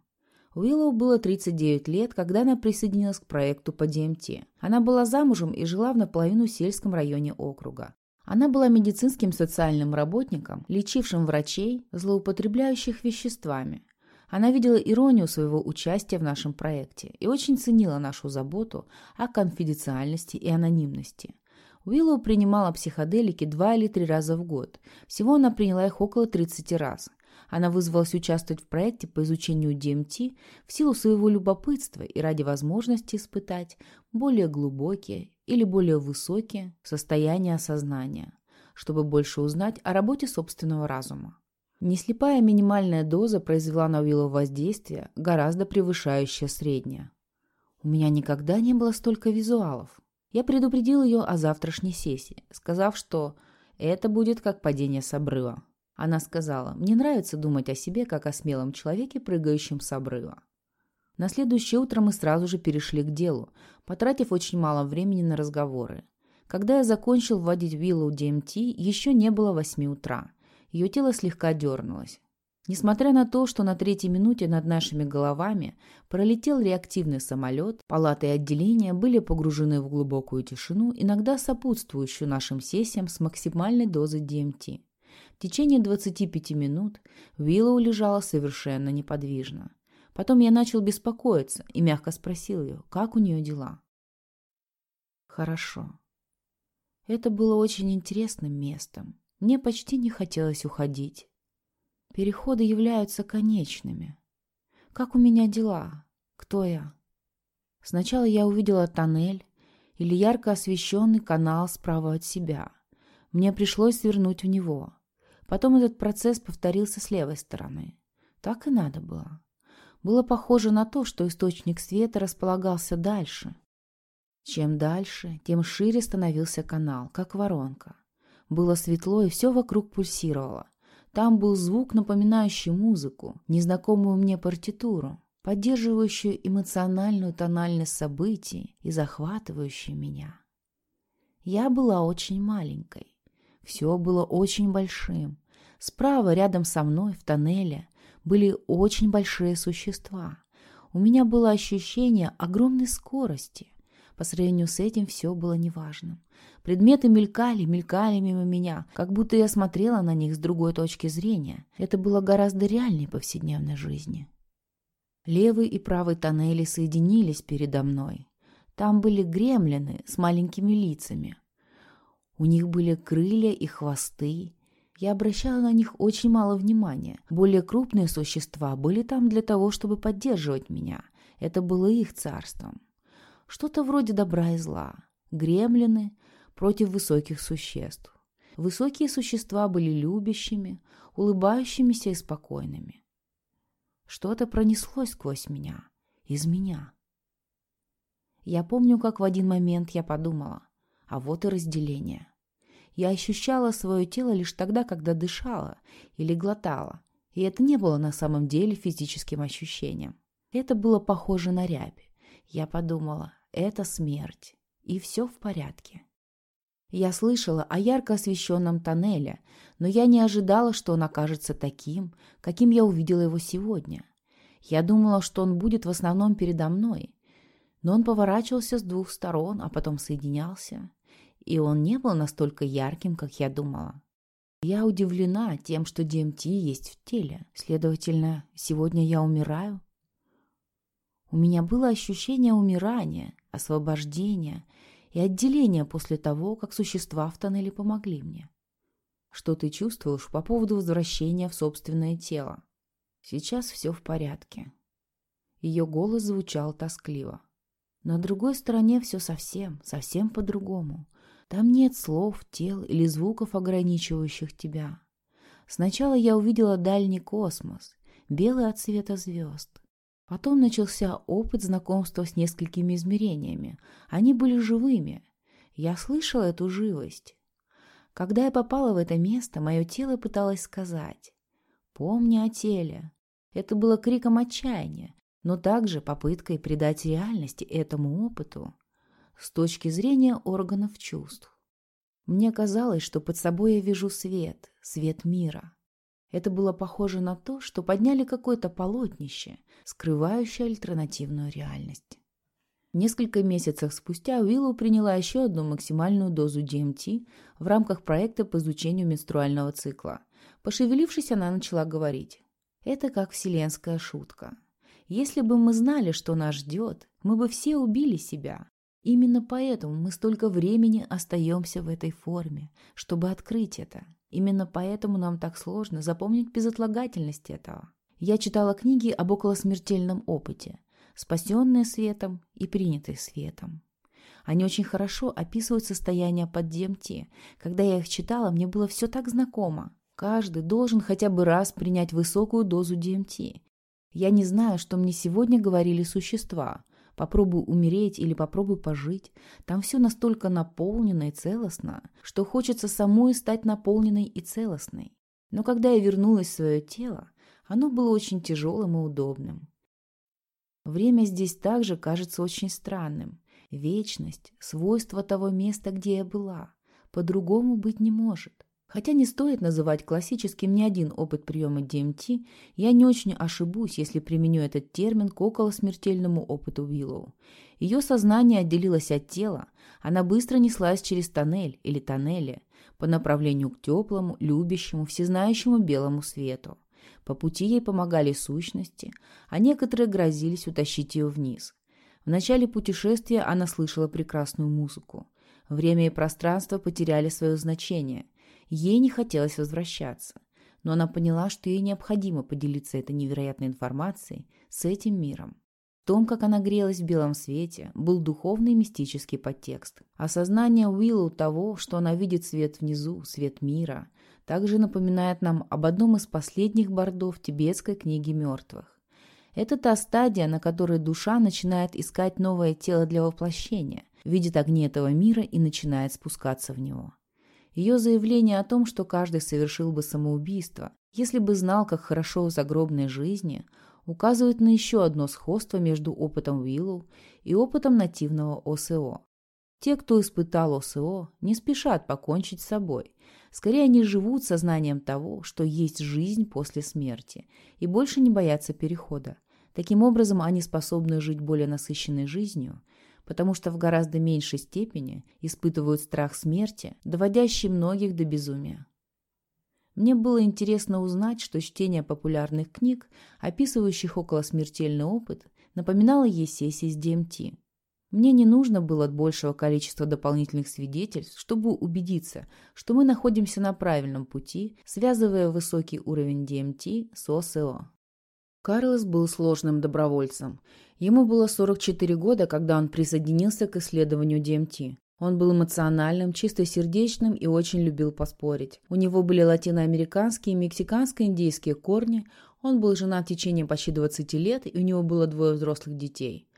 S1: Уиллоу было 39 лет, когда она присоединилась к проекту по ДМТ. Она была замужем и жила в наполовину сельском районе округа. Она была медицинским социальным работником, лечившим врачей, злоупотребляющих веществами. Она видела иронию своего участия в нашем проекте и очень ценила нашу заботу о конфиденциальности и анонимности. Уиллоу принимала психоделики два или три раза в год. Всего она приняла их около 30 раз. Она вызвалась участвовать в проекте по изучению DMT в силу своего любопытства и ради возможности испытать более глубокие или более высокие состояния осознания, чтобы больше узнать о работе собственного разума. Неслепая минимальная доза произвела на Уилла воздействие, гораздо превышающее среднее. У меня никогда не было столько визуалов. Я предупредил ее о завтрашней сессии, сказав, что это будет как падение с обрыва. Она сказала, «Мне нравится думать о себе, как о смелом человеке, прыгающем с обрыва». На следующее утро мы сразу же перешли к делу, потратив очень мало времени на разговоры. Когда я закончил вводить Виллоу ДМТ, еще не было восьми утра. Ее тело слегка дернулось. Несмотря на то, что на третьей минуте над нашими головами пролетел реактивный самолет, палаты и отделения были погружены в глубокую тишину, иногда сопутствующую нашим сессиям с максимальной дозой ДМТ. В течение 25 минут Уиллоу лежала совершенно неподвижно. Потом я начал беспокоиться и мягко спросил ее, как у нее дела. Хорошо. Это было очень интересным местом. Мне почти не хотелось уходить. Переходы являются конечными. Как у меня дела? Кто я? Сначала я увидела тоннель или ярко освещенный канал справа от себя. Мне пришлось свернуть в него. Потом этот процесс повторился с левой стороны. Так и надо было. Было похоже на то, что источник света располагался дальше. Чем дальше, тем шире становился канал, как воронка. Было светло, и все вокруг пульсировало. Там был звук, напоминающий музыку, незнакомую мне партитуру, поддерживающую эмоциональную тональность событий и захватывающую меня. Я была очень маленькой. Все было очень большим. Справа, рядом со мной, в тоннеле, были очень большие существа. У меня было ощущение огромной скорости. По сравнению с этим все было неважным. Предметы мелькали, мелькали мимо меня, как будто я смотрела на них с другой точки зрения. Это было гораздо реальнее повседневной жизни. Левый и правый тоннели соединились передо мной. Там были гремлины с маленькими лицами. У них были крылья и хвосты. Я обращала на них очень мало внимания. Более крупные существа были там для того, чтобы поддерживать меня. Это было их царством. Что-то вроде добра и зла. Гремлины против высоких существ. Высокие существа были любящими, улыбающимися и спокойными. Что-то пронеслось сквозь меня, из меня. Я помню, как в один момент я подумала, а вот и разделение. Я ощущала свое тело лишь тогда, когда дышала или глотала, и это не было на самом деле физическим ощущением. Это было похоже на рябь. Я подумала, это смерть. И все в порядке. Я слышала о ярко освещенном тоннеле, но я не ожидала, что он окажется таким, каким я увидела его сегодня. Я думала, что он будет в основном передо мной, но он поворачивался с двух сторон, а потом соединялся, и он не был настолько ярким, как я думала. Я удивлена тем, что ДМТ есть в теле. Следовательно, сегодня я умираю? У меня было ощущение умирания, освобождения и отделения после того, как существа в тоннеле помогли мне. Что ты чувствуешь по поводу возвращения в собственное тело? Сейчас все в порядке. Ее голос звучал тоскливо. На другой стороне все совсем, совсем по-другому. Там нет слов, тел или звуков, ограничивающих тебя. Сначала я увидела дальний космос, белый от света звезд. Потом начался опыт знакомства с несколькими измерениями. Они были живыми. Я слышала эту живость. Когда я попала в это место, мое тело пыталось сказать «Помни о теле». Это было криком отчаяния, но также попыткой придать реальности этому опыту с точки зрения органов чувств. Мне казалось, что под собой я вижу свет, свет мира. Это было похоже на то, что подняли какое-то полотнище, скрывающее альтернативную реальность. Несколько месяцев спустя Уиллоу приняла еще одну максимальную дозу DMT в рамках проекта по изучению менструального цикла. Пошевелившись, она начала говорить. «Это как вселенская шутка. Если бы мы знали, что нас ждет, мы бы все убили себя. Именно поэтому мы столько времени остаемся в этой форме, чтобы открыть это. Именно поэтому нам так сложно запомнить безотлагательность этого. Я читала книги об околосмертельном опыте, спасенные светом и принятые светом. Они очень хорошо описывают состояние под ДМТ. Когда я их читала, мне было все так знакомо. Каждый должен хотя бы раз принять высокую дозу ДМТ. Я не знаю, что мне сегодня говорили существа, Попробуй умереть или попробуй пожить. Там все настолько наполнено и целостно, что хочется самой стать наполненной и целостной. Но когда я вернулась в свое тело, оно было очень тяжелым и удобным. Время здесь также кажется очень странным. Вечность – свойство того места, где я была. По-другому быть не может. Хотя не стоит называть классическим ни один опыт приема ДМТ, я не очень ошибусь, если применю этот термин к околосмертельному опыту Уиллоу. Ее сознание отделилось от тела, она быстро неслась через тоннель или тоннели по направлению к теплому, любящему, всезнающему белому свету. По пути ей помогали сущности, а некоторые грозились утащить ее вниз. В начале путешествия она слышала прекрасную музыку. Время и пространство потеряли свое значение – Ей не хотелось возвращаться, но она поняла, что ей необходимо поделиться этой невероятной информацией с этим миром. В том, как она грелась в белом свете, был духовный мистический подтекст. Осознание Уиллоу того, что она видит свет внизу, свет мира, также напоминает нам об одном из последних бордов тибетской книги мертвых. Это та стадия, на которой душа начинает искать новое тело для воплощения, видит огни этого мира и начинает спускаться в него. Ее заявление о том, что каждый совершил бы самоубийство, если бы знал, как хорошо в загробной жизни, указывает на еще одно сходство между опытом Уиллоу и опытом нативного ОСО. Те, кто испытал ОСО, не спешат покончить с собой. Скорее, они живут сознанием того, что есть жизнь после смерти, и больше не боятся перехода. Таким образом, они способны жить более насыщенной жизнью, потому что в гораздо меньшей степени испытывают страх смерти, доводящий многих до безумия. Мне было интересно узнать, что чтение популярных книг, описывающих околосмертельный опыт, напоминало ей сессии с ДМТ. Мне не нужно было большего количества дополнительных свидетельств, чтобы убедиться, что мы находимся на правильном пути, связывая высокий уровень ДМТ с ОСО. Карлос был сложным добровольцем. Ему было 44 года, когда он присоединился к исследованию ДМТ. Он был эмоциональным, чистосердечным и очень любил поспорить. У него были латиноамериканские и мексиканско-индейские корни. Он был женат в течение почти 20 лет, и у него было двое взрослых детей.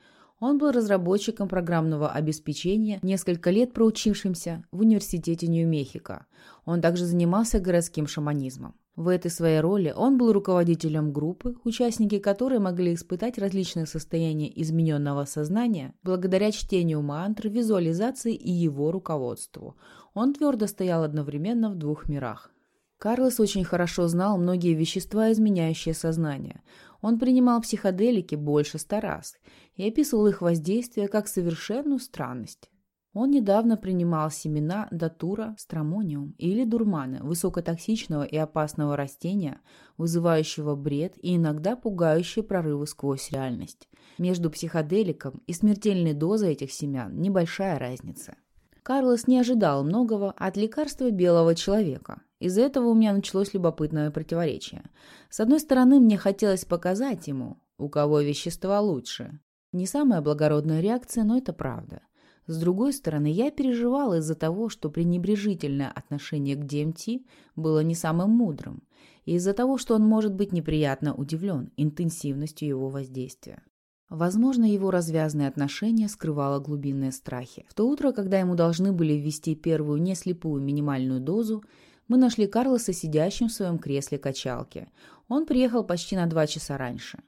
S1: Он был разработчиком программного обеспечения, несколько лет проучившимся в университете Нью-Мехико. Он также занимался городским шаманизмом. В этой своей роли он был руководителем группы, участники которой могли испытать различные состояния измененного сознания благодаря чтению мантр, визуализации и его руководству. Он твердо стоял одновременно в двух мирах. Карлос очень хорошо знал многие вещества, изменяющие сознание. Он принимал психоделики больше ста раз и описывал их воздействие как совершенную странность. Он недавно принимал семена датура стромониум или дурмана, высокотоксичного и опасного растения, вызывающего бред и иногда пугающие прорывы сквозь реальность. Между психоделиком и смертельной дозой этих семян небольшая разница. Карлос не ожидал многого от лекарства белого человека. Из-за этого у меня началось любопытное противоречие. С одной стороны, мне хотелось показать ему, у кого вещества лучше. Не самая благородная реакция, но это правда. С другой стороны, я переживала из-за того, что пренебрежительное отношение к ДМТ было не самым мудрым, и из-за того, что он может быть неприятно удивлен интенсивностью его воздействия. Возможно, его развязное отношение скрывало глубинные страхи. В то утро, когда ему должны были ввести первую неслепую минимальную дозу, мы нашли Карлоса сидящим в своем кресле качалки. Он приехал почти на два часа раньше.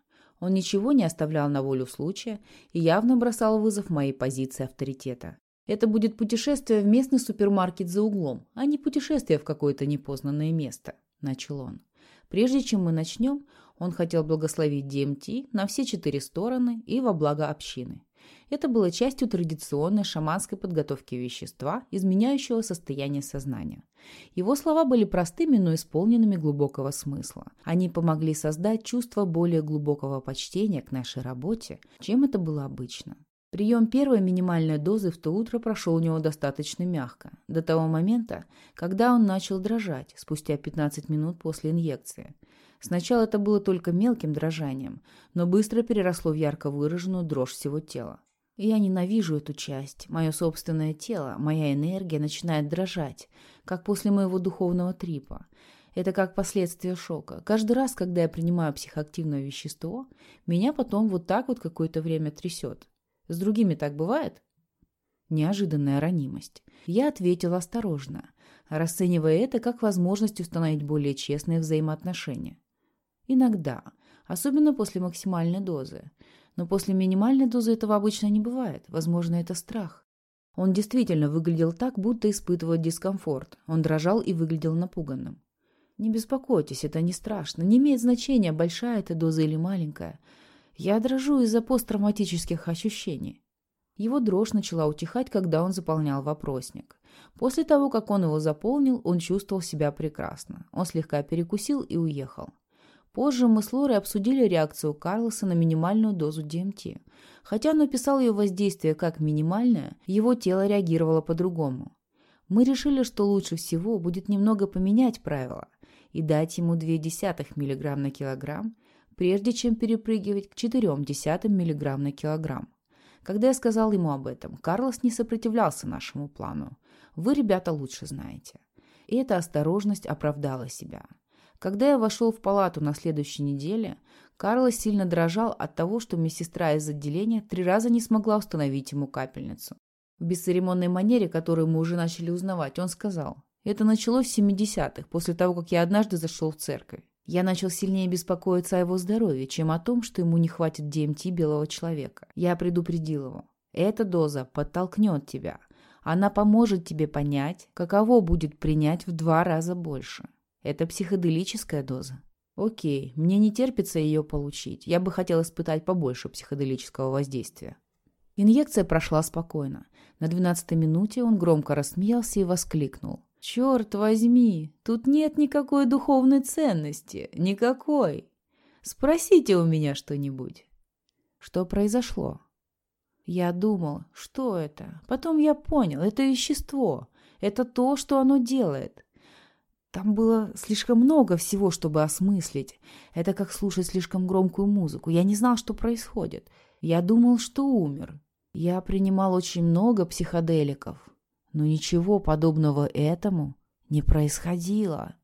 S1: Он ничего не оставлял на волю случая и явно бросал вызов моей позиции авторитета. Это будет путешествие в местный супермаркет за углом, а не путешествие в какое-то непознанное место, начал он. Прежде чем мы начнем, он хотел благословить ДМТ на все четыре стороны и во благо общины. Это было частью традиционной шаманской подготовки вещества, изменяющего состояние сознания. Его слова были простыми, но исполненными глубокого смысла. Они помогли создать чувство более глубокого почтения к нашей работе, чем это было обычно. Прием первой минимальной дозы в то утро прошел у него достаточно мягко, до того момента, когда он начал дрожать спустя 15 минут после инъекции. Сначала это было только мелким дрожанием, но быстро переросло в ярко выраженную дрожь всего тела. Я ненавижу эту часть. Мое собственное тело, моя энергия начинает дрожать, как после моего духовного трипа. Это как последствие шока. Каждый раз, когда я принимаю психоактивное вещество, меня потом вот так вот какое-то время трясет. С другими так бывает? Неожиданная ранимость. Я ответила осторожно, расценивая это как возможность установить более честные взаимоотношения. Иногда, особенно после максимальной дозы. Но после минимальной дозы этого обычно не бывает. Возможно, это страх. Он действительно выглядел так, будто испытывает дискомфорт. Он дрожал и выглядел напуганным. «Не беспокойтесь, это не страшно. Не имеет значения, большая эта доза или маленькая. Я дрожу из-за посттравматических ощущений». Его дрожь начала утихать, когда он заполнял вопросник. После того, как он его заполнил, он чувствовал себя прекрасно. Он слегка перекусил и уехал. Позже мы с Лорой обсудили реакцию Карлоса на минимальную дозу ДМТ. Хотя он описал ее воздействие как минимальное, его тело реагировало по-другому. Мы решили, что лучше всего будет немного поменять правила и дать ему 0,2 мг на килограмм, прежде чем перепрыгивать к 0,4 мг на килограмм. Когда я сказал ему об этом, Карлос не сопротивлялся нашему плану. Вы, ребята, лучше знаете. И эта осторожность оправдала себя. Когда я вошел в палату на следующей неделе, Карлос сильно дрожал от того, что медсестра из отделения три раза не смогла установить ему капельницу. В бесцеремонной манере, которую мы уже начали узнавать, он сказал, «Это началось в 70-х, после того, как я однажды зашел в церковь. Я начал сильнее беспокоиться о его здоровье, чем о том, что ему не хватит ДМТ белого человека. Я предупредил его. Эта доза подтолкнет тебя. Она поможет тебе понять, каково будет принять в два раза больше. Это психоделическая доза. Окей, мне не терпится ее получить. Я бы хотел испытать побольше психоделического воздействия. Инъекция прошла спокойно. На двенадцатой минуте он громко рассмеялся и воскликнул. «Черт возьми, тут нет никакой духовной ценности. Никакой. Спросите у меня что-нибудь». Что произошло? Я думал, что это? Потом я понял, это вещество. Это то, что оно делает. Там было слишком много всего, чтобы осмыслить. Это как слушать слишком громкую музыку. Я не знал, что происходит. Я думал, что умер. Я принимал очень много психоделиков. Но ничего подобного этому не происходило.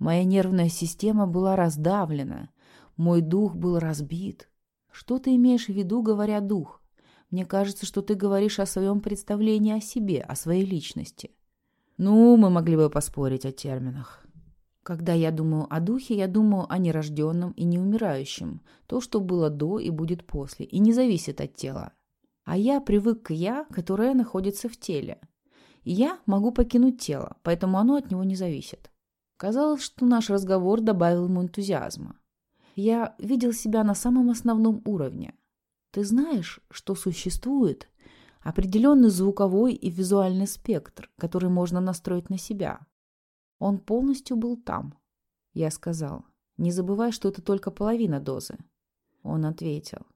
S1: Моя нервная система была раздавлена. Мой дух был разбит. Что ты имеешь в виду, говоря «дух»? Мне кажется, что ты говоришь о своем представлении о себе, о своей личности. Ну, мы могли бы поспорить о терминах. Когда я думаю о духе, я думаю о нерожденном и неумирающем, то, что было до и будет после, и не зависит от тела. А я привык к «я», которое находится в теле. Я могу покинуть тело, поэтому оно от него не зависит. Казалось, что наш разговор добавил ему энтузиазма. Я видел себя на самом основном уровне. Ты знаешь, что существует определенный звуковой и визуальный спектр, который можно настроить на себя. Он полностью был там. Я сказал, не забывай, что это только половина дозы. Он ответил,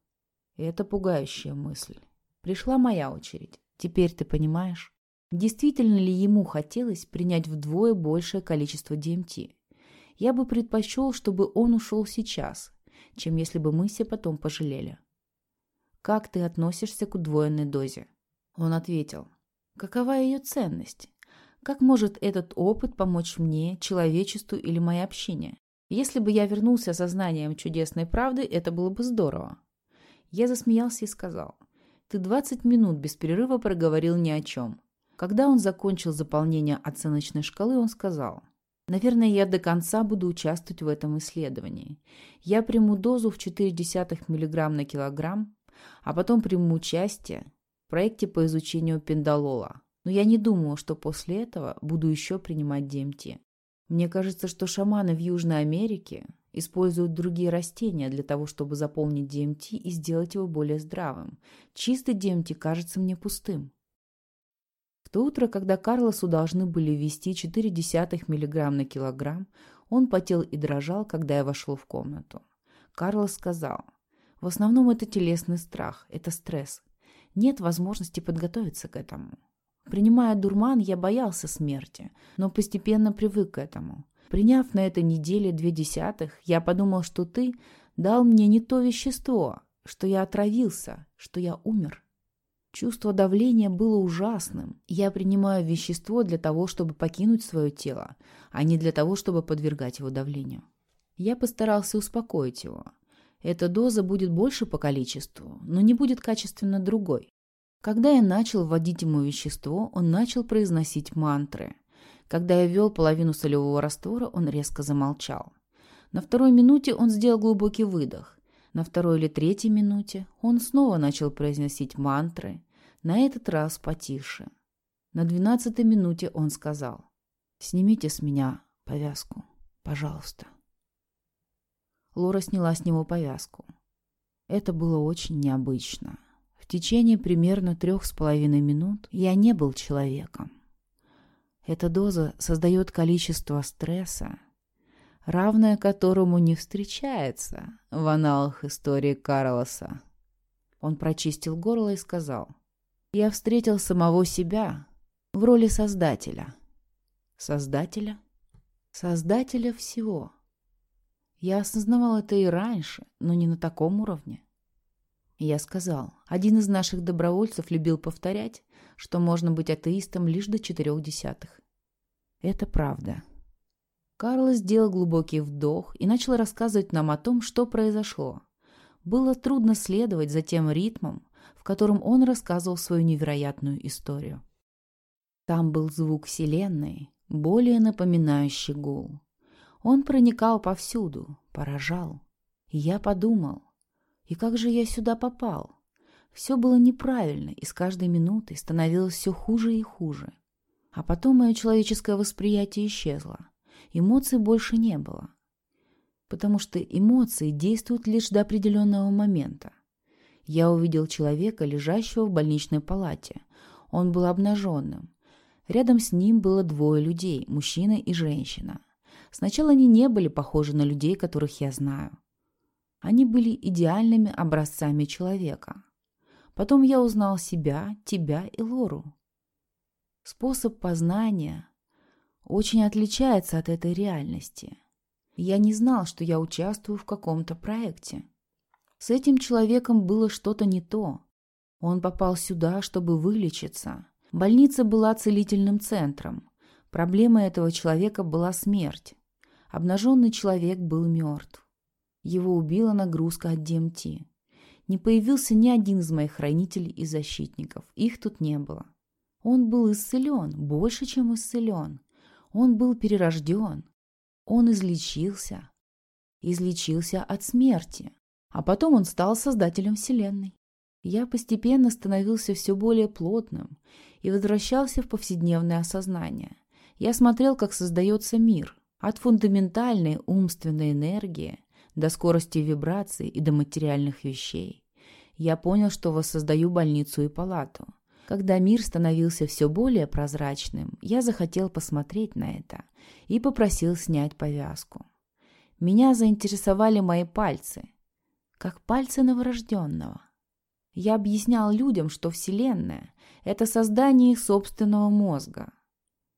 S1: это пугающая мысль. Пришла моя очередь. Теперь ты понимаешь, действительно ли ему хотелось принять вдвое большее количество ДМТ. Я бы предпочел, чтобы он ушел сейчас, чем если бы мы все потом пожалели. Как ты относишься к удвоенной дозе? Он ответил, какова ее ценность? Как может этот опыт помочь мне, человечеству или моей общине? Если бы я вернулся сознанием чудесной правды, это было бы здорово. Я засмеялся и сказал, ты 20 минут без перерыва проговорил ни о чем. Когда он закончил заполнение оценочной шкалы, он сказал, Наверное, я до конца буду участвовать в этом исследовании. Я приму дозу в 0,4 мг на килограмм, а потом приму участие проекте по изучению пендалола. Но я не думаю, что после этого буду еще принимать ДМТ. Мне кажется, что шаманы в Южной Америке используют другие растения для того, чтобы заполнить ДМТ и сделать его более здравым. Чистый ДМТ кажется мне пустым. В то утро, когда Карлосу должны были ввести 0,4 мг на килограмм, он потел и дрожал, когда я вошел в комнату. Карлос сказал, в основном это телесный страх, это стресс. Нет возможности подготовиться к этому. Принимая дурман, я боялся смерти, но постепенно привык к этому. Приняв на этой неделе две десятых, я подумал, что ты дал мне не то вещество, что я отравился, что я умер. Чувство давления было ужасным. Я принимаю вещество для того, чтобы покинуть свое тело, а не для того, чтобы подвергать его давлению. Я постарался успокоить его. Эта доза будет больше по количеству, но не будет качественно другой. Когда я начал вводить ему вещество, он начал произносить мантры. Когда я ввел половину солевого раствора, он резко замолчал. На второй минуте он сделал глубокий выдох. На второй или третьей минуте он снова начал произносить мантры, на этот раз потише. На двенадцатой минуте он сказал «Снимите с меня повязку, пожалуйста». Лора сняла с него повязку. Это было очень необычно. В течение примерно трех с половиной минут я не был человеком. Эта доза создает количество стресса, равное которому не встречается в аналах истории Карлоса. Он прочистил горло и сказал, «Я встретил самого себя в роли создателя». «Создателя?» «Создателя всего». Я осознавал это и раньше, но не на таком уровне. Я сказал, один из наших добровольцев любил повторять, что можно быть атеистом лишь до четырех десятых. Это правда. Карл сделал глубокий вдох и начал рассказывать нам о том, что произошло. Было трудно следовать за тем ритмом, в котором он рассказывал свою невероятную историю. Там был звук Вселенной, более напоминающий гул. Он проникал повсюду, поражал. И я подумал, и как же я сюда попал? Все было неправильно, и с каждой минутой становилось все хуже и хуже. А потом мое человеческое восприятие исчезло. Эмоций больше не было. Потому что эмоции действуют лишь до определенного момента. Я увидел человека, лежащего в больничной палате. Он был обнаженным. Рядом с ним было двое людей, мужчина и женщина. Сначала они не были похожи на людей, которых я знаю. Они были идеальными образцами человека. Потом я узнал себя, тебя и Лору. Способ познания очень отличается от этой реальности. Я не знал, что я участвую в каком-то проекте. С этим человеком было что-то не то. Он попал сюда, чтобы вылечиться. Больница была целительным центром. Проблема этого человека была смерть. Обнаженный человек был мертв. Его убила нагрузка от ДМТ. Не появился ни один из моих хранителей и защитников. Их тут не было. Он был исцелен, больше, чем исцелен. Он был перерожден. Он излечился. Излечился от смерти. А потом он стал создателем Вселенной. Я постепенно становился все более плотным и возвращался в повседневное осознание. Я смотрел, как создается мир, от фундаментальной умственной энергии до скорости вибраций и до материальных вещей. Я понял, что воссоздаю больницу и палату. Когда мир становился все более прозрачным, я захотел посмотреть на это и попросил снять повязку. Меня заинтересовали мои пальцы – как пальцы новорожденного. Я объяснял людям, что Вселенная — это создание их собственного мозга.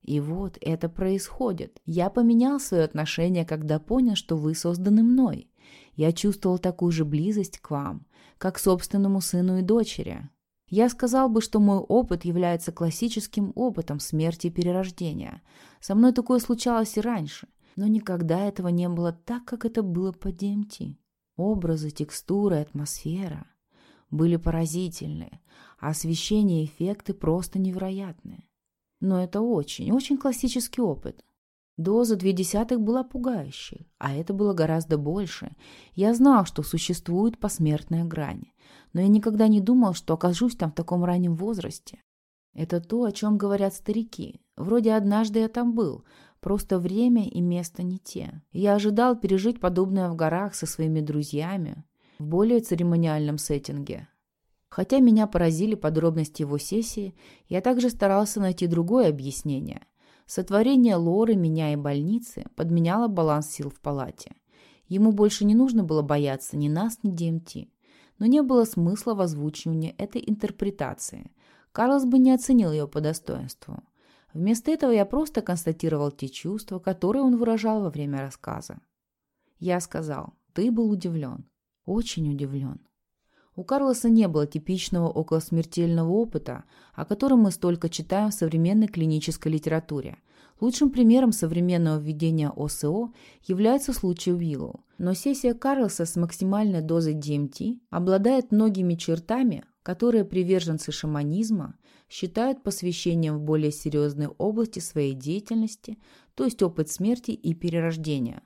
S1: И вот это происходит. Я поменял свое отношение, когда понял, что вы созданы мной. Я чувствовал такую же близость к вам, как к собственному сыну и дочери. Я сказал бы, что мой опыт является классическим опытом смерти и перерождения. Со мной такое случалось и раньше, но никогда этого не было так, как это было по ДМТ. Образы, текстуры, атмосфера были поразительные, а освещение и эффекты просто невероятные. Но это очень, очень классический опыт. Доза две десятых была пугающей, а это было гораздо больше. Я знал, что существует посмертная грань, но я никогда не думал, что окажусь там в таком раннем возрасте. Это то, о чем говорят старики. Вроде однажды я там был, Просто время и место не те. Я ожидал пережить подобное в горах со своими друзьями, в более церемониальном сеттинге. Хотя меня поразили подробности его сессии, я также старался найти другое объяснение. Сотворение Лоры, меня и больницы подменяло баланс сил в палате. Ему больше не нужно было бояться ни нас, ни ДМТ. Но не было смысла в озвучивании этой интерпретации. Карлос бы не оценил ее по достоинству. Вместо этого я просто констатировал те чувства, которые он выражал во время рассказа. Я сказал, ты был удивлен. Очень удивлен. У Карлоса не было типичного околосмертельного опыта, о котором мы столько читаем в современной клинической литературе. Лучшим примером современного введения ОСО является случай Уиллоу. Но сессия Карлоса с максимальной дозой DMT обладает многими чертами, которые приверженцы шаманизма считают посвящением в более серьезной области своей деятельности, то есть опыт смерти и перерождения.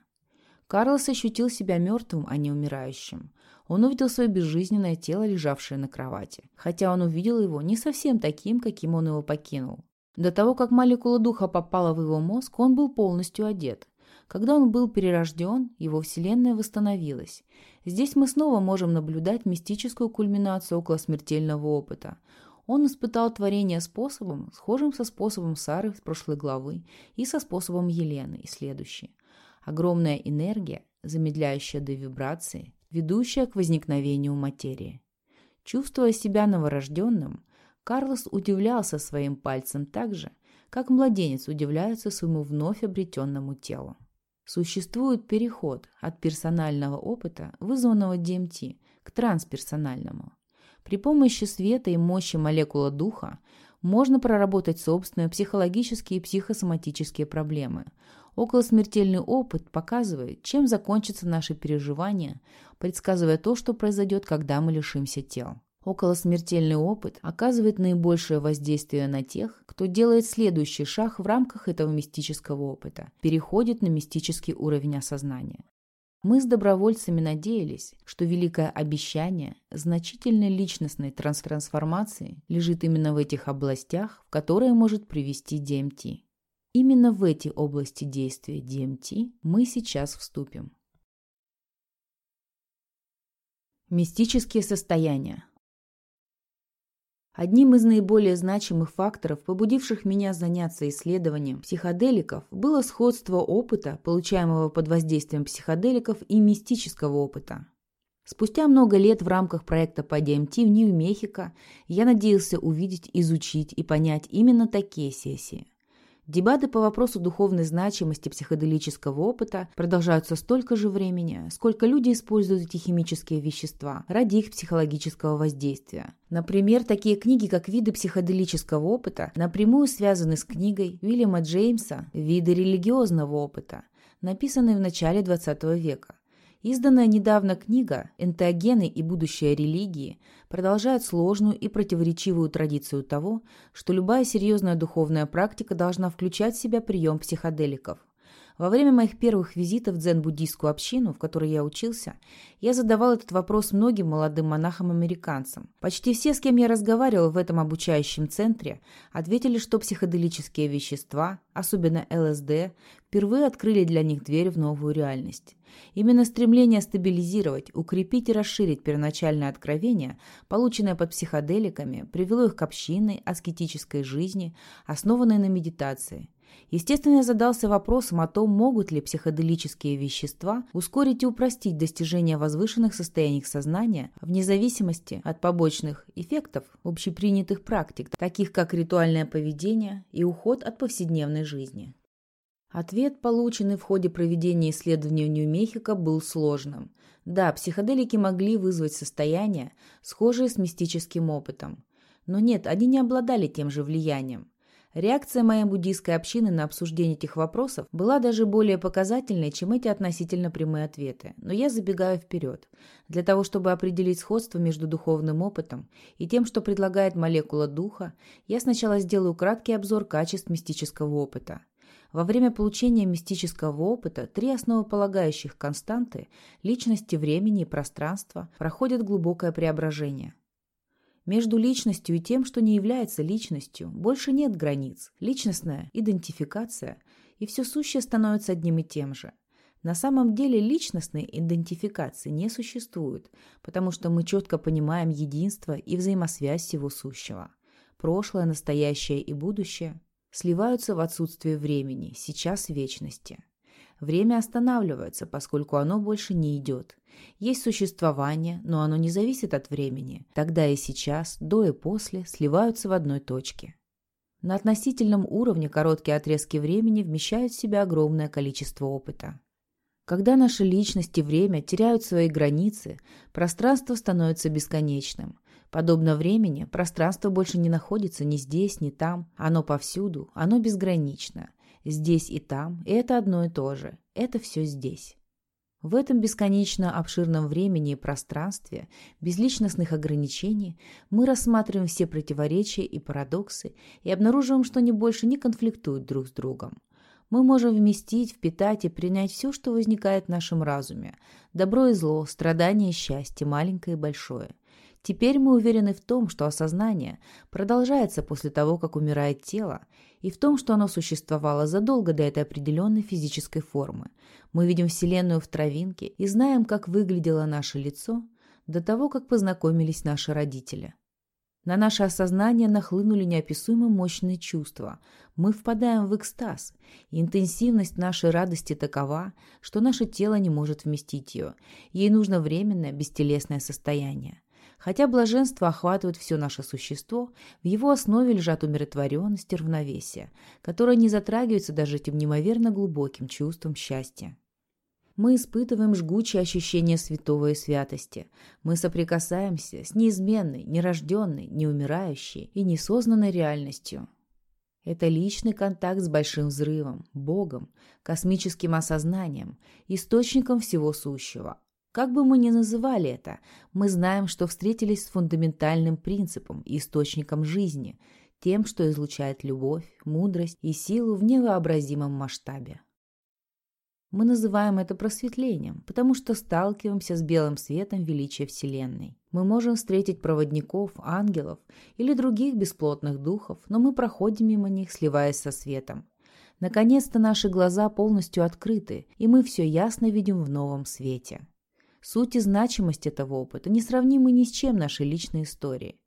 S1: Карлос ощутил себя мертвым, а не умирающим. Он увидел свое безжизненное тело, лежавшее на кровати, хотя он увидел его не совсем таким, каким он его покинул. До того, как молекула духа попала в его мозг, он был полностью одет. Когда он был перерожден, его вселенная восстановилась. Здесь мы снова можем наблюдать мистическую кульминацию околосмертельного опыта. Он испытал творение способом, схожим со способом Сары с прошлой главы и со способом Елены и следующей. Огромная энергия, замедляющая до вибрации, ведущая к возникновению материи. Чувствуя себя новорожденным, Карлос удивлялся своим пальцем так же, как младенец удивляется своему вновь обретенному телу. Существует переход от персонального опыта, вызванного ДМТ, к трансперсональному. При помощи света и мощи молекулы духа можно проработать собственные психологические и психосоматические проблемы. Околосмертельный опыт показывает, чем закончатся наши переживания, предсказывая то, что произойдет, когда мы лишимся тел. Околосмертельный опыт оказывает наибольшее воздействие на тех, кто делает следующий шаг в рамках этого мистического опыта, переходит на мистический уровень осознания. Мы с добровольцами надеялись, что великое обещание значительной личностной трансформации лежит именно в этих областях, в которые может привести DMT. Именно в эти области действия DMT мы сейчас вступим. Мистические состояния. Одним из наиболее значимых факторов, побудивших меня заняться исследованием психоделиков, было сходство опыта, получаемого под воздействием психоделиков, и мистического опыта. Спустя много лет в рамках проекта по DMT в Нью-Мехико я надеялся увидеть, изучить и понять именно такие сессии. Дебаты по вопросу духовной значимости психоделического опыта продолжаются столько же времени, сколько люди используют эти химические вещества ради их психологического воздействия. Например, такие книги, как «Виды психоделического опыта», напрямую связаны с книгой Уильяма Джеймса «Виды религиозного опыта», написанной в начале XX века. Изданная недавно книга «Энтеогены и будущее религии» продолжает сложную и противоречивую традицию того, что любая серьезная духовная практика должна включать в себя прием психоделиков – во время моих первых визитов в дзен-буддийскую общину, в которой я учился, я задавал этот вопрос многим молодым монахам-американцам. Почти все, с кем я разговаривал в этом обучающем центре, ответили, что психоделические вещества, особенно ЛСД, впервые открыли для них дверь в новую реальность. Именно стремление стабилизировать, укрепить и расширить первоначальное откровение, полученное под психоделиками, привело их к общинной, аскетической жизни, основанной на медитации – Естественно, я задался вопросом о том, могут ли психоделические вещества ускорить и упростить достижение возвышенных состояний сознания вне зависимости от побочных эффектов общепринятых практик, таких как ритуальное поведение и уход от повседневной жизни. Ответ, полученный в ходе проведения исследований в Нью-Мехико, был сложным. Да, психоделики могли вызвать состояния, схожие с мистическим опытом. Но нет, они не обладали тем же влиянием. Реакция моей буддийской общины на обсуждение этих вопросов была даже более показательной, чем эти относительно прямые ответы. Но я забегаю вперед. Для того, чтобы определить сходство между духовным опытом и тем, что предлагает молекула духа, я сначала сделаю краткий обзор качеств мистического опыта. Во время получения мистического опыта три основополагающих константы – личности, времени и пространства – проходят глубокое преображение – между личностью и тем, что не является личностью, больше нет границ. Личностная идентификация и все сущее становится одним и тем же. На самом деле личностной идентификации не существует, потому что мы четко понимаем единство и взаимосвязь всего сущего. Прошлое, настоящее и будущее сливаются в отсутствие времени, сейчас вечности. Время останавливается, поскольку оно больше не идет. Есть существование, но оно не зависит от времени. Тогда и сейчас, до и после сливаются в одной точке. На относительном уровне короткие отрезки времени вмещают в себя огромное количество опыта. Когда наши личности и время теряют свои границы, пространство становится бесконечным. Подобно времени, пространство больше не находится ни здесь, ни там. Оно повсюду, оно безгранично – здесь и там, и это одно и то же. Это все здесь. В этом бесконечно обширном времени и пространстве, без личностных ограничений, мы рассматриваем все противоречия и парадоксы и обнаруживаем, что они больше не конфликтуют друг с другом. Мы можем вместить, впитать и принять все, что возникает в нашем разуме. Добро и зло, страдание и счастье, маленькое и большое. Теперь мы уверены в том, что осознание продолжается после того, как умирает тело, и в том, что оно существовало задолго до этой определенной физической формы. Мы видим Вселенную в травинке и знаем, как выглядело наше лицо до того, как познакомились наши родители. На наше осознание нахлынули неописуемо мощные чувства. Мы впадаем в экстаз, интенсивность нашей радости такова, что наше тело не может вместить ее. Ей нужно временное, бестелесное состояние. Хотя блаженство охватывает все наше существо, в его основе лежат умиротворенность и равновесие, которое не затрагивается даже этим неимоверно глубоким чувством счастья. Мы испытываем жгучее ощущение святого и святости. Мы соприкасаемся с неизменной, нерожденной, неумирающей и несознанной реальностью. Это личный контакт с большим взрывом, Богом, космическим осознанием, источником всего сущего, как бы мы ни называли это, мы знаем, что встретились с фундаментальным принципом и источником жизни, тем, что излучает любовь, мудрость и силу в невообразимом масштабе. Мы называем это просветлением, потому что сталкиваемся с белым светом величия Вселенной. Мы можем встретить проводников, ангелов или других бесплотных духов, но мы проходим мимо них, сливаясь со светом. Наконец-то наши глаза полностью открыты, и мы все ясно видим в новом свете. Суть и значимость этого опыта несравнимы ни с чем нашей личной истории.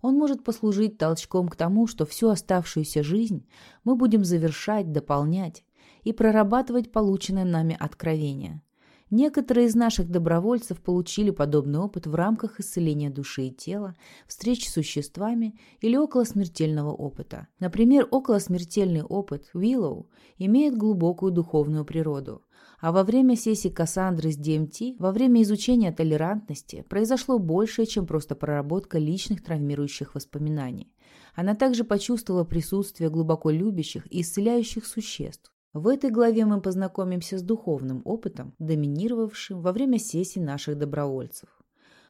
S1: Он может послужить толчком к тому, что всю оставшуюся жизнь мы будем завершать, дополнять и прорабатывать полученное нами откровение. Некоторые из наших добровольцев получили подобный опыт в рамках исцеления души и тела, встреч с существами или околосмертельного опыта. Например, околосмертельный опыт Willow имеет глубокую духовную природу, а во время сессии Кассандры с DMT, во время изучения толерантности, произошло большее, чем просто проработка личных травмирующих воспоминаний. Она также почувствовала присутствие глубоко любящих и исцеляющих существ, в этой главе мы познакомимся с духовным опытом, доминировавшим во время сессий наших добровольцев.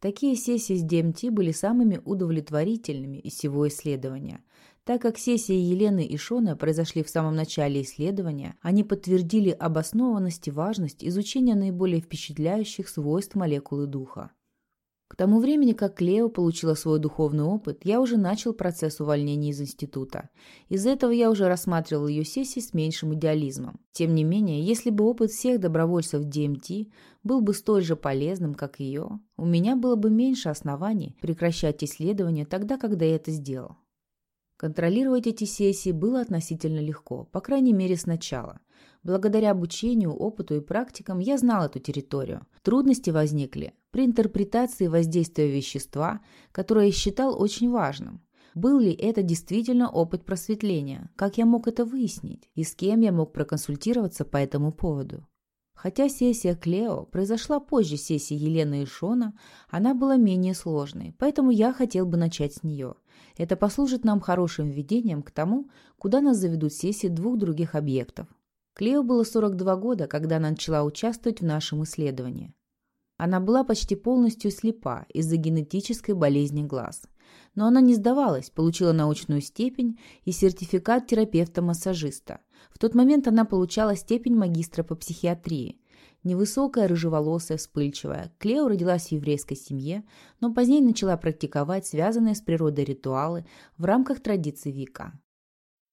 S1: Такие сессии с ДМТ были самыми удовлетворительными из всего исследования. Так как сессии Елены и Шона произошли в самом начале исследования, они подтвердили обоснованность и важность изучения наиболее впечатляющих свойств молекулы духа. К тому времени, как Клео получила свой духовный опыт, я уже начал процесс увольнения из института. Из-за этого я уже рассматривал ее сессии с меньшим идеализмом. Тем не менее, если бы опыт всех добровольцев ДМТ был бы столь же полезным, как ее, у меня было бы меньше оснований прекращать исследования тогда, когда я это сделал. Контролировать эти сессии было относительно легко, по крайней мере сначала – Благодаря обучению, опыту и практикам я знал эту территорию. Трудности возникли при интерпретации воздействия вещества, которое я считал очень важным. Был ли это действительно опыт просветления? Как я мог это выяснить? И с кем я мог проконсультироваться по этому поводу? Хотя сессия Клео произошла позже сессии Елены и Шона, она была менее сложной, поэтому я хотел бы начать с нее. Это послужит нам хорошим введением к тому, куда нас заведут сессии двух других объектов. Клео было 42 года, когда она начала участвовать в нашем исследовании. Она была почти полностью слепа из-за генетической болезни глаз. Но она не сдавалась, получила научную степень и сертификат терапевта-массажиста. В тот момент она получала степень магистра по психиатрии. Невысокая, рыжеволосая, вспыльчивая, Клео родилась в еврейской семье, но позднее начала практиковать связанные с природой ритуалы в рамках традиций Вика.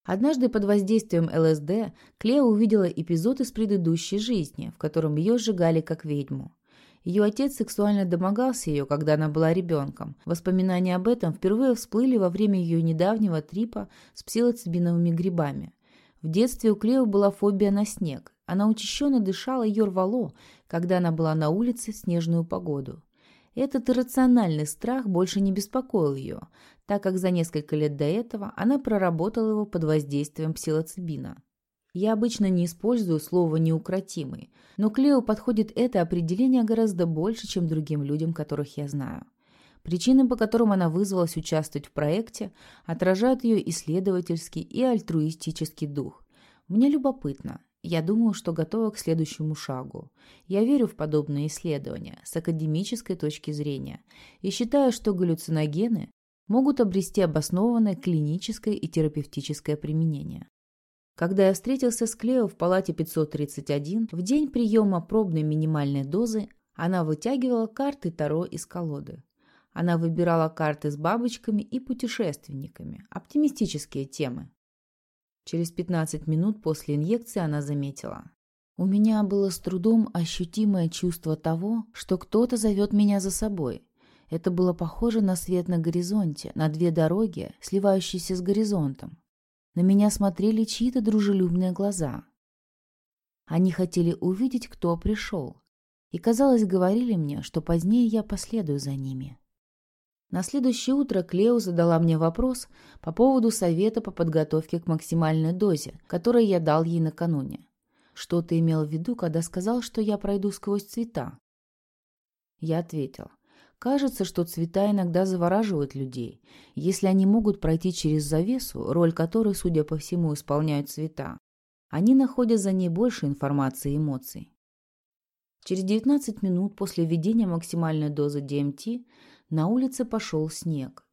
S1: Однажды под воздействием ЛСД Клео увидела эпизод из предыдущей жизни, в котором ее сжигали как ведьму. Ее отец сексуально домогался ее, когда она была ребенком. Воспоминания об этом впервые всплыли во время ее недавнего трипа с псилоцибиновыми грибами. В детстве у Клео была фобия на снег. Она учащенно дышала и рвало, когда она была на улице в снежную погоду. Этот иррациональный страх больше не беспокоил ее, так как за несколько лет до этого она проработала его под воздействием псилоцибина. Я обычно не использую слово «неукротимый», но Клео подходит это определение гораздо больше, чем другим людям, которых я знаю. Причины, по которым она вызвалась участвовать в проекте, отражают ее исследовательский и альтруистический дух. Мне любопытно, я думаю, что готова к следующему шагу. Я верю в подобные исследования с академической точки зрения и считаю, что галлюциногены могут обрести обоснованное клиническое и терапевтическое применение. Когда я встретился с Клео в палате 531, в день приема пробной минимальной дозы она вытягивала карты Таро из колоды. Она выбирала карты с бабочками и путешественниками, оптимистические темы. Через 15 минут после инъекции она заметила. У меня было с трудом ощутимое чувство того, что кто-то зовет меня за собой. Это было похоже на свет на горизонте, на две дороги, сливающиеся с горизонтом. На меня смотрели чьи-то дружелюбные глаза. Они хотели увидеть, кто пришел, и, казалось, говорили мне, что позднее я последую за ними. На следующее утро Клео задала мне вопрос по поводу совета по подготовке к максимальной дозе, который я дал ей накануне. Что ты имел в виду, когда сказал, что я пройду сквозь цвета? Я ответил. Кажется, что цвета иногда завораживают людей, если они могут пройти через завесу, роль которой, судя по всему, исполняют цвета. Они находят за ней больше информации и эмоций. Через 19 минут после введения максимальной дозы ДМТ на улице пошел снег.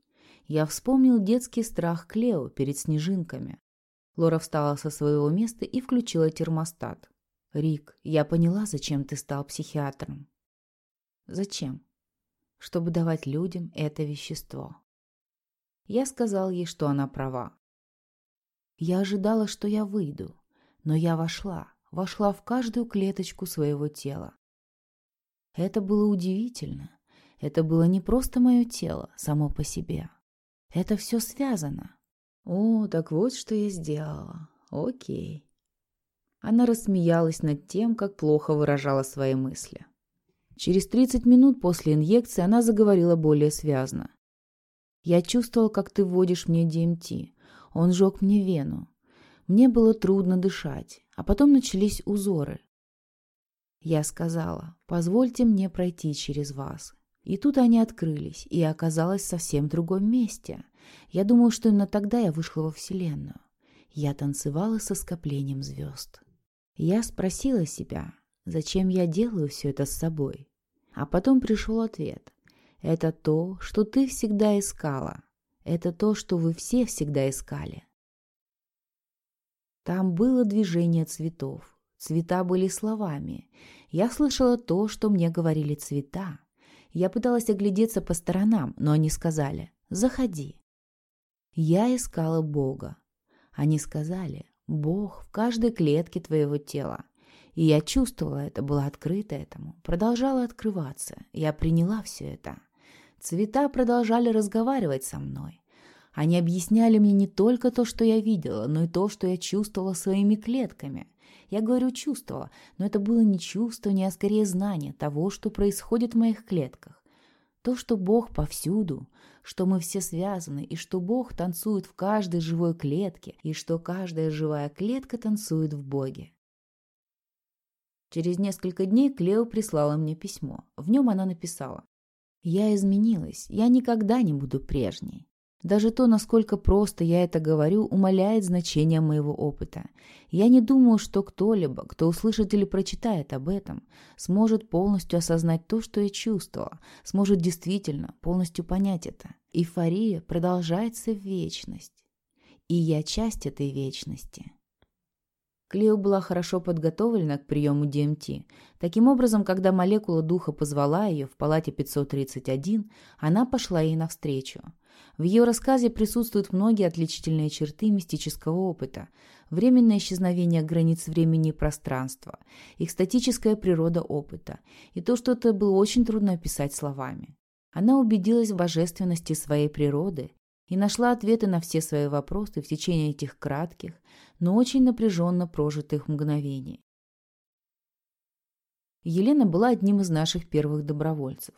S1: Я вспомнил детский страх Клео перед снежинками. Лора встала со своего места и включила термостат. «Рик, я поняла, зачем ты стал психиатром». «Зачем?» «Чтобы давать людям это вещество». Я сказал ей, что она права. Я ожидала, что я выйду, но я вошла, вошла в каждую клеточку своего тела. Это было удивительно. Это было не просто мое тело само по себе. Это все связано. О, так вот, что я сделала. Окей. Она рассмеялась над тем, как плохо выражала свои мысли. Через 30 минут после инъекции она заговорила более связно. «Я чувствовал, как ты вводишь мне ДМТ. Он жег мне вену. Мне было трудно дышать, а потом начались узоры. Я сказала, позвольте мне пройти через вас. И тут они открылись, и я оказалась в совсем другом месте. Я думаю, что именно тогда я вышла во Вселенную. Я танцевала со скоплением звезд. Я спросила себя, зачем я делаю все это с собой. А потом пришел ответ. Это то, что ты всегда искала. Это то, что вы все всегда искали. Там было движение цветов. Цвета были словами. Я слышала то, что мне говорили цвета. Я пыталась оглядеться по сторонам, но они сказали «Заходи». Я искала Бога. Они сказали «Бог в каждой клетке твоего тела». И я чувствовала это, была открыта этому, продолжала открываться. Я приняла все это. Цвета продолжали разговаривать со мной. Они объясняли мне не только то, что я видела, но и то, что я чувствовала своими клетками. Я говорю «чувствовала», но это было не чувствование, а скорее знание того, что происходит в моих клетках. То, что Бог повсюду, что мы все связаны, и что Бог танцует в каждой живой клетке, и что каждая живая клетка танцует в Боге. Через несколько дней Клео прислала мне письмо. В нем она написала «Я изменилась, я никогда не буду прежней. Даже то, насколько просто я это говорю, умаляет значение моего опыта. Я не думаю, что кто-либо, кто услышит или прочитает об этом, сможет полностью осознать то, что я чувствовала, сможет действительно полностью понять это. Эйфория продолжается в вечность. И я часть этой вечности. Клео была хорошо подготовлена к приему ДМТ. Таким образом, когда молекула духа позвала ее в палате 531, она пошла ей навстречу. В ее рассказе присутствуют многие отличительные черты мистического опыта. Временное исчезновение границ времени и пространства, их статическая природа опыта, и то, что это было очень трудно описать словами. Она убедилась в божественности своей природы и нашла ответы на все свои вопросы в течение этих кратких, но очень напряженно прожитых мгновений. Елена была одним из наших первых добровольцев.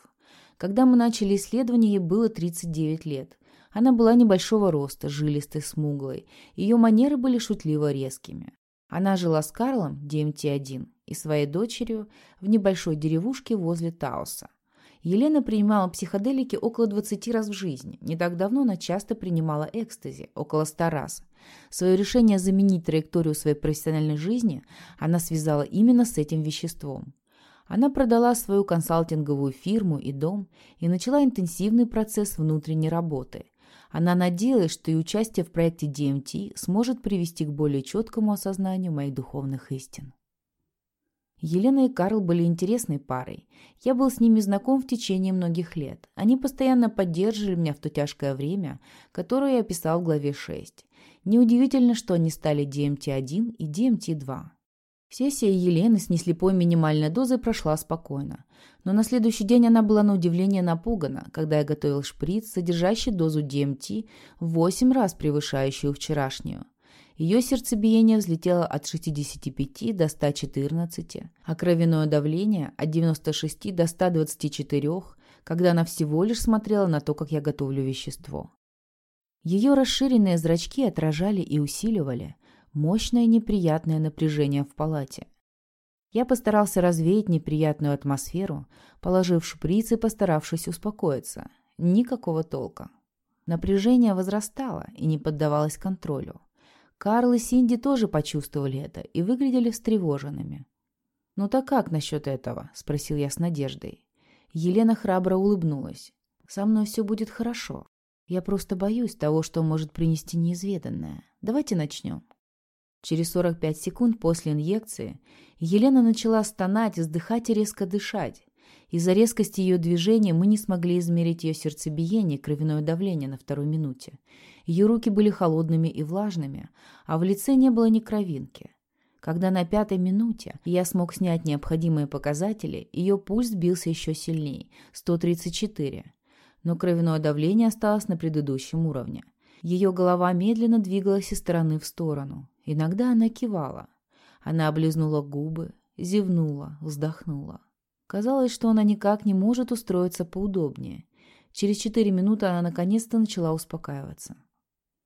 S1: Когда мы начали исследование, ей было 39 лет. Она была небольшого роста, жилистой, смуглой. Ее манеры были шутливо резкими. Она жила с Карлом, ДМТ-1, и своей дочерью в небольшой деревушке возле Таоса. Елена принимала психоделики около 20 раз в жизни. Не так давно она часто принимала экстази, около 100 раз. Свое решение заменить траекторию своей профессиональной жизни она связала именно с этим веществом. Она продала свою консалтинговую фирму и дом и начала интенсивный процесс внутренней работы. Она надеялась, что и участие в проекте DMT сможет привести к более четкому осознанию моих духовных истин. Елена и Карл были интересной парой. Я был с ними знаком в течение многих лет. Они постоянно поддерживали меня в то тяжкое время, которое я описал в главе 6. Неудивительно, что они стали DMT-1 и DMT-2. Сессия Елены с неслепой минимальной дозой прошла спокойно. Но на следующий день она была на удивление напугана, когда я готовил шприц, содержащий дозу DMT в 8 раз превышающую вчерашнюю. Ее сердцебиение взлетело от 65 до 114, а кровяное давление от 96 до 124, когда она всего лишь смотрела на то, как я готовлю вещество. Ее расширенные зрачки отражали и усиливали – мощное неприятное напряжение в палате. Я постарался развеять неприятную атмосферу, положив шприц и постаравшись успокоиться. Никакого толка. Напряжение возрастало и не поддавалось контролю. Карл и Синди тоже почувствовали это и выглядели встревоженными. «Ну так как насчет этого?» – спросил я с надеждой. Елена храбро улыбнулась. «Со мной все будет хорошо. Я просто боюсь того, что может принести неизведанное. Давайте начнем». Через 45 секунд после инъекции Елена начала стонать, вздыхать и резко дышать. Из-за резкости ее движения мы не смогли измерить ее сердцебиение и кровяное давление на второй минуте. Ее руки были холодными и влажными, а в лице не было ни кровинки. Когда на пятой минуте я смог снять необходимые показатели, ее пульс бился еще сильнее – 134. Но кровяное давление осталось на предыдущем уровне. Ее голова медленно двигалась из стороны в сторону. Иногда она кивала. Она облизнула губы, зевнула, вздохнула. Казалось, что она никак не может устроиться поудобнее. Через четыре минуты она наконец-то начала успокаиваться.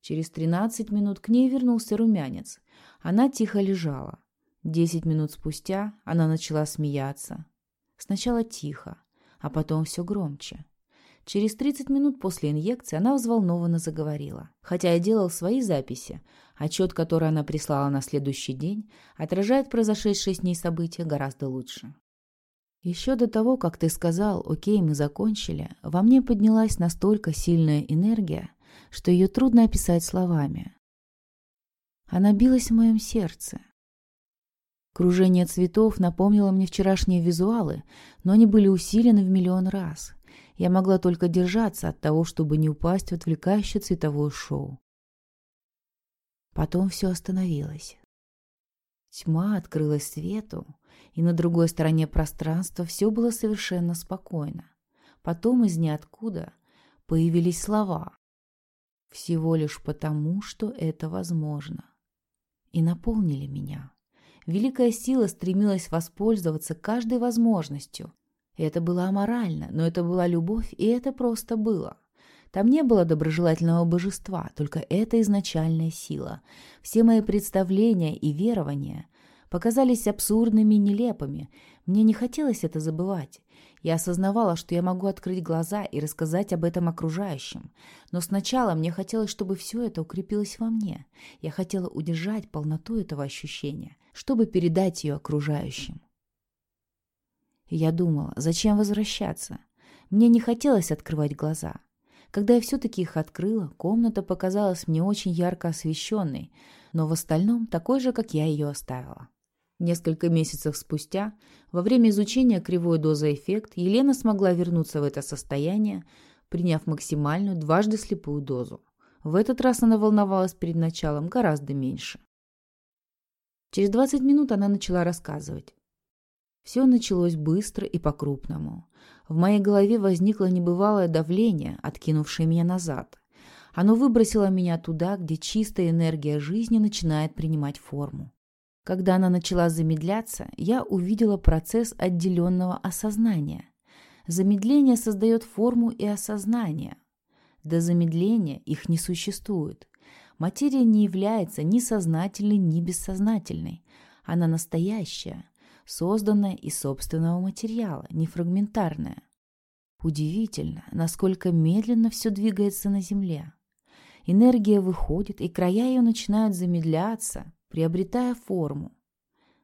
S1: Через тринадцать минут к ней вернулся румянец. Она тихо лежала. Десять минут спустя она начала смеяться. Сначала тихо, а потом все громче. Через 30 минут после инъекции она взволнованно заговорила. Хотя я делал свои записи, отчет, который она прислала на следующий день, отражает произошедшие с ней события гораздо лучше. Еще до того, как ты сказал «Окей, мы закончили», во мне поднялась настолько сильная энергия, что ее трудно описать словами. Она билась в моем сердце. Кружение цветов напомнило мне вчерашние визуалы, но они были усилены в миллион раз. Я могла только держаться от того, чтобы не упасть в отвлекающее цветовое шоу. Потом все остановилось. Тьма открылась свету, и на другой стороне пространства все было совершенно спокойно. Потом из ниоткуда появились слова. Всего лишь потому, что это возможно. И наполнили меня. Великая сила стремилась воспользоваться каждой возможностью, это было аморально, но это была любовь, и это просто было. Там не было доброжелательного божества, только эта изначальная сила. Все мои представления и верования показались абсурдными и нелепыми. Мне не хотелось это забывать. Я осознавала, что я могу открыть глаза и рассказать об этом окружающим. Но сначала мне хотелось, чтобы все это укрепилось во мне. Я хотела удержать полноту этого ощущения, чтобы передать ее окружающим. Я думала, зачем возвращаться? Мне не хотелось открывать глаза. Когда я все-таки их открыла, комната показалась мне очень ярко освещенной, но в остальном такой же, как я ее оставила. Несколько месяцев спустя, во время изучения кривой дозы эффект, Елена смогла вернуться в это состояние, приняв максимальную дважды слепую дозу. В этот раз она волновалась перед началом гораздо меньше. Через 20 минут она начала рассказывать. Все началось быстро и по-крупному. В моей голове возникло небывалое давление, откинувшее меня назад. Оно выбросило меня туда, где чистая энергия жизни начинает принимать форму. Когда она начала замедляться, я увидела процесс отделенного осознания. Замедление создает форму и осознание. До замедления их не существует. Материя не является ни сознательной, ни бессознательной. Она настоящая, созданная из собственного материала, не фрагментарная. Удивительно, насколько медленно все двигается на Земле. Энергия выходит, и края ее начинают замедляться, приобретая форму.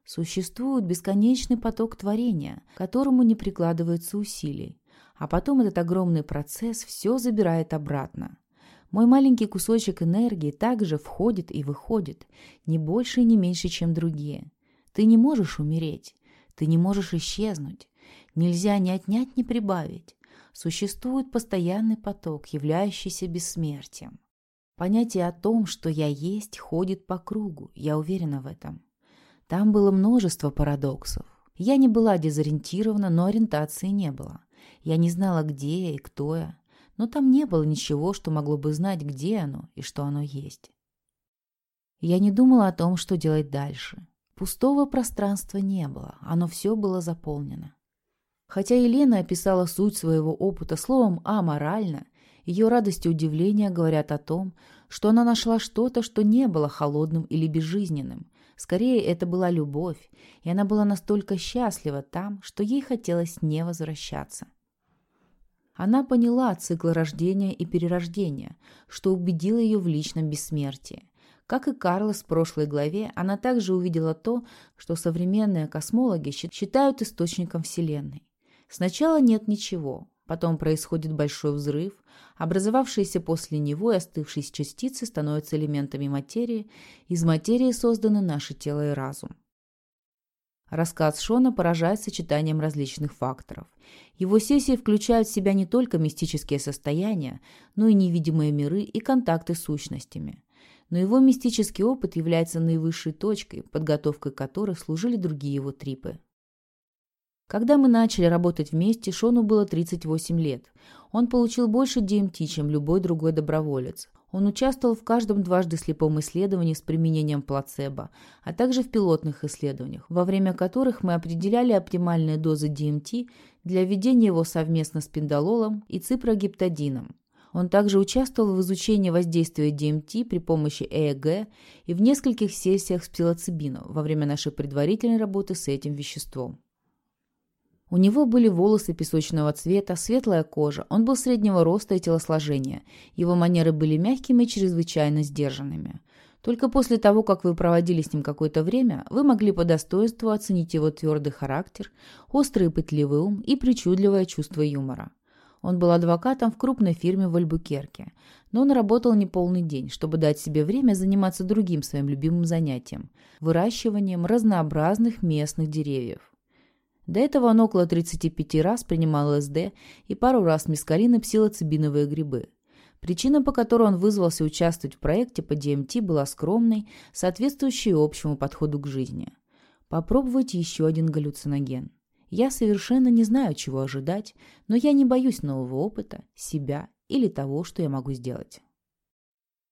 S1: Существует бесконечный поток творения, к которому не прикладывается усилий, а потом этот огромный процесс все забирает обратно. Мой маленький кусочек энергии также входит и выходит, не больше и не меньше, чем другие. Ты не можешь умереть. Ты не можешь исчезнуть. Нельзя ни отнять, ни прибавить. Существует постоянный поток, являющийся бессмертием. Понятие о том, что я есть, ходит по кругу, я уверена в этом. Там было множество парадоксов. Я не была дезориентирована, но ориентации не было. Я не знала, где я и кто я. Но там не было ничего, что могло бы знать, где оно и что оно есть. Я не думала о том, что делать дальше. Пустого пространства не было, оно все было заполнено. Хотя Елена описала суть своего опыта словом «аморально», ее радость и удивление говорят о том, что она нашла что-то, что не было холодным или безжизненным. Скорее, это была любовь, и она была настолько счастлива там, что ей хотелось не возвращаться. Она поняла цикл рождения и перерождения, что убедило ее в личном бессмертии. Как и Карлос в прошлой главе, она также увидела то, что современные космологи считают источником Вселенной. Сначала нет ничего, потом происходит большой взрыв, образовавшиеся после него и остывшиеся частицы становятся элементами материи, из материи созданы наше тело и разум. Рассказ Шона поражает сочетанием различных факторов. Его сессии включают в себя не только мистические состояния, но и невидимые миры и контакты с сущностями но его мистический опыт является наивысшей точкой, подготовкой которой служили другие его трипы. Когда мы начали работать вместе, Шону было 38 лет. Он получил больше DMT, чем любой другой доброволец. Он участвовал в каждом дважды слепом исследовании с применением плацебо, а также в пилотных исследованиях, во время которых мы определяли оптимальные дозы DMT для введения его совместно с пиндололом и ципрогиптадином. Он также участвовал в изучении воздействия DMT при помощи ЭЭГ и в нескольких сессиях с псилоцибином во время нашей предварительной работы с этим веществом. У него были волосы песочного цвета, светлая кожа, он был среднего роста и телосложения. Его манеры были мягкими и чрезвычайно сдержанными. Только после того, как вы проводили с ним какое-то время, вы могли по достоинству оценить его твердый характер, острый и пытливый ум и причудливое чувство юмора. Он был адвокатом в крупной фирме в Альбукерке, но он работал не полный день, чтобы дать себе время заниматься другим своим любимым занятием – выращиванием разнообразных местных деревьев. До этого он около 35 раз принимал ЛСД и пару раз мескалин псилоцибиновые грибы. Причина, по которой он вызвался участвовать в проекте по DMT, была скромной, соответствующей общему подходу к жизни. Попробовать еще один галлюциноген. Я совершенно не знаю, чего ожидать, но я не боюсь нового опыта, себя или того, что я могу сделать.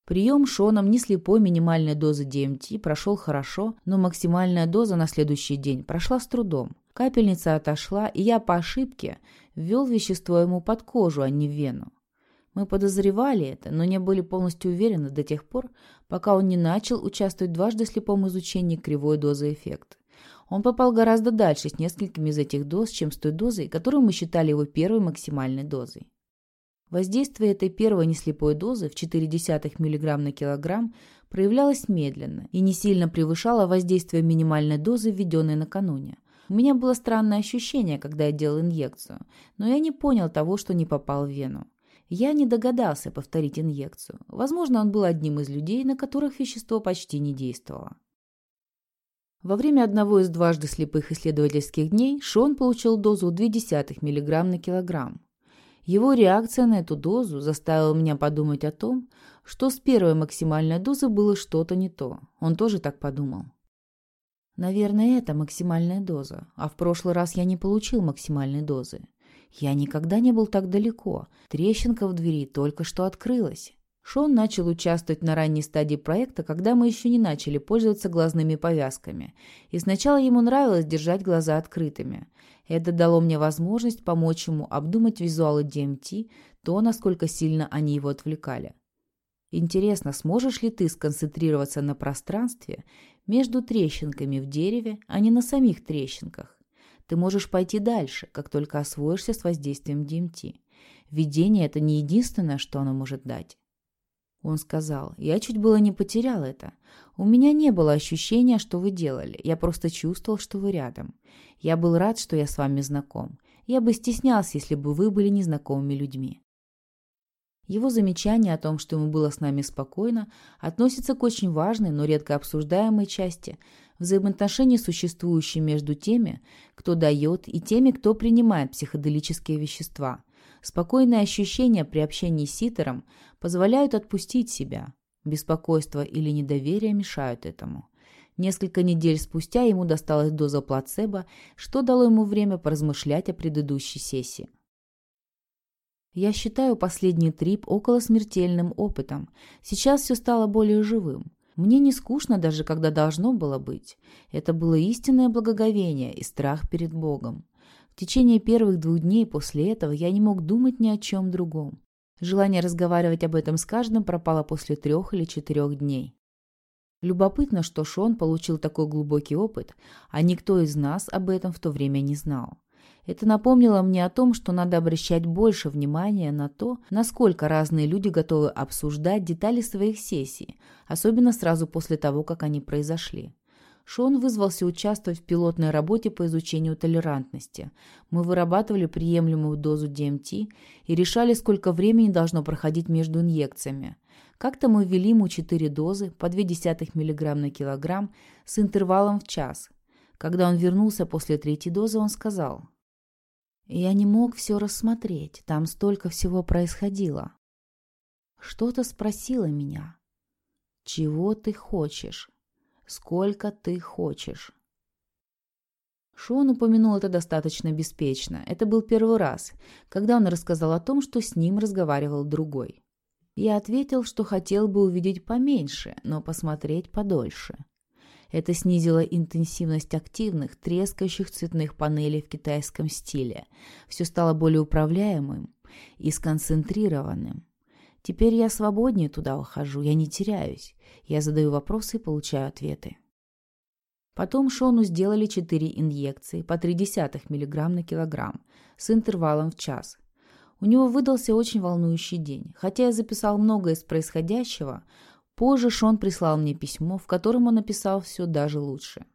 S1: Прием Шоном неслепой минимальной дозы DMT прошел хорошо, но максимальная доза на следующий день прошла с трудом. Капельница отошла, и я по ошибке ввел вещество ему под кожу, а не в вену. Мы подозревали это, но не были полностью уверены до тех пор, пока он не начал участвовать дважды в слепом изучении кривой дозы эффекта. Он попал гораздо дальше с несколькими из этих доз, чем с той дозой, которую мы считали его первой максимальной дозой. Воздействие этой первой неслепой дозы в 0,4 мг на килограмм проявлялось медленно и не сильно превышало воздействие минимальной дозы, введенной накануне. У меня было странное ощущение, когда я делал инъекцию, но я не понял того, что не попал в вену. Я не догадался повторить инъекцию. Возможно, он был одним из людей, на которых вещество почти не действовало. Во время одного из дважды слепых исследовательских дней Шон получил дозу 0,2 мг на килограмм. Его реакция на эту дозу заставила меня подумать о том, что с первой максимальной дозы было что-то не то. Он тоже так подумал. Наверное, это максимальная доза, а в прошлый раз я не получил максимальной дозы. Я никогда не был так далеко. Трещинка в двери только что открылась. Шон начал участвовать на ранней стадии проекта, когда мы еще не начали пользоваться глазными повязками. И сначала ему нравилось держать глаза открытыми. Это дало мне возможность помочь ему обдумать визуалы DMT, то, насколько сильно они его отвлекали. Интересно, сможешь ли ты сконцентрироваться на пространстве между трещинками в дереве, а не на самих трещинках? Ты можешь пойти дальше, как только освоишься с воздействием DMT. Видение – это не единственное, что оно может дать. Он сказал, я чуть было не потерял это. У меня не было ощущения, что вы делали. Я просто чувствовал, что вы рядом. Я был рад, что я с вами знаком. Я бы стеснялся, если бы вы были незнакомыми людьми. Его замечание о том, что ему было с нами спокойно, относится к очень важной, но редко обсуждаемой части взаимоотношений, существующей между теми, кто дает, и теми, кто принимает психоделические вещества. Спокойные ощущения при общении с ситером позволяют отпустить себя. Беспокойство или недоверие мешают этому. Несколько недель спустя ему досталась доза плацебо, что дало ему время поразмышлять о предыдущей сессии. Я считаю последний трип около смертельным опытом. Сейчас все стало более живым. Мне не скучно даже, когда должно было быть. Это было истинное благоговение и страх перед Богом. Течение первых двух дней после этого я не мог думать ни о чем другом. Желание разговаривать об этом с каждым пропало после трех или четырех дней. Любопытно, что Шон получил такой глубокий опыт, а никто из нас об этом в то время не знал. Это напомнило мне о том, что надо обращать больше внимания на то, насколько разные люди готовы обсуждать детали своих сессий, особенно сразу после того, как они произошли. Шон вызвался участвовать в пилотной работе по изучению толерантности. Мы вырабатывали приемлемую дозу DMT и решали, сколько времени должно проходить между инъекциями. Как-то мы ввели ему 4 дозы по 0,2 мг на килограмм с интервалом в час. Когда он вернулся после третьей дозы, он сказал – я не мог все рассмотреть, там столько всего происходило. Что-то спросило меня. Чего ты хочешь? Сколько ты хочешь? Шон упомянул это достаточно беспечно. Это был первый раз, когда он рассказал о том, что с ним разговаривал другой. Я ответил, что хотел бы увидеть поменьше, но посмотреть подольше. Это снизило интенсивность активных, трескающих цветных панелей в китайском стиле. Все стало более управляемым и сконцентрированным. Теперь я свободнее туда ухожу, я не теряюсь. Я задаю вопросы и получаю ответы. Потом Шону сделали 4 инъекции по 0,3 мг на килограмм с интервалом в час. У него выдался очень волнующий день. Хотя я записал многое из происходящего, позже Шон прислал мне письмо, в котором он написал все даже лучше.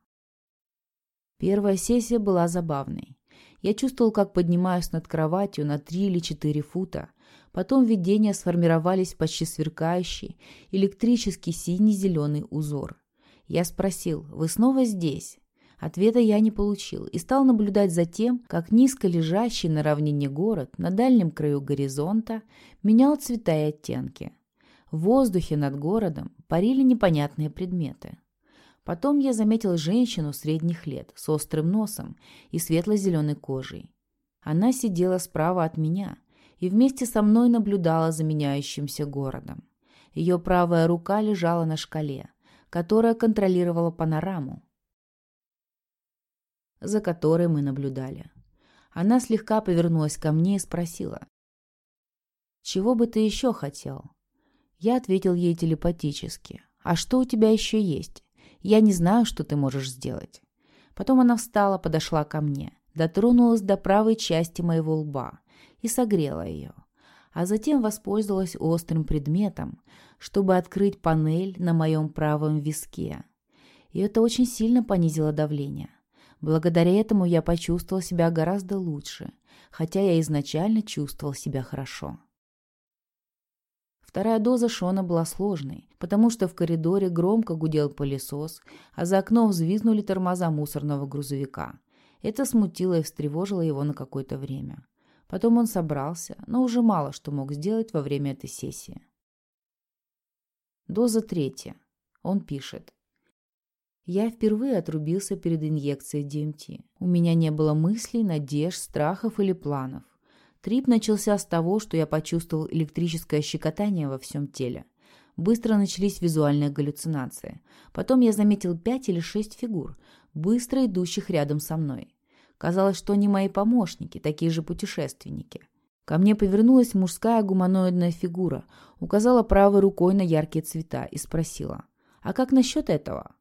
S1: Первая сессия была забавной. Я чувствовал, как поднимаюсь над кроватью на 3 или 4 фута. Потом видения сформировались почти сверкающий, электрический синий-зеленый узор. Я спросил, «Вы снова здесь?» Ответа я не получил и стал наблюдать за тем, как низко лежащий на равнине город на дальнем краю горизонта менял цвета и оттенки. В воздухе над городом парили непонятные предметы. Потом я заметил женщину средних лет с острым носом и светло-зеленой кожей. Она сидела справа от меня и вместе со мной наблюдала за меняющимся городом. Ее правая рука лежала на шкале, которая контролировала панораму, за которой мы наблюдали. Она слегка повернулась ко мне и спросила. «Чего бы ты еще хотел?» Я ответил ей телепатически. «А что у тебя еще есть? Я не знаю, что ты можешь сделать». Потом она встала, подошла ко мне, дотронулась до правой части моего лба и согрела ее а затем воспользовалась острым предметом, чтобы открыть панель на моем правом виске. И это очень сильно понизило давление. Благодаря этому я почувствовал себя гораздо лучше, хотя я изначально чувствовал себя хорошо. Вторая доза Шона была сложной, потому что в коридоре громко гудел пылесос, а за окном взвизнули тормоза мусорного грузовика. Это смутило и встревожило его на какое-то время. Потом он собрался, но уже мало что мог сделать во время этой сессии. Доза третья. Он пишет. Я впервые отрубился перед инъекцией ДМТ. У меня не было мыслей, надежд, страхов или планов. Трип начался с того, что я почувствовал электрическое щекотание во всем теле. Быстро начались визуальные галлюцинации. Потом я заметил пять или шесть фигур, быстро идущих рядом со мной. Казалось, что они мои помощники, такие же путешественники. Ко мне повернулась мужская гуманоидная фигура, указала правой рукой на яркие цвета и спросила, «А как насчет этого?»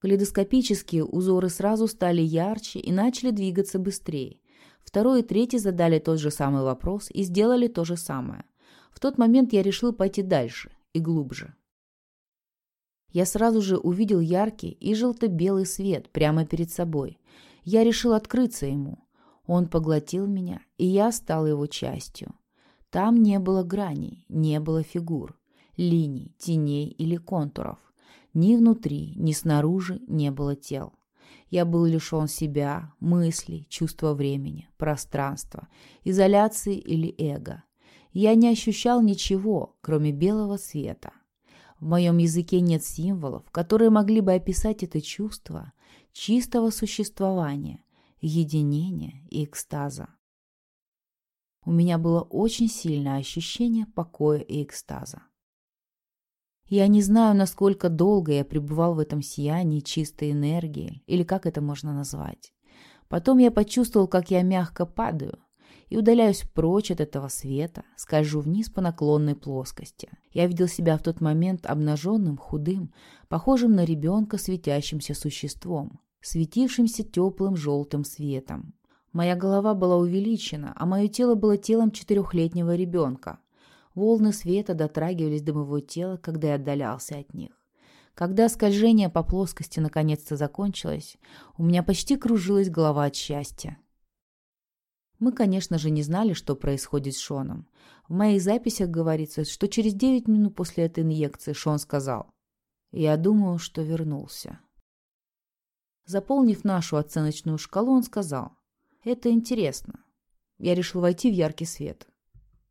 S1: Калейдоскопические узоры сразу стали ярче и начали двигаться быстрее. Второй и третий задали тот же самый вопрос и сделали то же самое. В тот момент я решил пойти дальше и глубже. Я сразу же увидел яркий и желто-белый свет прямо перед собой. Я решил открыться ему. Он поглотил меня, и я стал его частью. Там не было граней, не было фигур, линий, теней или контуров. Ни внутри, ни снаружи не было тел. Я был лишен себя, мыслей, чувства времени, пространства, изоляции или эго. Я не ощущал ничего, кроме белого света. В моем языке нет символов, которые могли бы описать это чувство, чистого существования, единения и экстаза. У меня было очень сильное ощущение покоя и экстаза. Я не знаю, насколько долго я пребывал в этом сиянии чистой энергии, или как это можно назвать. Потом я почувствовал, как я мягко падаю, и удаляюсь прочь от этого света, скольжу вниз по наклонной плоскости. Я видел себя в тот момент обнаженным, худым, похожим на ребенка светящимся существом светившимся теплым желтым светом. Моя голова была увеличена, а мое тело было телом четырехлетнего ребенка. Волны света дотрагивались до моего тела, когда я отдалялся от них. Когда скольжение по плоскости наконец-то закончилось, у меня почти кружилась голова от счастья. Мы, конечно же, не знали, что происходит с Шоном. В моих записях говорится, что через 9 минут после этой инъекции Шон сказал «Я думаю, что вернулся». Заполнив нашу оценочную шкалу, он сказал, «Это интересно». Я решил войти в яркий свет.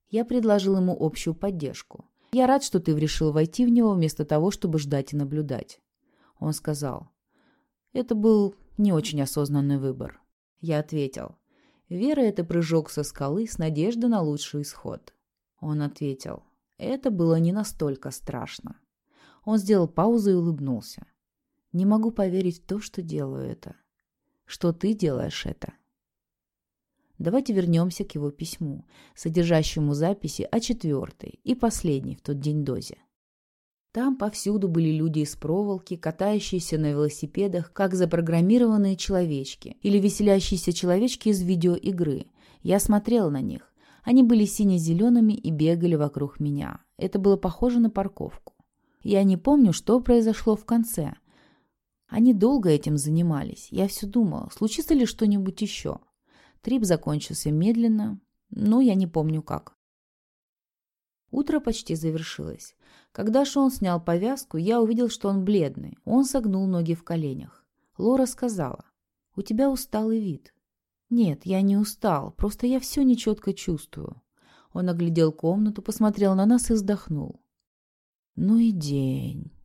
S1: Я предложил ему общую поддержку. «Я рад, что ты решил войти в него вместо того, чтобы ждать и наблюдать». Он сказал, «Это был Не очень осознанный выбор. Я ответил. Вера — это прыжок со скалы с надеждой на лучший исход. Он ответил. Это было не настолько страшно. Он сделал паузу и улыбнулся. Не могу поверить в то, что делаю это. Что ты делаешь это? Давайте вернемся к его письму, содержащему записи о четвертой и последней в тот день дозе. Там повсюду были люди из проволоки, катающиеся на велосипедах, как запрограммированные человечки, или веселящиеся человечки из видеоигры. Я смотрел на них. Они были сине-зелеными и бегали вокруг меня. Это было похоже на парковку. Я не помню, что произошло в конце. Они долго этим занимались. Я все думала, случится ли что-нибудь еще. Трип закончился медленно, но я не помню как. Утро почти завершилось. Когда Шон снял повязку, я увидел, что он бледный. Он согнул ноги в коленях. Лора сказала, «У тебя усталый вид». «Нет, я не устал, просто я все нечетко чувствую». Он оглядел комнату, посмотрел на нас и вздохнул. «Ну и день».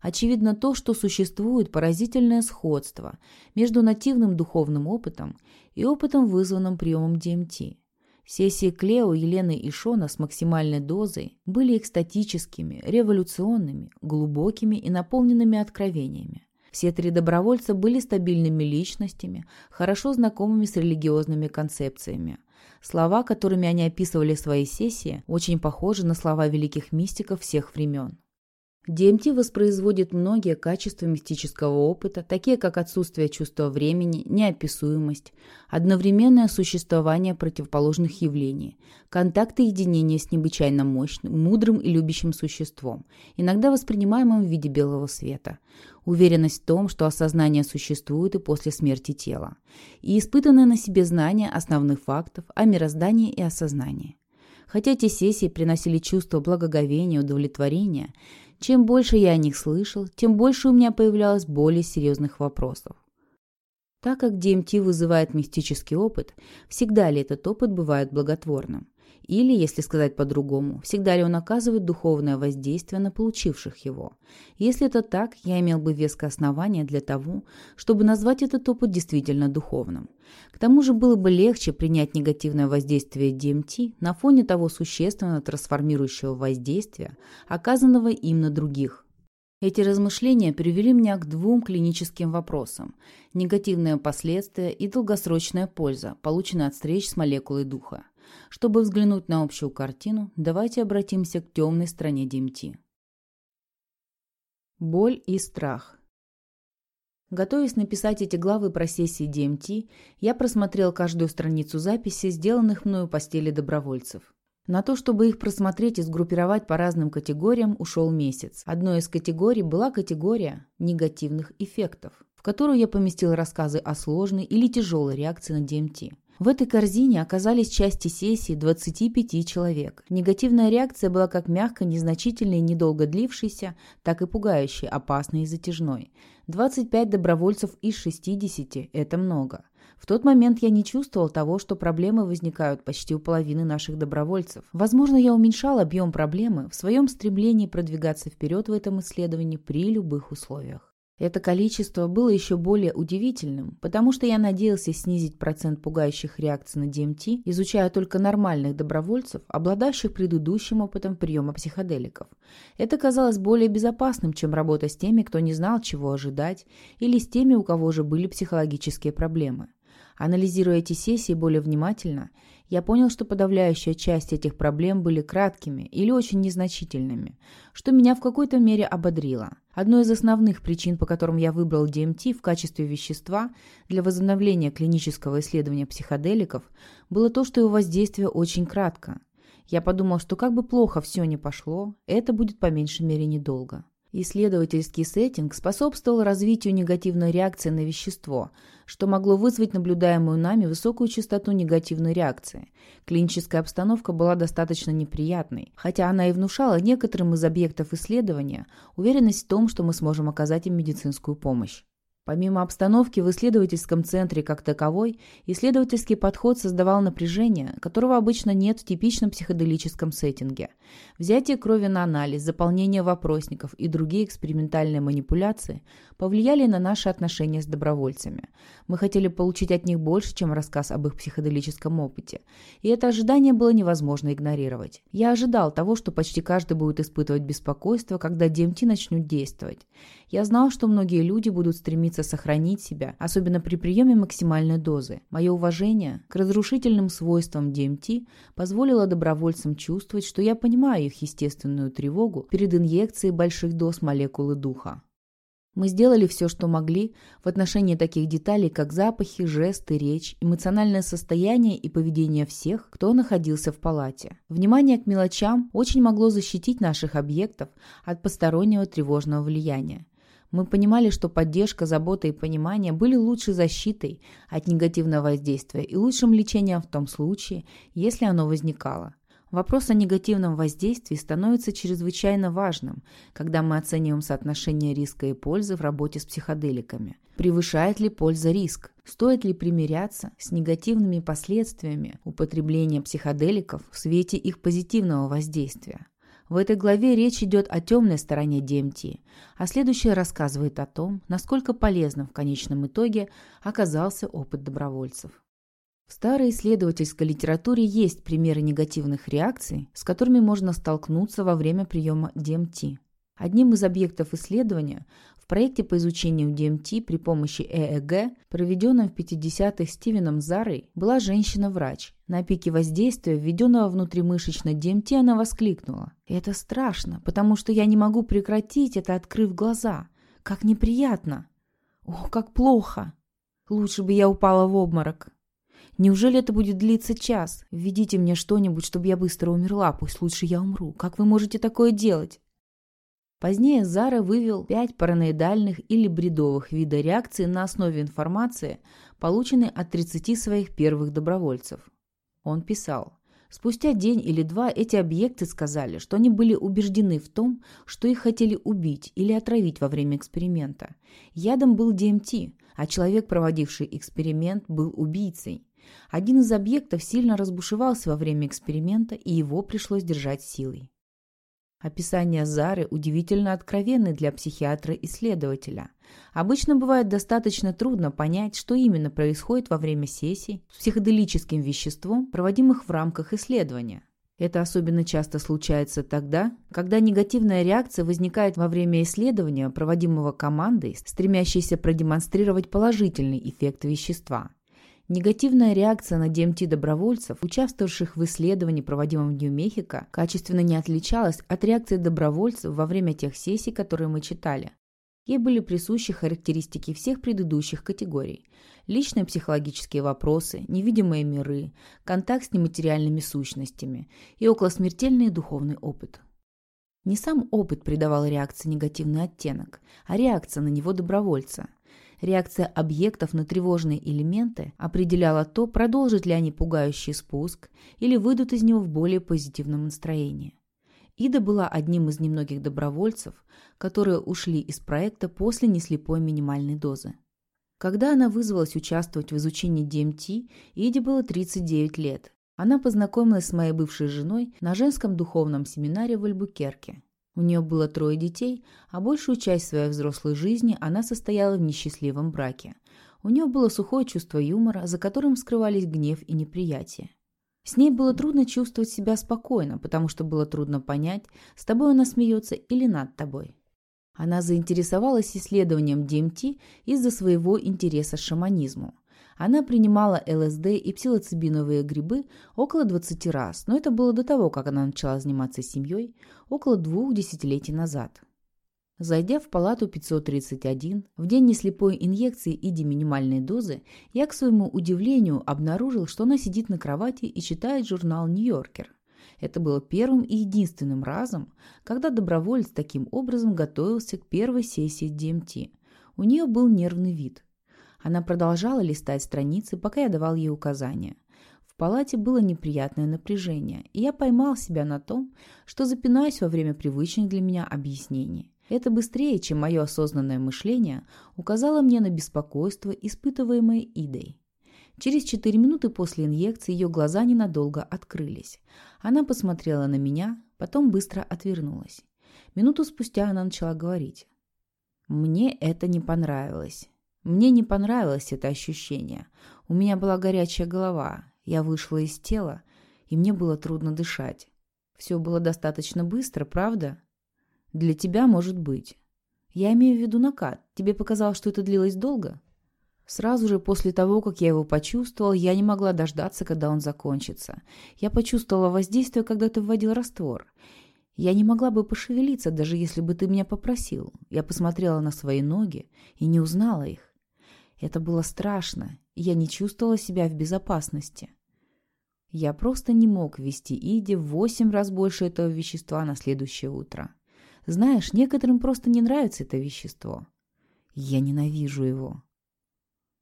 S1: Очевидно то, что существует поразительное сходство между нативным духовным опытом и опытом, вызванным приемом ДМТ. Сессии Клео, Елены и Шона с максимальной дозой были экстатическими, революционными, глубокими и наполненными откровениями. Все три добровольца были стабильными личностями, хорошо знакомыми с религиозными концепциями. Слова, которыми они описывали свои сессии, очень похожи на слова великих мистиков всех времен. ДМТ воспроизводит многие качества мистического опыта, такие как отсутствие чувства времени, неописуемость, одновременное существование противоположных явлений, контакты единения с необычайно мощным, мудрым и любящим существом, иногда воспринимаемым в виде белого света, уверенность в том, что осознание существует и после смерти тела, и испытанное на себе знание основных фактов о мироздании и осознании. Хотя эти сессии приносили чувство благоговения удовлетворения – чем больше я о них слышал, тем больше у меня появлялось более серьезных вопросов. Так как ДМТ вызывает мистический опыт, всегда ли этот опыт бывает благотворным? Или, если сказать по-другому, всегда ли он оказывает духовное воздействие на получивших его? Если это так, я имел бы веское основание для того, чтобы назвать этот опыт действительно духовным. К тому же было бы легче принять негативное воздействие ДМТ на фоне того существенно трансформирующего воздействия, оказанного им на других. Эти размышления привели меня к двум клиническим вопросам – негативные последствия и долгосрочная польза, полученная от встреч с молекулой духа. Чтобы взглянуть на общую картину, давайте обратимся к темной стороне ДМТ. Боль и страх. Готовясь написать эти главы про сессии ДМТ, я просмотрел каждую страницу записи, сделанных мною постели добровольцев. На то, чтобы их просмотреть и сгруппировать по разным категориям, ушел месяц. Одной из категорий была категория негативных эффектов, в которую я поместил рассказы о сложной или тяжелой реакции на ДМТ. В этой корзине оказались части сессии 25 человек. Негативная реакция была как мягко, незначительной и недолго длившейся, так и пугающей, опасной и затяжной. 25 добровольцев из 60 – это много. В тот момент я не чувствовал того, что проблемы возникают почти у половины наших добровольцев. Возможно, я уменьшал объем проблемы в своем стремлении продвигаться вперед в этом исследовании при любых условиях. Это количество было еще более удивительным, потому что я надеялся снизить процент пугающих реакций на ДМТ, изучая только нормальных добровольцев, обладающих предыдущим опытом приема психоделиков. Это казалось более безопасным, чем работа с теми, кто не знал, чего ожидать, или с теми, у кого уже были психологические проблемы. Анализируя эти сессии более внимательно, я понял, что подавляющая часть этих проблем были краткими или очень незначительными, что меня в какой-то мере ободрило. Одной из основных причин, по которым я выбрал DMT в качестве вещества для возобновления клинического исследования психоделиков, было то, что его воздействие очень кратко. Я подумал, что как бы плохо все ни пошло, это будет по меньшей мере недолго. Исследовательский сеттинг способствовал развитию негативной реакции на вещество, что могло вызвать наблюдаемую нами высокую частоту негативной реакции. Клиническая обстановка была достаточно неприятной, хотя она и внушала некоторым из объектов исследования уверенность в том, что мы сможем оказать им медицинскую помощь. Помимо обстановки в исследовательском центре как таковой, исследовательский подход создавал напряжение, которого обычно нет в типичном психоделическом сеттинге. Взятие крови на анализ, заполнение вопросников и другие экспериментальные манипуляции повлияли на наши отношения с добровольцами. Мы хотели получить от них больше, чем рассказ об их психоделическом опыте. И это ожидание было невозможно игнорировать. Я ожидал того, что почти каждый будет испытывать беспокойство, когда DMT начнут действовать. Я знал, что многие люди будут стремиться сохранить себя, особенно при приеме максимальной дозы. Мое уважение к разрушительным свойствам DMT позволило добровольцам чувствовать, что я понимаю их естественную тревогу перед инъекцией больших доз молекулы духа. Мы сделали все, что могли в отношении таких деталей, как запахи, жесты, речь, эмоциональное состояние и поведение всех, кто находился в палате. Внимание к мелочам очень могло защитить наших объектов от постороннего тревожного влияния. Мы понимали, что поддержка, забота и понимание были лучшей защитой от негативного воздействия и лучшим лечением в том случае, если оно возникало. Вопрос о негативном воздействии становится чрезвычайно важным, когда мы оцениваем соотношение риска и пользы в работе с психоделиками. Превышает ли польза риск? Стоит ли примиряться с негативными последствиями употребления психоделиков в свете их позитивного воздействия? В этой главе речь идет о темной стороне DMT, а следующая рассказывает о том, насколько полезным в конечном итоге оказался опыт добровольцев. В старой исследовательской литературе есть примеры негативных реакций, с которыми можно столкнуться во время приема DMT. Одним из объектов исследования в проекте по изучению DMT при помощи ЭЭГ, проведенном в 50-х Стивеном Зарой, была женщина-врач. На пике воздействия, введенного внутримышечно DMT, она воскликнула. «Это страшно, потому что я не могу прекратить это, открыв глаза. Как неприятно! Ох, как плохо! Лучше бы я упала в обморок!» Неужели это будет длиться час? Введите мне что-нибудь, чтобы я быстро умерла, пусть лучше я умру. Как вы можете такое делать? Позднее Зара вывел пять параноидальных или бредовых вида реакции на основе информации, полученной от 30 своих первых добровольцев. Он писал, Спустя день или два эти объекты сказали, что они были убеждены в том, что их хотели убить или отравить во время эксперимента. Ядом был ДМТ, а человек, проводивший эксперимент, был убийцей. Один из объектов сильно разбушевался во время эксперимента, и его пришлось держать силой. Описание Зары удивительно откровенны для психиатра-исследователя. Обычно бывает достаточно трудно понять, что именно происходит во время сессий с психоделическим веществом, проводимых в рамках исследования. Это особенно часто случается тогда, когда негативная реакция возникает во время исследования, проводимого командой, стремящейся продемонстрировать положительный эффект вещества. Негативная реакция на ДМТ-добровольцев, участвовавших в исследовании, проводимом в Нью-Мехико, качественно не отличалась от реакции добровольцев во время тех сессий, которые мы читали. Ей были присущи характеристики всех предыдущих категорий. Личные психологические вопросы, невидимые миры, контакт с нематериальными сущностями и околосмертельный духовный опыт. Не сам опыт придавал реакции негативный оттенок, а реакция на него добровольца – Реакция объектов на тревожные элементы определяла то, продолжат ли они пугающий спуск или выйдут из него в более позитивном настроении. Ида была одним из немногих добровольцев, которые ушли из проекта после неслепой минимальной дозы. Когда она вызвалась участвовать в изучении ДМТ, Иде было 39 лет. Она познакомилась с моей бывшей женой на женском духовном семинаре в Альбукерке. У нее было трое детей, а большую часть своей взрослой жизни она состояла в несчастливом браке. У нее было сухое чувство юмора, за которым скрывались гнев и неприятие. С ней было трудно чувствовать себя спокойно, потому что было трудно понять, с тобой она смеется или над тобой. Она заинтересовалась исследованием ДМТ из-за своего интереса к шаманизму. Она принимала ЛСД и псилоцибиновые грибы около 20 раз, но это было до того, как она начала заниматься семьей, около двух десятилетий назад. Зайдя в палату 531, в день неслепой инъекции и минимальной дозы, я, к своему удивлению, обнаружил, что она сидит на кровати и читает журнал «Нью-Йоркер». Это было первым и единственным разом, когда доброволец таким образом готовился к первой сессии ДМТ. У нее был нервный вид – она продолжала листать страницы, пока я давал ей указания. В палате было неприятное напряжение, и я поймал себя на том, что запинаюсь во время привычных для меня объяснений. Это быстрее, чем мое осознанное мышление, указало мне на беспокойство, испытываемое Идой. Через четыре минуты после инъекции ее глаза ненадолго открылись. Она посмотрела на меня, потом быстро отвернулась. Минуту спустя она начала говорить. Мне это не понравилось. Мне не понравилось это ощущение. У меня была горячая голова. Я вышла из тела, и мне было трудно дышать. Все было достаточно быстро, правда? Для тебя, может быть. Я имею в виду накат. Тебе показалось, что это длилось долго? Сразу же после того, как я его почувствовал, я не могла дождаться, когда он закончится. Я почувствовала воздействие, когда ты вводил раствор. Я не могла бы пошевелиться, даже если бы ты меня попросил. Я посмотрела на свои ноги и не узнала их. Это было страшно, я не чувствовала себя в безопасности. Я просто не мог ввести Иди в восемь раз больше этого вещества на следующее утро. Знаешь, некоторым просто не нравится это вещество. Я ненавижу его.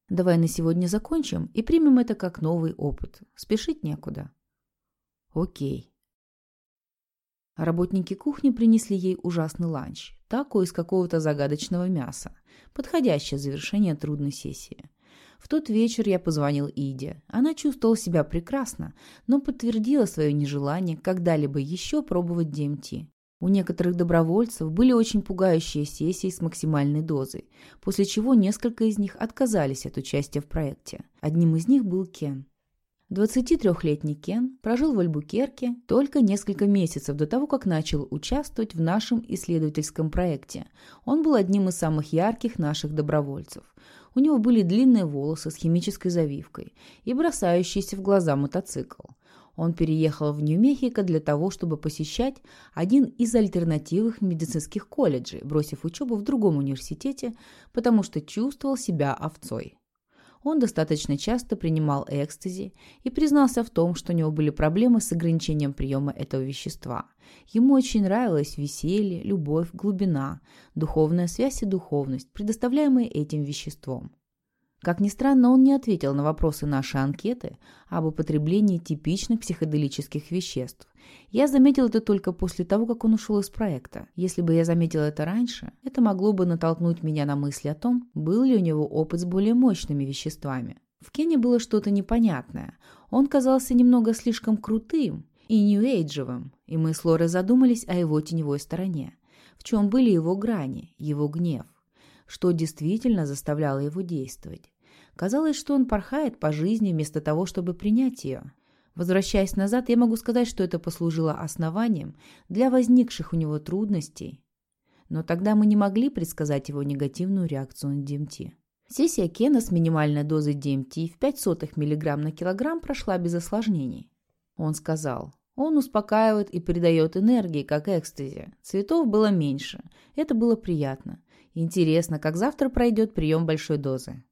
S1: Давай на сегодня закончим и примем это как новый опыт. Спешить некуда. Окей. Работники кухни принесли ей ужасный ланч, такой из какого-то загадочного мяса, подходящее завершение трудной сессии. В тот вечер я позвонил Иде. Она чувствовала себя прекрасно, но подтвердила свое нежелание когда-либо еще пробовать ДМТ. У некоторых добровольцев были очень пугающие сессии с максимальной дозой, после чего несколько из них отказались от участия в проекте. Одним из них был Кен. 23-летний Кен прожил в Альбукерке только несколько месяцев до того, как начал участвовать в нашем исследовательском проекте. Он был одним из самых ярких наших добровольцев. У него были длинные волосы с химической завивкой и бросающийся в глаза мотоцикл. Он переехал в Нью-Мехико для того, чтобы посещать один из альтернативных медицинских колледжей, бросив учебу в другом университете, потому что чувствовал себя овцой. Он достаточно часто принимал экстази и признался в том, что у него были проблемы с ограничением приема этого вещества. Ему очень нравилось веселье, любовь, глубина, духовная связь и духовность, предоставляемые этим веществом. Как ни странно, он не ответил на вопросы нашей анкеты об употреблении типичных психоделических веществ. Я заметил это только после того, как он ушел из проекта. Если бы я заметил это раньше, это могло бы натолкнуть меня на мысли о том, был ли у него опыт с более мощными веществами. В Кене было что-то непонятное. Он казался немного слишком крутым и нью-эйджевым, и мы с Лорой задумались о его теневой стороне. В чем были его грани, его гнев что действительно заставляло его действовать. Казалось, что он порхает по жизни вместо того, чтобы принять ее. Возвращаясь назад, я могу сказать, что это послужило основанием для возникших у него трудностей. Но тогда мы не могли предсказать его негативную реакцию на ДМТ. Сессия Кена с минимальной дозой ДМТ в 0,05 мг на килограмм прошла без осложнений. Он сказал, он успокаивает и передает энергии, как экстази. Цветов было меньше. Это было приятно. Интересно, как завтра пройдет прием большой дозы.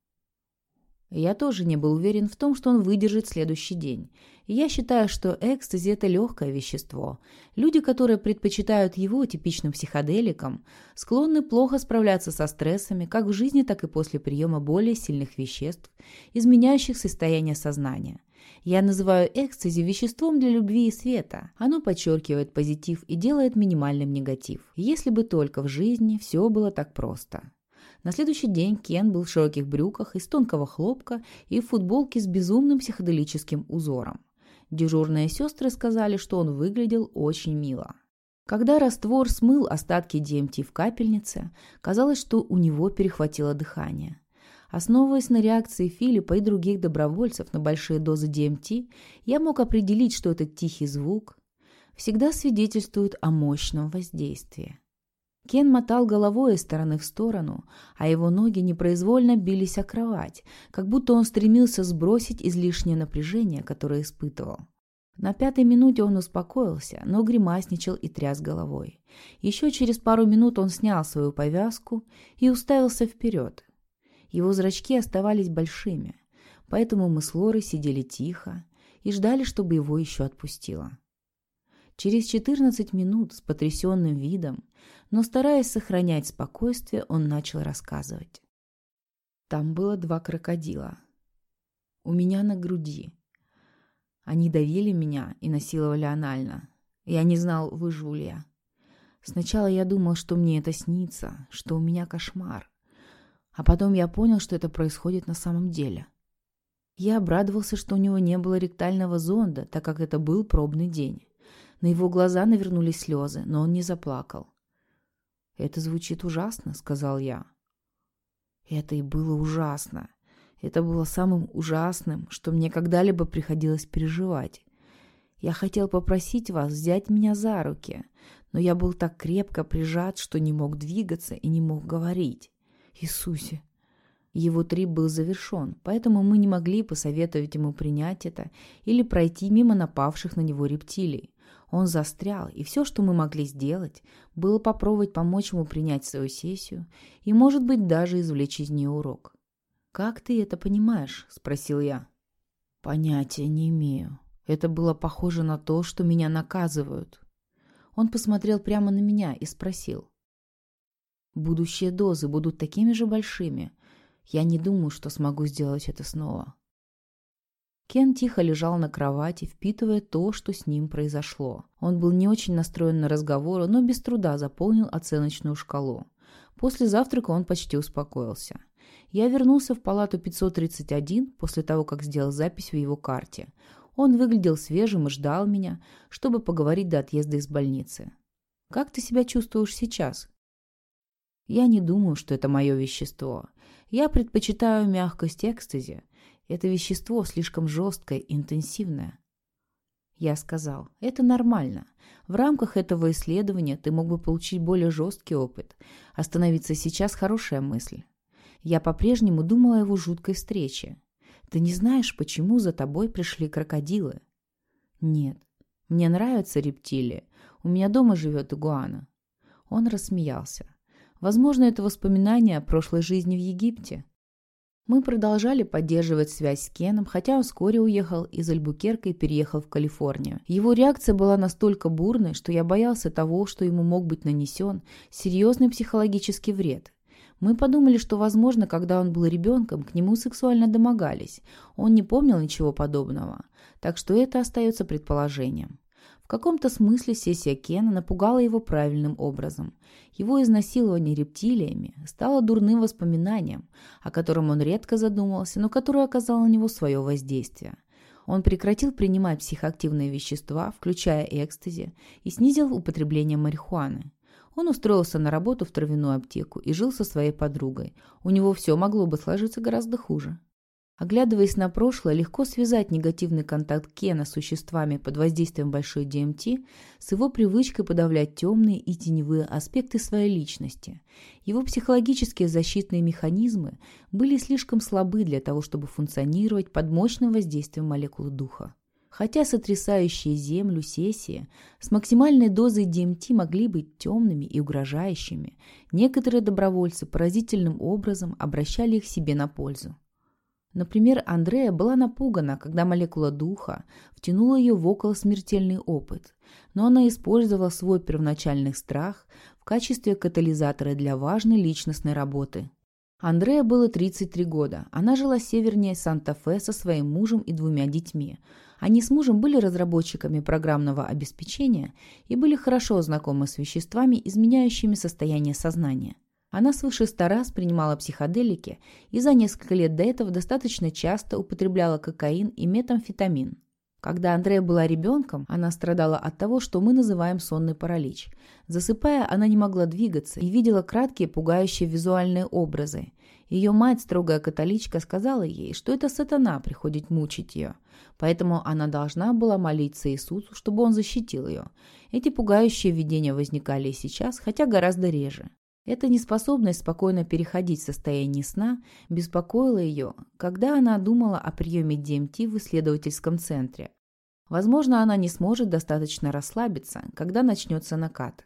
S1: Я тоже не был уверен в том, что он выдержит следующий день. Я считаю, что экстази – это легкое вещество. Люди, которые предпочитают его типичным психоделикам, склонны плохо справляться со стрессами как в жизни, так и после приема более сильных веществ, изменяющих состояние сознания. Я называю экстази веществом для любви и света. Оно подчеркивает позитив и делает минимальным негатив. Если бы только в жизни все было так просто. На следующий день Кен был в широких брюках из тонкого хлопка и в футболке с безумным психоделическим узором. Дежурные сестры сказали, что он выглядел очень мило. Когда раствор смыл остатки ДМТ в капельнице, казалось, что у него перехватило дыхание. Основываясь на реакции Филиппа и других добровольцев на большие дозы ДМТ, я мог определить, что этот тихий звук всегда свидетельствует о мощном воздействии. Кен мотал головой из стороны в сторону, а его ноги непроизвольно бились о кровать, как будто он стремился сбросить излишнее напряжение, которое испытывал. На пятой минуте он успокоился, но гримасничал и тряс головой. Еще через пару минут он снял свою повязку и уставился вперед, его зрачки оставались большими, поэтому мы с Лорой сидели тихо и ждали, чтобы его еще отпустило. Через 14 минут с потрясенным видом, но стараясь сохранять спокойствие, он начал рассказывать. Там было два крокодила. У меня на груди. Они давили меня и насиловали анально. Я не знал, выживу ли я. Сначала я думал, что мне это снится, что у меня кошмар. А потом я понял, что это происходит на самом деле. Я обрадовался, что у него не было ректального зонда, так как это был пробный день. На его глаза навернулись слезы, но он не заплакал. «Это звучит ужасно», — сказал я. Это и было ужасно. Это было самым ужасным, что мне когда-либо приходилось переживать. Я хотел попросить вас взять меня за руки, но я был так крепко прижат, что не мог двигаться и не мог говорить. Иисусе! Его трип был завершен, поэтому мы не могли посоветовать ему принять это или пройти мимо напавших на него рептилий. Он застрял, и все, что мы могли сделать, было попробовать помочь ему принять свою сессию и, может быть, даже извлечь из нее урок. «Как ты это понимаешь?» – спросил я. «Понятия не имею. Это было похоже на то, что меня наказывают». Он посмотрел прямо на меня и спросил. «Будущие дозы будут такими же большими. Я не думаю, что смогу сделать это снова». Кен тихо лежал на кровати, впитывая то, что с ним произошло. Он был не очень настроен на разговор, но без труда заполнил оценочную шкалу. После завтрака он почти успокоился. Я вернулся в палату 531 после того, как сделал запись в его карте. Он выглядел свежим и ждал меня, чтобы поговорить до отъезда из больницы. «Как ты себя чувствуешь сейчас?» «Я не думаю, что это мое вещество. Я предпочитаю мягкость экстази. Это вещество слишком жесткое интенсивное. Я сказал, это нормально. В рамках этого исследования ты мог бы получить более жесткий опыт. Остановиться сейчас – хорошая мысль. Я по-прежнему думала о его жуткой встрече. Ты не знаешь, почему за тобой пришли крокодилы? Нет. Мне нравятся рептилии. У меня дома живет игуана. Он рассмеялся. Возможно, это воспоминание о прошлой жизни в Египте. Мы продолжали поддерживать связь с Кеном, хотя он вскоре уехал из Альбукерка и переехал в Калифорнию. Его реакция была настолько бурной, что я боялся того, что ему мог быть нанесен серьезный психологический вред. Мы подумали, что, возможно, когда он был ребенком, к нему сексуально домогались. Он не помнил ничего подобного. Так что это остается предположением. В каком-то смысле сессия Кена напугала его правильным образом. Его изнасилование рептилиями стало дурным воспоминанием, о котором он редко задумывался, но которое оказало на него свое воздействие. Он прекратил принимать психоактивные вещества, включая экстази, и снизил употребление марихуаны. Он устроился на работу в травяную аптеку и жил со своей подругой. У него все могло бы сложиться гораздо хуже. Оглядываясь на прошлое, легко связать негативный контакт Кена с существами под воздействием большой ДМТ с его привычкой подавлять темные и теневые аспекты своей личности. Его психологические защитные механизмы были слишком слабы для того, чтобы функционировать под мощным воздействием молекулы духа. Хотя сотрясающие Землю сессии с максимальной дозой ДМТ могли быть темными и угрожающими, некоторые добровольцы поразительным образом обращали их себе на пользу. Например, Андрея была напугана, когда молекула духа втянула ее в около смертельный опыт, но она использовала свой первоначальный страх в качестве катализатора для важной личностной работы. Андрея было 33 года. Она жила севернее Санта-Фе со своим мужем и двумя детьми. Они с мужем были разработчиками программного обеспечения и были хорошо знакомы с веществами, изменяющими состояние сознания. Она свыше ста раз принимала психоделики и за несколько лет до этого достаточно часто употребляла кокаин и метамфетамин. Когда Андрея была ребенком, она страдала от того, что мы называем сонный паралич. Засыпая, она не могла двигаться и видела краткие пугающие визуальные образы. Ее мать, строгая католичка, сказала ей, что это сатана приходит мучить ее. Поэтому она должна была молиться Иисусу, чтобы он защитил ее. Эти пугающие видения возникали и сейчас, хотя гораздо реже. Эта неспособность спокойно переходить в состояние сна беспокоила ее, когда она думала о приеме ДМТ в исследовательском центре. Возможно, она не сможет достаточно расслабиться, когда начнется накат.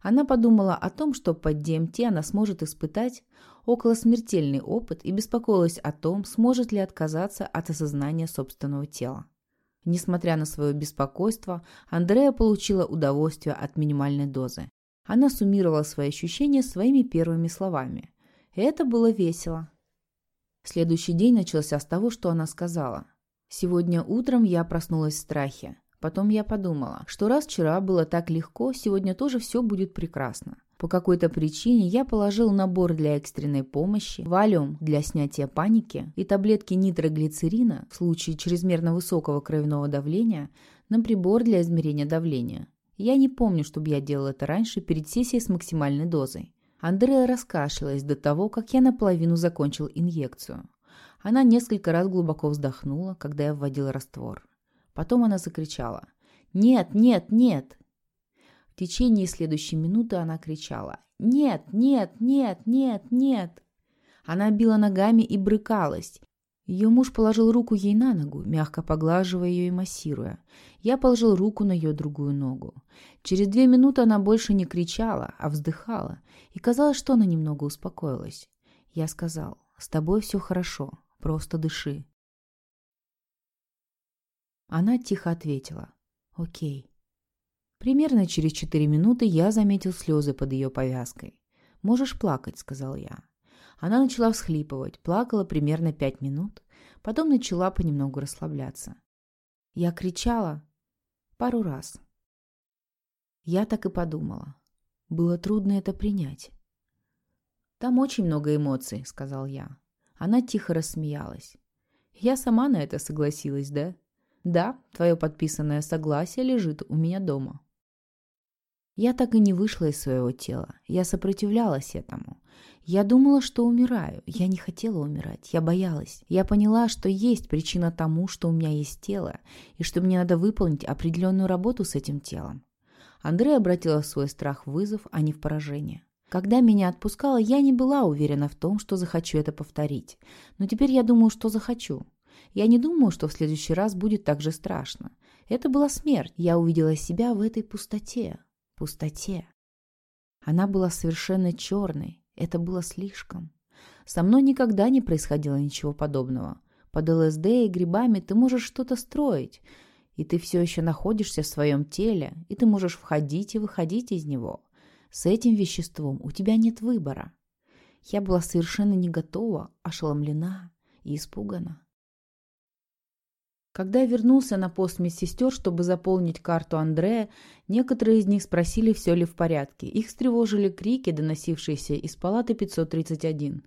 S1: Она подумала о том, что под ДМТ она сможет испытать околосмертельный опыт и беспокоилась о том, сможет ли отказаться от осознания собственного тела. Несмотря на свое беспокойство, Андрея получила удовольствие от минимальной дозы. Она суммировала свои ощущения своими первыми словами. Это было весело. Следующий день начался с того, что она сказала. «Сегодня утром я проснулась в страхе. Потом я подумала, что раз вчера было так легко, сегодня тоже все будет прекрасно. По какой-то причине я положил набор для экстренной помощи, валиум для снятия паники и таблетки нитроглицерина в случае чрезмерно высокого кровяного давления на прибор для измерения давления. Я не помню, чтобы я делал это раньше перед сессией с максимальной дозой. Андреа раскашлялась до того, как я наполовину закончил инъекцию. Она несколько раз глубоко вздохнула, когда я вводил раствор. Потом она закричала «Нет, нет, нет!». В течение следующей минуты она кричала «Нет, нет, нет, нет, нет!». Она била ногами и брыкалась. Ее муж положил руку ей на ногу, мягко поглаживая ее и массируя. Я положил руку на ее другую ногу. Через две минуты она больше не кричала, а вздыхала, и казалось, что она немного успокоилась. Я сказал, «С тобой все хорошо, просто дыши». Она тихо ответила, «Окей». Примерно через четыре минуты я заметил слезы под ее повязкой. «Можешь плакать», — сказал я. Она начала всхлипывать, плакала примерно пять минут, потом начала понемногу расслабляться. Я кричала пару раз. Я так и подумала. Было трудно это принять. «Там очень много эмоций», — сказал я. Она тихо рассмеялась. «Я сама на это согласилась, да?» «Да, твое подписанное согласие лежит у меня дома». Я так и не вышла из своего тела. Я сопротивлялась этому. Я думала, что умираю. Я не хотела умирать. Я боялась. Я поняла, что есть причина тому, что у меня есть тело, и что мне надо выполнить определенную работу с этим телом. Андрей обратила свой страх в вызов, а не в поражение. Когда меня отпускала, я не была уверена в том, что захочу это повторить. Но теперь я думаю, что захочу. Я не думаю, что в следующий раз будет так же страшно. Это была смерть. Я увидела себя в этой пустоте пустоте. Она была совершенно черной, это было слишком. Со мной никогда не происходило ничего подобного. Под ЛСД и грибами ты можешь что-то строить, и ты все еще находишься в своем теле, и ты можешь входить и выходить из него. С этим веществом у тебя нет выбора. Я была совершенно не готова, ошеломлена и испугана. Когда я вернулся на пост медсестер, чтобы заполнить карту Андрея, некоторые из них спросили, все ли в порядке. Их встревожили крики, доносившиеся из палаты 531.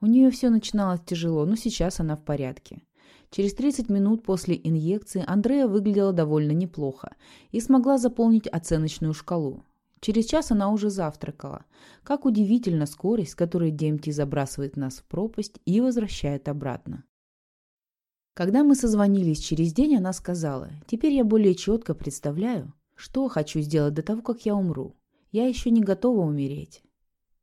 S1: У нее все начиналось тяжело, но сейчас она в порядке. Через 30 минут после инъекции Андрея выглядела довольно неплохо и смогла заполнить оценочную шкалу. Через час она уже завтракала. Как удивительна скорость, с которой ДМТ забрасывает нас в пропасть и возвращает обратно. Когда мы созвонились через день, она сказала, «Теперь я более четко представляю, что хочу сделать до того, как я умру. Я еще не готова умереть».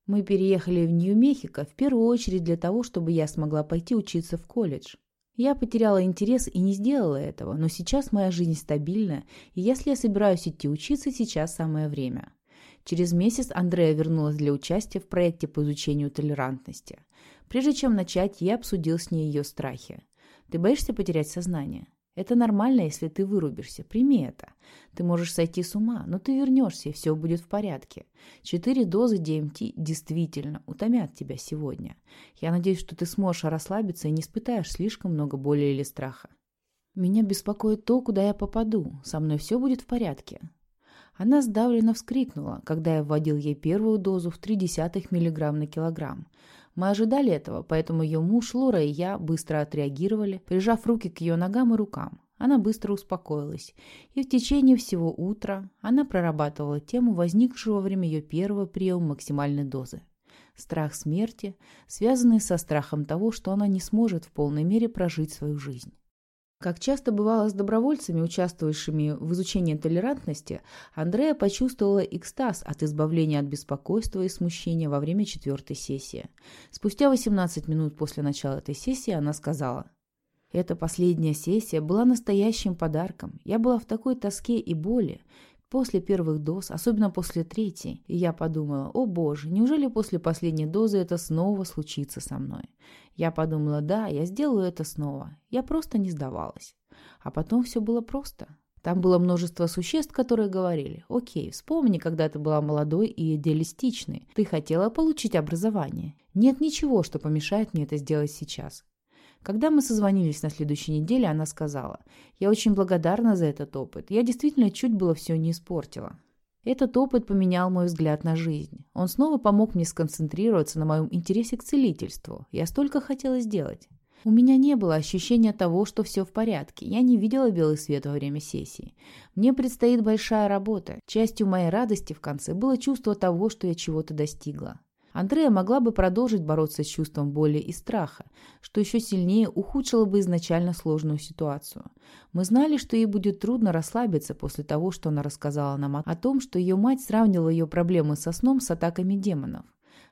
S1: Мы переехали в Нью-Мехико в первую очередь для того, чтобы я смогла пойти учиться в колледж. Я потеряла интерес и не сделала этого, но сейчас моя жизнь стабильна, и если я собираюсь идти учиться, сейчас самое время. Через месяц Андрея вернулась для участия в проекте по изучению толерантности. Прежде чем начать, я обсудил с ней ее страхи. Ты боишься потерять сознание? Это нормально, если ты вырубишься. Прими это. Ты можешь сойти с ума, но ты вернешься, и все будет в порядке. Четыре дозы DMT действительно утомят тебя сегодня. Я надеюсь, что ты сможешь расслабиться и не испытаешь слишком много боли или страха. Меня беспокоит то, куда я попаду. Со мной все будет в порядке. Она сдавленно вскрикнула, когда я вводил ей первую дозу в 0,3 мг на килограмм. Мы ожидали этого, поэтому ее муж Лора и я быстро отреагировали, прижав руки к ее ногам и рукам. Она быстро успокоилась, и в течение всего утра она прорабатывала тему возникшего во время ее первого приема максимальной дозы. Страх смерти, связанный со страхом того, что она не сможет в полной мере прожить свою жизнь. Как часто бывало с добровольцами, участвующими в изучении толерантности, Андрея почувствовала экстаз от избавления от беспокойства и смущения во время четвертой сессии. Спустя 18 минут после начала этой сессии она сказала, «Эта последняя сессия была настоящим подарком. Я была в такой тоске и боли, После первых доз, особенно после третьей, я подумала, о боже, неужели после последней дозы это снова случится со мной? Я подумала, да, я сделаю это снова. Я просто не сдавалась. А потом все было просто. Там было множество существ, которые говорили, окей, вспомни, когда ты была молодой и идеалистичной. Ты хотела получить образование. Нет ничего, что помешает мне это сделать сейчас. Когда мы созвонились на следующей неделе, она сказала, «Я очень благодарна за этот опыт. Я действительно чуть было все не испортила». Этот опыт поменял мой взгляд на жизнь. Он снова помог мне сконцентрироваться на моем интересе к целительству. Я столько хотела сделать. У меня не было ощущения того, что все в порядке. Я не видела белый свет во время сессии. Мне предстоит большая работа. Частью моей радости в конце было чувство того, что я чего-то достигла. Андрея могла бы продолжить бороться с чувством боли и страха, что еще сильнее ухудшило бы изначально сложную ситуацию. Мы знали, что ей будет трудно расслабиться после того, что она рассказала нам о том, что ее мать сравнивала ее проблемы со сном с атаками демонов.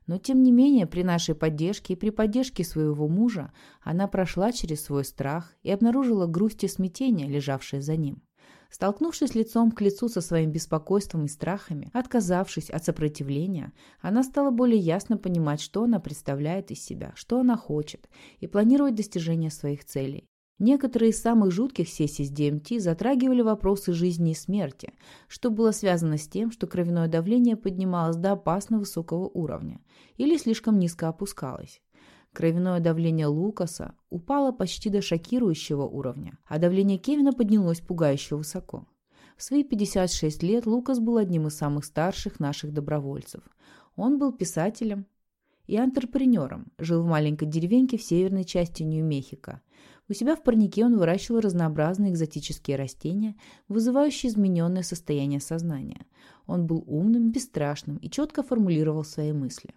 S1: Но, тем не менее, при нашей поддержке и при поддержке своего мужа она прошла через свой страх и обнаружила грусть и смятение, лежавшее за ним. Столкнувшись лицом к лицу со своим беспокойством и страхами, отказавшись от сопротивления, она стала более ясно понимать, что она представляет из себя, что она хочет, и планировать достижение своих целей. Некоторые из самых жутких сессий с ДМТ затрагивали вопросы жизни и смерти, что было связано с тем, что кровяное давление поднималось до опасно высокого уровня или слишком низко опускалось. Кровяное давление Лукаса упало почти до шокирующего уровня, а давление Кевина поднялось пугающе высоко. В свои 56 лет Лукас был одним из самых старших наших добровольцев. Он был писателем и антрепренером, жил в маленькой деревеньке в северной части Нью-Мехико. У себя в парнике он выращивал разнообразные экзотические растения, вызывающие измененное состояние сознания. Он был умным, бесстрашным и четко формулировал свои мысли.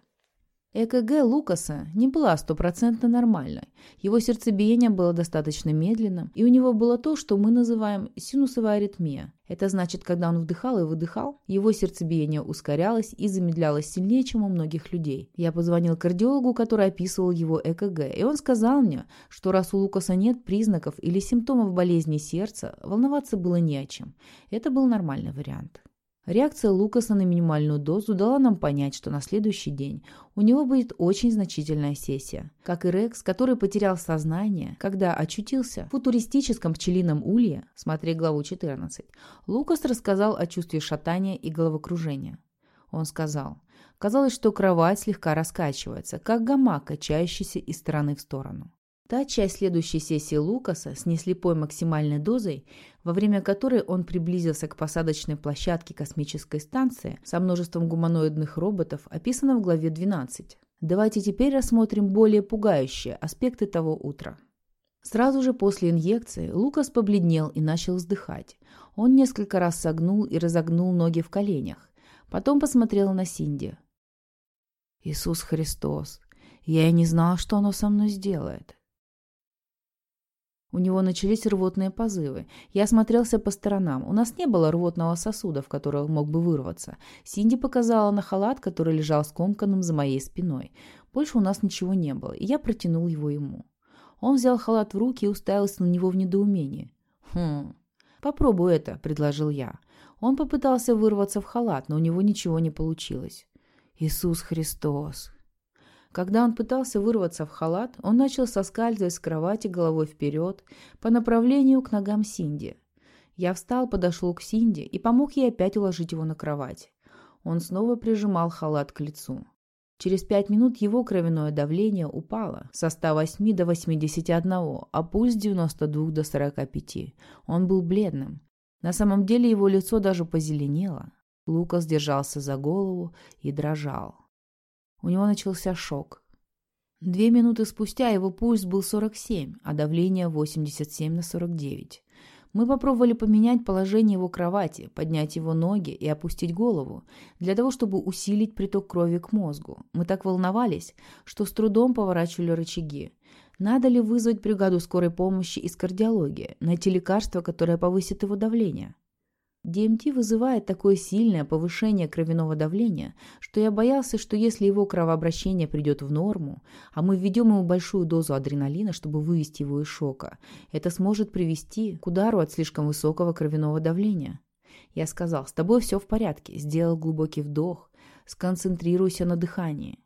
S1: ЭКГ Лукаса не была стопроцентно нормальной. Его сердцебиение было достаточно медленным, и у него было то, что мы называем синусовая аритмия. Это значит, когда он вдыхал и выдыхал, его сердцебиение ускорялось и замедлялось сильнее, чем у многих людей. Я позвонил кардиологу, который описывал его ЭКГ, и он сказал мне, что раз у Лукаса нет признаков или симптомов болезни сердца, волноваться было не о чем. Это был нормальный вариант. Реакция Лукаса на минимальную дозу дала нам понять, что на следующий день у него будет очень значительная сессия. Как и Рекс, который потерял сознание, когда очутился в футуристическом пчелином улье, смотри главу 14, Лукас рассказал о чувстве шатания и головокружения. Он сказал, казалось, что кровать слегка раскачивается, как гамак, качающийся из стороны в сторону. Та часть следующей сессии Лукаса с неслепой максимальной дозой, во время которой он приблизился к посадочной площадке космической станции со множеством гуманоидных роботов, описана в главе 12. Давайте теперь рассмотрим более пугающие аспекты того утра. Сразу же после инъекции Лукас побледнел и начал вздыхать. Он несколько раз согнул и разогнул ноги в коленях. Потом посмотрел на Синди. «Иисус Христос! Я и не знал, что оно со мной сделает. У него начались рвотные позывы. Я осмотрелся по сторонам. У нас не было рвотного сосуда, в который мог бы вырваться. Синди показала на халат, который лежал скомканным за моей спиной. Больше у нас ничего не было, и я протянул его ему. Он взял халат в руки и уставился на него в недоумении. «Хм, попробуй это», — предложил я. Он попытался вырваться в халат, но у него ничего не получилось. «Иисус Христос!» Когда он пытался вырваться в халат, он начал соскальзывать с кровати головой вперед по направлению к ногам Синди. Я встал, подошел к Синди и помог ей опять уложить его на кровать. Он снова прижимал халат к лицу. Через пять минут его кровяное давление упало со 108 до 81, а пульс 92 до 45. Он был бледным. На самом деле его лицо даже позеленело. Лукас держался за голову и дрожал. У него начался шок. Две минуты спустя его пульс был 47, а давление 87 на 49. Мы попробовали поменять положение его кровати, поднять его ноги и опустить голову, для того, чтобы усилить приток крови к мозгу. Мы так волновались, что с трудом поворачивали рычаги. Надо ли вызвать бригаду скорой помощи из кардиологии, найти лекарство, которое повысит его давление? ДМТ вызывает такое сильное повышение кровяного давления, что я боялся, что если его кровообращение придет в норму, а мы введем ему большую дозу адреналина, чтобы вывести его из шока, это сможет привести к удару от слишком высокого кровяного давления. Я сказал, с тобой все в порядке, сделал глубокий вдох, сконцентрируйся на дыхании.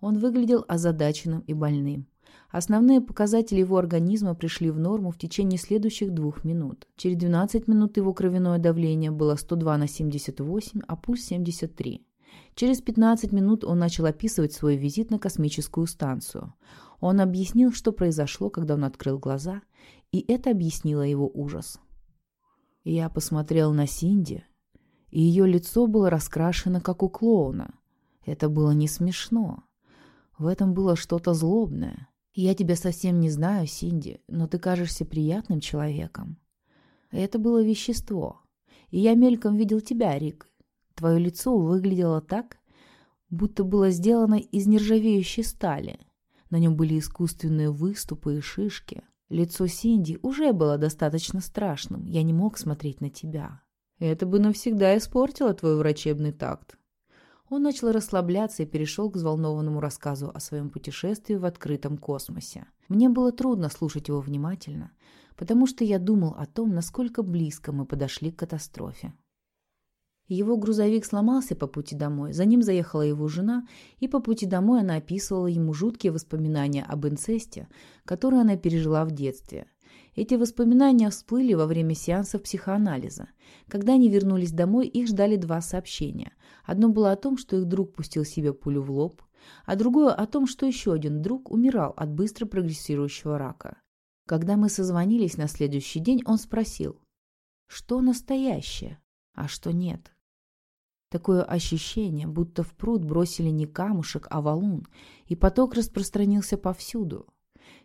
S1: Он выглядел озадаченным и больным. Основные показатели его организма пришли в норму в течение следующих двух минут. Через 12 минут его кровяное давление было 102 на 78, а пульс 73. Через 15 минут он начал описывать свой визит на космическую станцию. Он объяснил, что произошло, когда он открыл глаза, и это объяснило его ужас. Я посмотрел на Синди, и ее лицо было раскрашено, как у клоуна. Это было не смешно. В этом было что-то злобное. «Я тебя совсем не знаю, Синди, но ты кажешься приятным человеком». Это было вещество. И я мельком видел тебя, Рик. Твое лицо выглядело так, будто было сделано из нержавеющей стали. На нем были искусственные выступы и шишки. Лицо Синди уже было достаточно страшным. Я не мог смотреть на тебя. Это бы навсегда испортило твой врачебный такт. Он начал расслабляться и перешел к взволнованному рассказу о своем путешествии в открытом космосе. Мне было трудно слушать его внимательно, потому что я думал о том, насколько близко мы подошли к катастрофе. Его грузовик сломался по пути домой, за ним заехала его жена, и по пути домой она описывала ему жуткие воспоминания об инцесте, которые она пережила в детстве. Эти воспоминания всплыли во время сеансов психоанализа. Когда они вернулись домой, их ждали два сообщения. Одно было о том, что их друг пустил себе пулю в лоб, а другое о том, что еще один друг умирал от быстро прогрессирующего рака. Когда мы созвонились на следующий день, он спросил, что настоящее, а что нет. Такое ощущение, будто в пруд бросили не камушек, а валун, и поток распространился повсюду.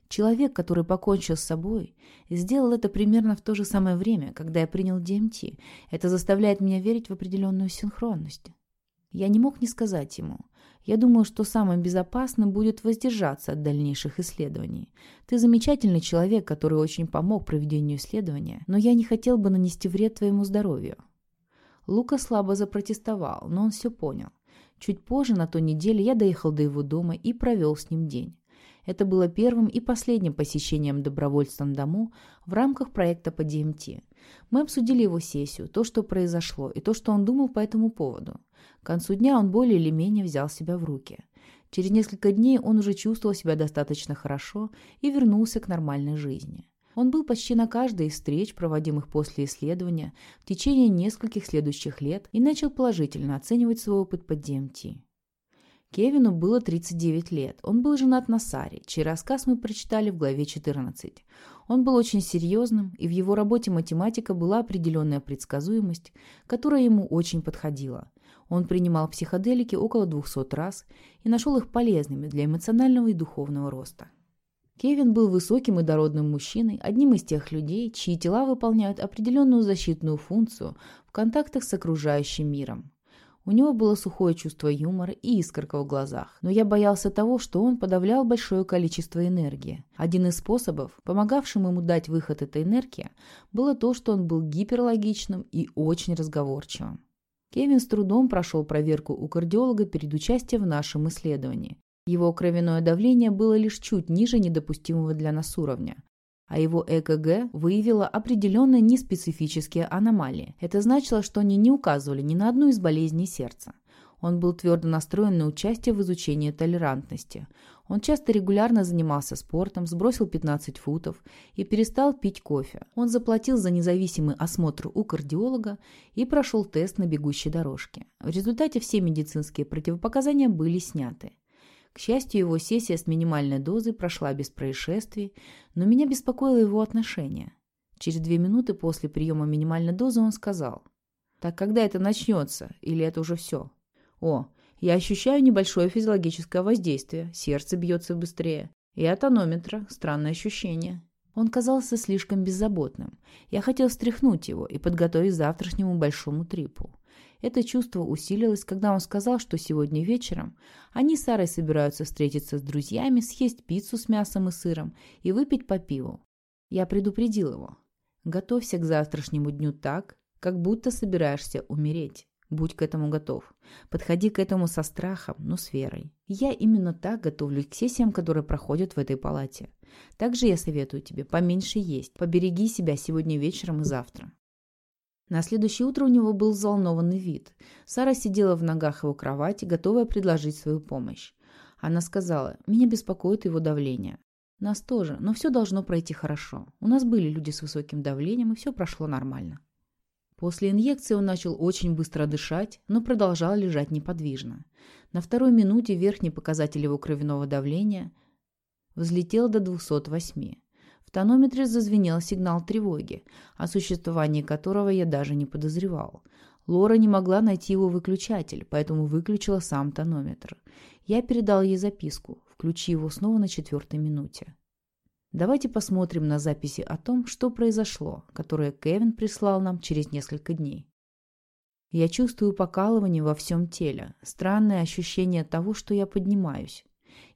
S1: Человек, который покончил с собой, сделал это примерно в то же самое время, когда я принял ДМТ. Это заставляет меня верить в определенную синхронность. Я не мог не сказать ему. Я думаю, что самым безопасным будет воздержаться от дальнейших исследований. Ты замечательный человек, который очень помог проведению исследования, но я не хотел бы нанести вред твоему здоровью. Лука слабо запротестовал, но он все понял. Чуть позже, на той неделе, я доехал до его дома и провел с ним день. Это было первым и последним посещением добровольцем дому в рамках проекта по ДМТ. Мы обсудили его сессию, то, что произошло, и то, что он думал по этому поводу. К концу дня он более или менее взял себя в руки. Через несколько дней он уже чувствовал себя достаточно хорошо и вернулся к нормальной жизни. Он был почти на каждой из встреч, проводимых после исследования, в течение нескольких следующих лет и начал положительно оценивать свой опыт по ДМТ. Кевину было 39 лет. Он был женат на Саре, чей рассказ мы прочитали в главе 14. Он был очень серьезным, и в его работе математика была определенная предсказуемость, которая ему очень подходила. Он принимал психоделики около 200 раз и нашел их полезными для эмоционального и духовного роста. Кевин был высоким и дородным мужчиной, одним из тех людей, чьи тела выполняют определенную защитную функцию в контактах с окружающим миром. У него было сухое чувство юмора и искорка в глазах, но я боялся того, что он подавлял большое количество энергии. Один из способов, помогавшим ему дать выход этой энергии, было то, что он был гиперлогичным и очень разговорчивым. Кевин с трудом прошел проверку у кардиолога перед участием в нашем исследовании. Его кровяное давление было лишь чуть ниже недопустимого для нас уровня а его ЭКГ выявило определенные неспецифические аномалии. Это значило, что они не указывали ни на одну из болезней сердца. Он был твердо настроен на участие в изучении толерантности. Он часто регулярно занимался спортом, сбросил 15 футов и перестал пить кофе. Он заплатил за независимый осмотр у кардиолога и прошел тест на бегущей дорожке. В результате все медицинские противопоказания были сняты. К счастью, его сессия с минимальной дозой прошла без происшествий, но меня беспокоило его отношение. Через две минуты после приема минимальной дозы он сказал, «Так когда это начнется? Или это уже все?» «О, я ощущаю небольшое физиологическое воздействие, сердце бьется быстрее. И от тонометра странное ощущение». Он казался слишком беззаботным. Я хотел встряхнуть его и подготовить завтрашнему большому трипу. Это чувство усилилось, когда он сказал, что сегодня вечером они с Сарой собираются встретиться с друзьями, съесть пиццу с мясом и сыром и выпить по пиву. Я предупредил его. Готовься к завтрашнему дню так, как будто собираешься умереть. Будь к этому готов. Подходи к этому со страхом, но с верой. Я именно так готовлюсь к сессиям, которые проходят в этой палате. Также я советую тебе поменьше есть. Побереги себя сегодня вечером и завтра. На следующее утро у него был взволнованный вид. Сара сидела в ногах его кровати, готовая предложить свою помощь. Она сказала, «Меня беспокоит его давление». «Нас тоже, но все должно пройти хорошо. У нас были люди с высоким давлением, и все прошло нормально». После инъекции он начал очень быстро дышать, но продолжал лежать неподвижно. На второй минуте верхний показатель его кровяного давления взлетел до 208. В тонометре зазвенел сигнал тревоги, о существовании которого я даже не подозревал. Лора не могла найти его выключатель, поэтому выключила сам тонометр. Я передал ей записку, включи его снова на четвертой минуте. Давайте посмотрим на записи о том, что произошло, которые Кевин прислал нам через несколько дней. Я чувствую покалывание во всем теле, странное ощущение того, что я поднимаюсь.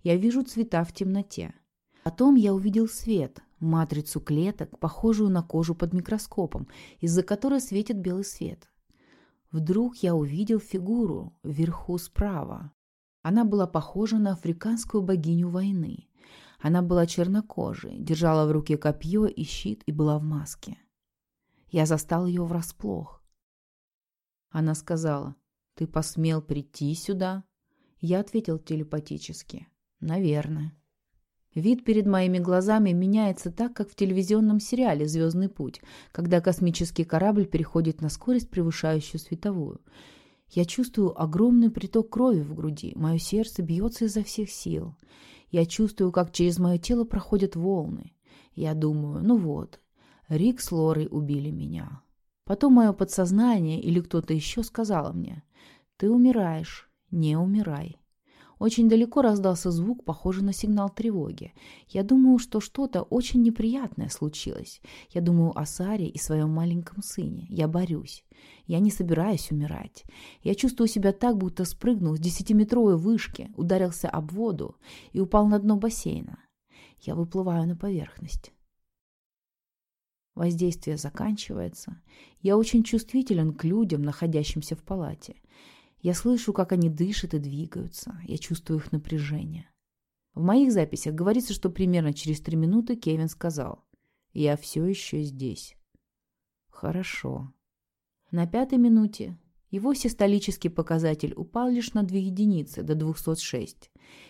S1: Я вижу цвета в темноте. Потом я увидел свет, матрицу клеток, похожую на кожу под микроскопом, из-за которой светит белый свет. Вдруг я увидел фигуру вверху справа. Она была похожа на африканскую богиню войны. Она была чернокожей, держала в руке копье и щит и была в маске. Я застал ее врасплох. Она сказала, «Ты посмел прийти сюда?» Я ответил телепатически, «Наверное». Вид перед моими глазами меняется так, как в телевизионном сериале «Звездный путь», когда космический корабль переходит на скорость, превышающую световую. Я чувствую огромный приток крови в груди, мое сердце бьется изо всех сил. Я чувствую, как через мое тело проходят волны. Я думаю, ну вот, Рик с Лорой убили меня. Потом мое подсознание или кто-то еще сказала мне, ты умираешь, не умирай. Очень далеко раздался звук, похожий на сигнал тревоги. Я думаю, что что-то очень неприятное случилось. Я думаю о Саре и своем маленьком сыне. Я борюсь. Я не собираюсь умирать. Я чувствую себя так, будто спрыгнул с десятиметровой вышки, ударился об воду и упал на дно бассейна. Я выплываю на поверхность. Воздействие заканчивается. Я очень чувствителен к людям, находящимся в палате. Я слышу, как они дышат и двигаются. Я чувствую их напряжение. В моих записях говорится, что примерно через три минуты Кевин сказал «Я все еще здесь». Хорошо. На пятой минуте его систолический показатель упал лишь на 2 единицы до 206,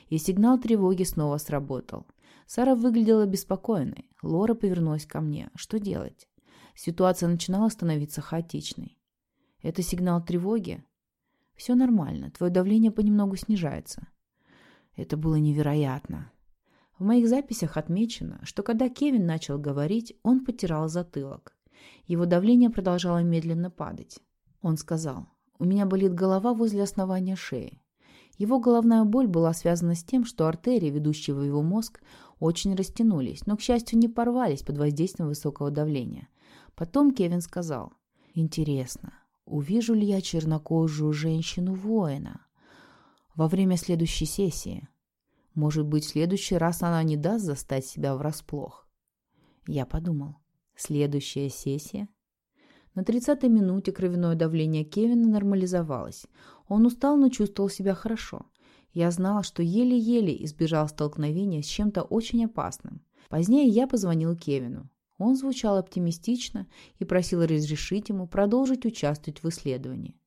S1: и сигнал тревоги снова сработал. Сара выглядела беспокойной. Лора повернулась ко мне. Что делать? Ситуация начинала становиться хаотичной. Это сигнал тревоги? Все нормально, твое давление понемногу снижается. Это было невероятно. В моих записях отмечено, что когда Кевин начал говорить, он потирал затылок. Его давление продолжало медленно падать. Он сказал, «У меня болит голова возле основания шеи». Его головная боль была связана с тем, что артерии, ведущие в его мозг, очень растянулись, но, к счастью, не порвались под воздействием высокого давления. Потом Кевин сказал, «Интересно, увижу ли я чернокожую женщину-воина во время следующей сессии. Может быть, в следующий раз она не даст застать себя врасплох. Я подумал, следующая сессия? На 30-й минуте кровяное давление Кевина нормализовалось. Он устал, но чувствовал себя хорошо. Я знала, что еле-еле избежал столкновения с чем-то очень опасным. Позднее я позвонил Кевину. Он звучал оптимистично и просил разрешить ему продолжить участвовать в исследовании.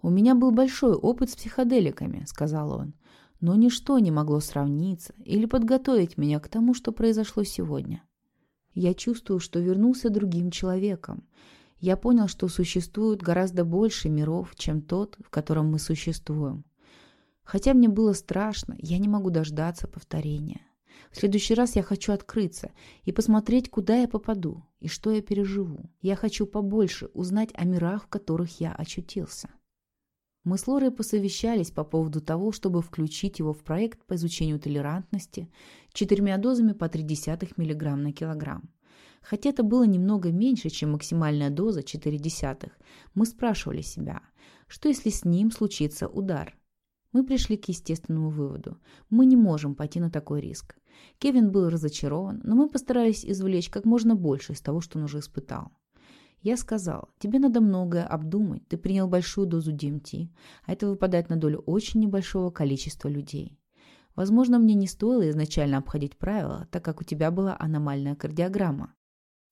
S1: «У меня был большой опыт с психоделиками», — сказал он, «но ничто не могло сравниться или подготовить меня к тому, что произошло сегодня. Я чувствую, что вернулся другим человеком. Я понял, что существует гораздо больше миров, чем тот, в котором мы существуем. Хотя мне было страшно, я не могу дождаться повторения. В следующий раз я хочу открыться и посмотреть, куда я попаду и что я переживу. Я хочу побольше узнать о мирах, в которых я очутился. Мы с Лорой посовещались по поводу того, чтобы включить его в проект по изучению толерантности четырьмя дозами по 0,3 мг на килограмм. Хотя это было немного меньше, чем максимальная доза 0,4, мы спрашивали себя, что если с ним случится удар? Мы пришли к естественному выводу. Мы не можем пойти на такой риск. Кевин был разочарован, но мы постарались извлечь как можно больше из того, что он уже испытал. Я сказал, тебе надо многое обдумать, ты принял большую дозу DMT, а это выпадает на долю очень небольшого количества людей. Возможно, мне не стоило изначально обходить правила, так как у тебя была аномальная кардиограмма.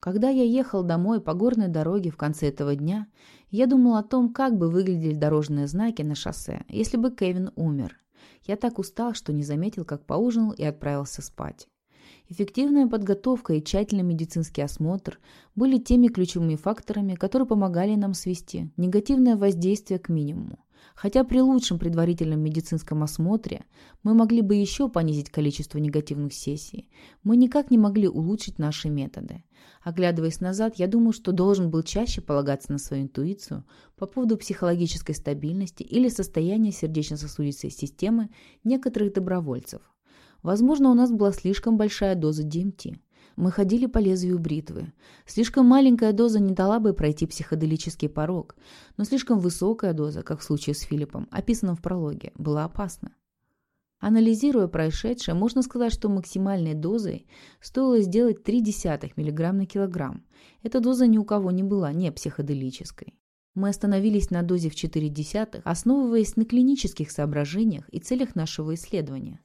S1: Когда я ехал домой по горной дороге в конце этого дня, я думал о том, как бы выглядели дорожные знаки на шоссе, если бы Кевин умер. Я так устал, что не заметил, как поужинал и отправился спать. Эффективная подготовка и тщательный медицинский осмотр были теми ключевыми факторами, которые помогали нам свести негативное воздействие к минимуму. Хотя при лучшем предварительном медицинском осмотре мы могли бы еще понизить количество негативных сессий, мы никак не могли улучшить наши методы. Оглядываясь назад, я думаю, что должен был чаще полагаться на свою интуицию по поводу психологической стабильности или состояния сердечно-сосудистой системы некоторых добровольцев. Возможно, у нас была слишком большая доза DMT. Мы ходили по лезвию бритвы. Слишком маленькая доза не дала бы пройти психоделический порог, но слишком высокая доза, как в случае с Филиппом, описанном в прологе, была опасна. Анализируя происшедшее, можно сказать, что максимальной дозой стоило сделать 0,3 мг на килограмм. Эта доза ни у кого не была не психоделической. Мы остановились на дозе в 0,4, основываясь на клинических соображениях и целях нашего исследования.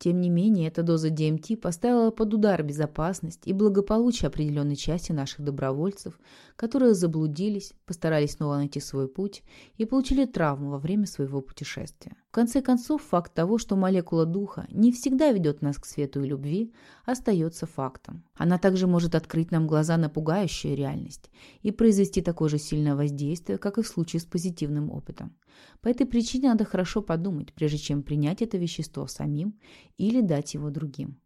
S1: Тем не менее, эта доза ДМТ поставила под удар безопасность и благополучие определенной части наших добровольцев, которые заблудились, постарались снова найти свой путь и получили травму во время своего путешествия. В конце концов, факт того, что молекула духа не всегда ведет нас к свету и любви, остается фактом. Она также может открыть нам глаза на пугающую реальность и произвести такое же сильное воздействие, как и в случае с позитивным опытом. По этой причине надо хорошо подумать, прежде чем принять это вещество самим или дать его другим.